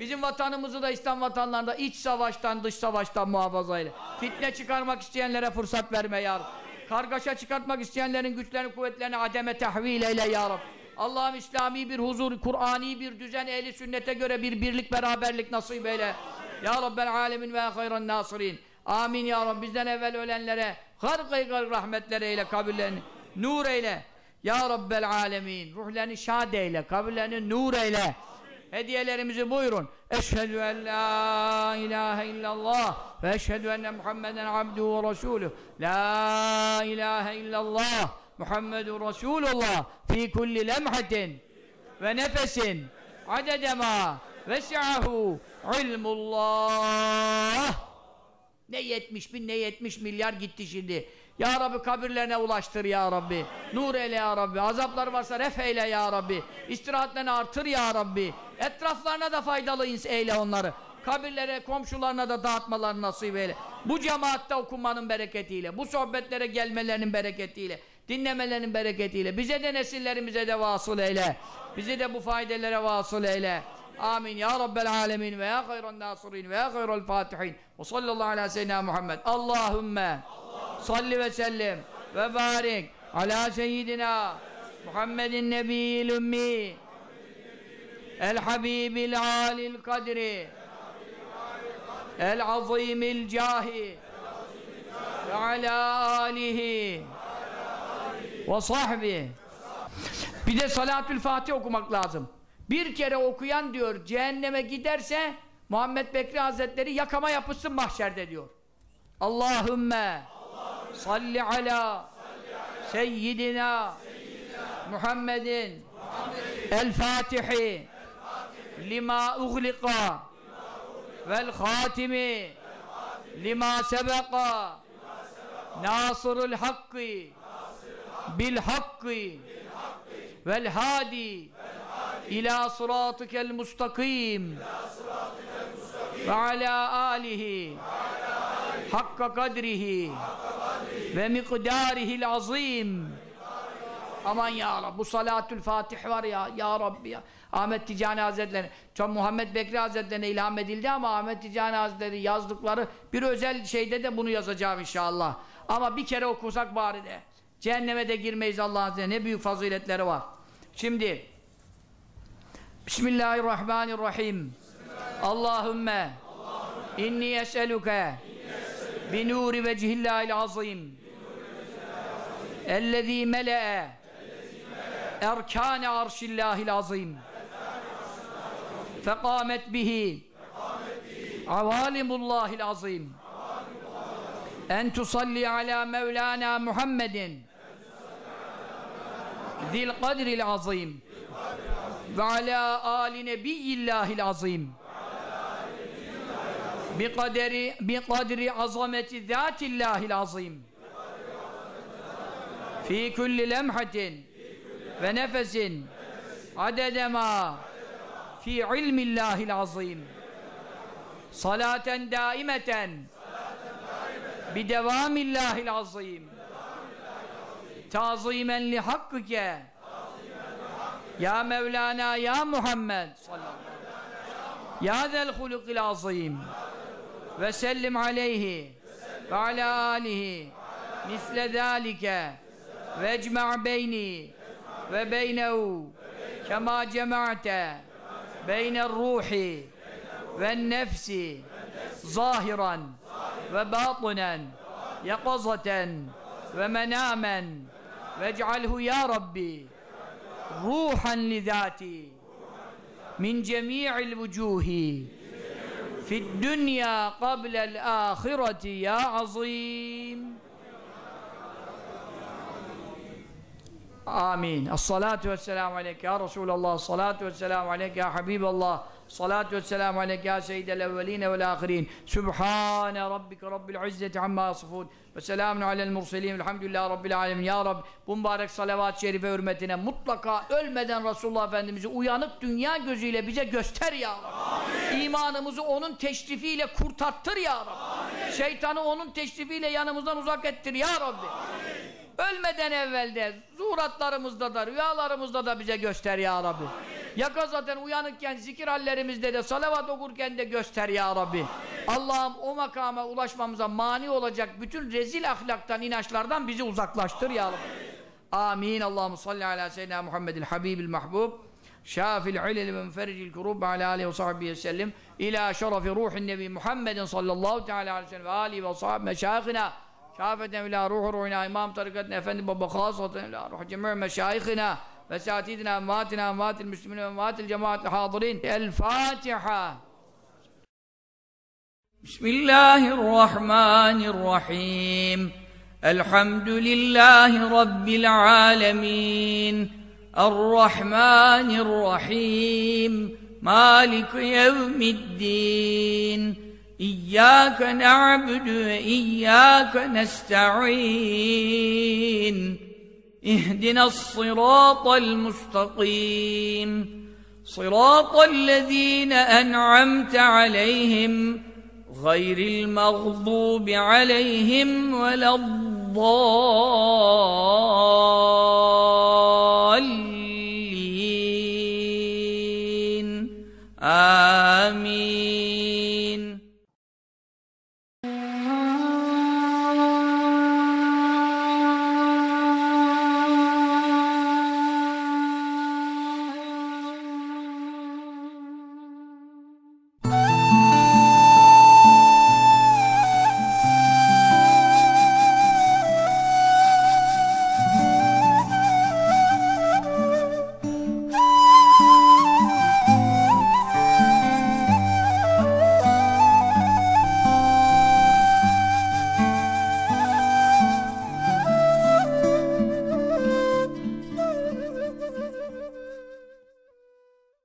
Bizim vatanımızı da İslam vatanlarında iç savaştan dış savaştan muhafaza eyle. Fitne çıkarmak isteyenlere fırsat verme ya Rabbi. Kargaşa çıkartmak isteyenlerin güçlerini kuvvetlerini ademe tahvil eyle ya Rabbi. Allah'ım İslami bir huzur, Kur'ani bir düzen, ehli sünnete göre bir birlik, beraberlik nasip eyle. Ya Rabbel alemin ve hayran nasirin. Amin ya Rabbi. Bizden evvel ölenlere harkayı gar rahmetler eyle, kabirlerini nur eyle. Ya Rabbel alemin. Ruhlerini şad eyle, kabirlerini nur eyle. Hediyelerimizi buyurun. Eşhedü en la ilahe illallah ve eşhedü enne Muhammeden abduhu ve resuluh. La ilahe illallah Muhammedun Resulullah fi kulli lemhatin ve nefesin adedema vesi'ahu ilmullah ne 70 bin ne 70 milyar gitti şimdi Ya Rabbi kabirlerine ulaştır Ya Rabbi. Nur eyle Ya Rabbi. Azaplar varsa ref eyle Ya Rabbi. İstirahatlerini artır Ya Rabbi. Etraflarına da faydalı eyle onları. Kabirlere komşularına da dağıtmalarını nasip eyle. Bu cemaatte okunmanın bereketiyle bu sohbetlere gelmelerinin bereketiyle dinlemelerinin bereketiyle bize de nesillerimize de vasıl eyle. Bizi de bu faydelere vasıl eyle Amin. Ya Rabbel alemin ve ya hayran nasirin ve ya hayral fatihin. Ve sallallahu ala seyyidina Muhammed. Allahümme salli ve sellim ve barik ala seyyidina Muhammedin nebiyil ümmi. El habibil alil kadri. El azimil cahi. Ve ala alihi ve sahbihi. Bir de salatül fatih okumak lazım. Bir kere okuyan diyor cehenneme giderse Muhammed Bekri Hazretleri yakama yapışsın mahşerde diyor. Allahümme salli ala seyyidina Muhammedin el Fatihi lima ughliqa vel hatimi lima sebeqa nasırul hakkı bil hakkı vel hadi ila sıratıkel mustakim ve ala alihi hakka kadrihi. Ve miqdarihil azim aman ya Rabbi bu salatül fatih var ya ya Rabbi ya. Ahmet Ticani Hazretleri çok Muhammed Bekri Hazretlerine ilham edildi ama Ahmet Ticani Hazretleri yazdıkları bir özel şeyde de bunu yazacağım inşallah. Ama bir kere okusak bari de cehenneme de girmeyiz Allah'ın izniyle. Ne büyük faziletleri var. Şimdi Bismillahirrahmanirrahim. Allahümme inni es'eluke binuri vecihillahil azim. Ellezî mele'e erkâne arşillâhil azim. Fekâmet bihi avalimullahil azim. En tusalli ala mevlana Muhammedin zil kadril azim ve ala ali nebiyyillahil azim. Bi kaderi bi kadri azameti zatillahil azim. Fi kulli lemhatin ve nefesin adedema fi ilmillahil azim. Salaten daimeten bi devamillahil azim. Tazimen li hakkike ya Mevlana ya Muhammed ya zel hulukil azim ve sellim aleyhi ve ala alihi misle zâlike ve ecma' beyni ve beynehu kema cema'te beyne ruhi ve nefsi zahiran ve batinen yakazaten ve menamen vec'alhu ya Rabbi ruhan li zati min cemi'il vucuhi fi dünya qablel ahireti ya azim Amin. As-salatu vesselamu aleyke ya Resulallah. As-salatu vesselamu aleyke Salatu vesselamu aleyke ya seyyidel evveline vel ahirin. Sübhane rabbike rabbil izzeti amma yasifun. Ve selamun alel murselin. Elhamdülillahi rabbil alemin. Ya Rabbi bu mübarek salavat-ı şerife hürmetine mutlaka ölmeden Resulullah Efendimiz'i uyanık dünya gözüyle bize göster ya. Amin. İmanımızı onun teşrifiyle kurtarttır ya Rabbi. Amin. Şeytanı onun teşrifiyle yanımızdan uzak ettir ya Rabbi. Amin. Ölmeden evvelde zuhuratlarımızda da rüyalarımızda da bize göster ya Rabbi. Yaka zaten uyanıkken zikir hallerimizde de salavat okurken de göster ya Rabbi. Allah'ım o makama ulaşmamıza mani olacak bütün rezil ahlaktan, inançlardan bizi uzaklaştır ya Rabbi. Amin. Allahu salli ala seyyidina Muhammedil habibil mahbub. Şafil ilil ve müferricil kurub ala aleyhi ve sahbihi sellem ila şerefi ruhin nebi Muhammedin sallallahu teala aleyhi ve sellem ve alihi ve sahbihi meşayihina şafeten ila ruhu ruhina imam tarikatına efendi baba khasaten ila ruhu cemî meşayihina وساتذنا أمواتنا أموات المسلمين وأموات الجماعة الحاضرين. الفاتحة. بسم الله الرحمن الرحيم. الحمد لله رب العالمين. الرحمن الرحيم. مالك يوم الدين. إياك نعبد وإياك نستعين. اهدنا الصراط المستقيم. صراط الذين أنعمت عليهم غير المغضوب عليهم ولا الضالين. آمين.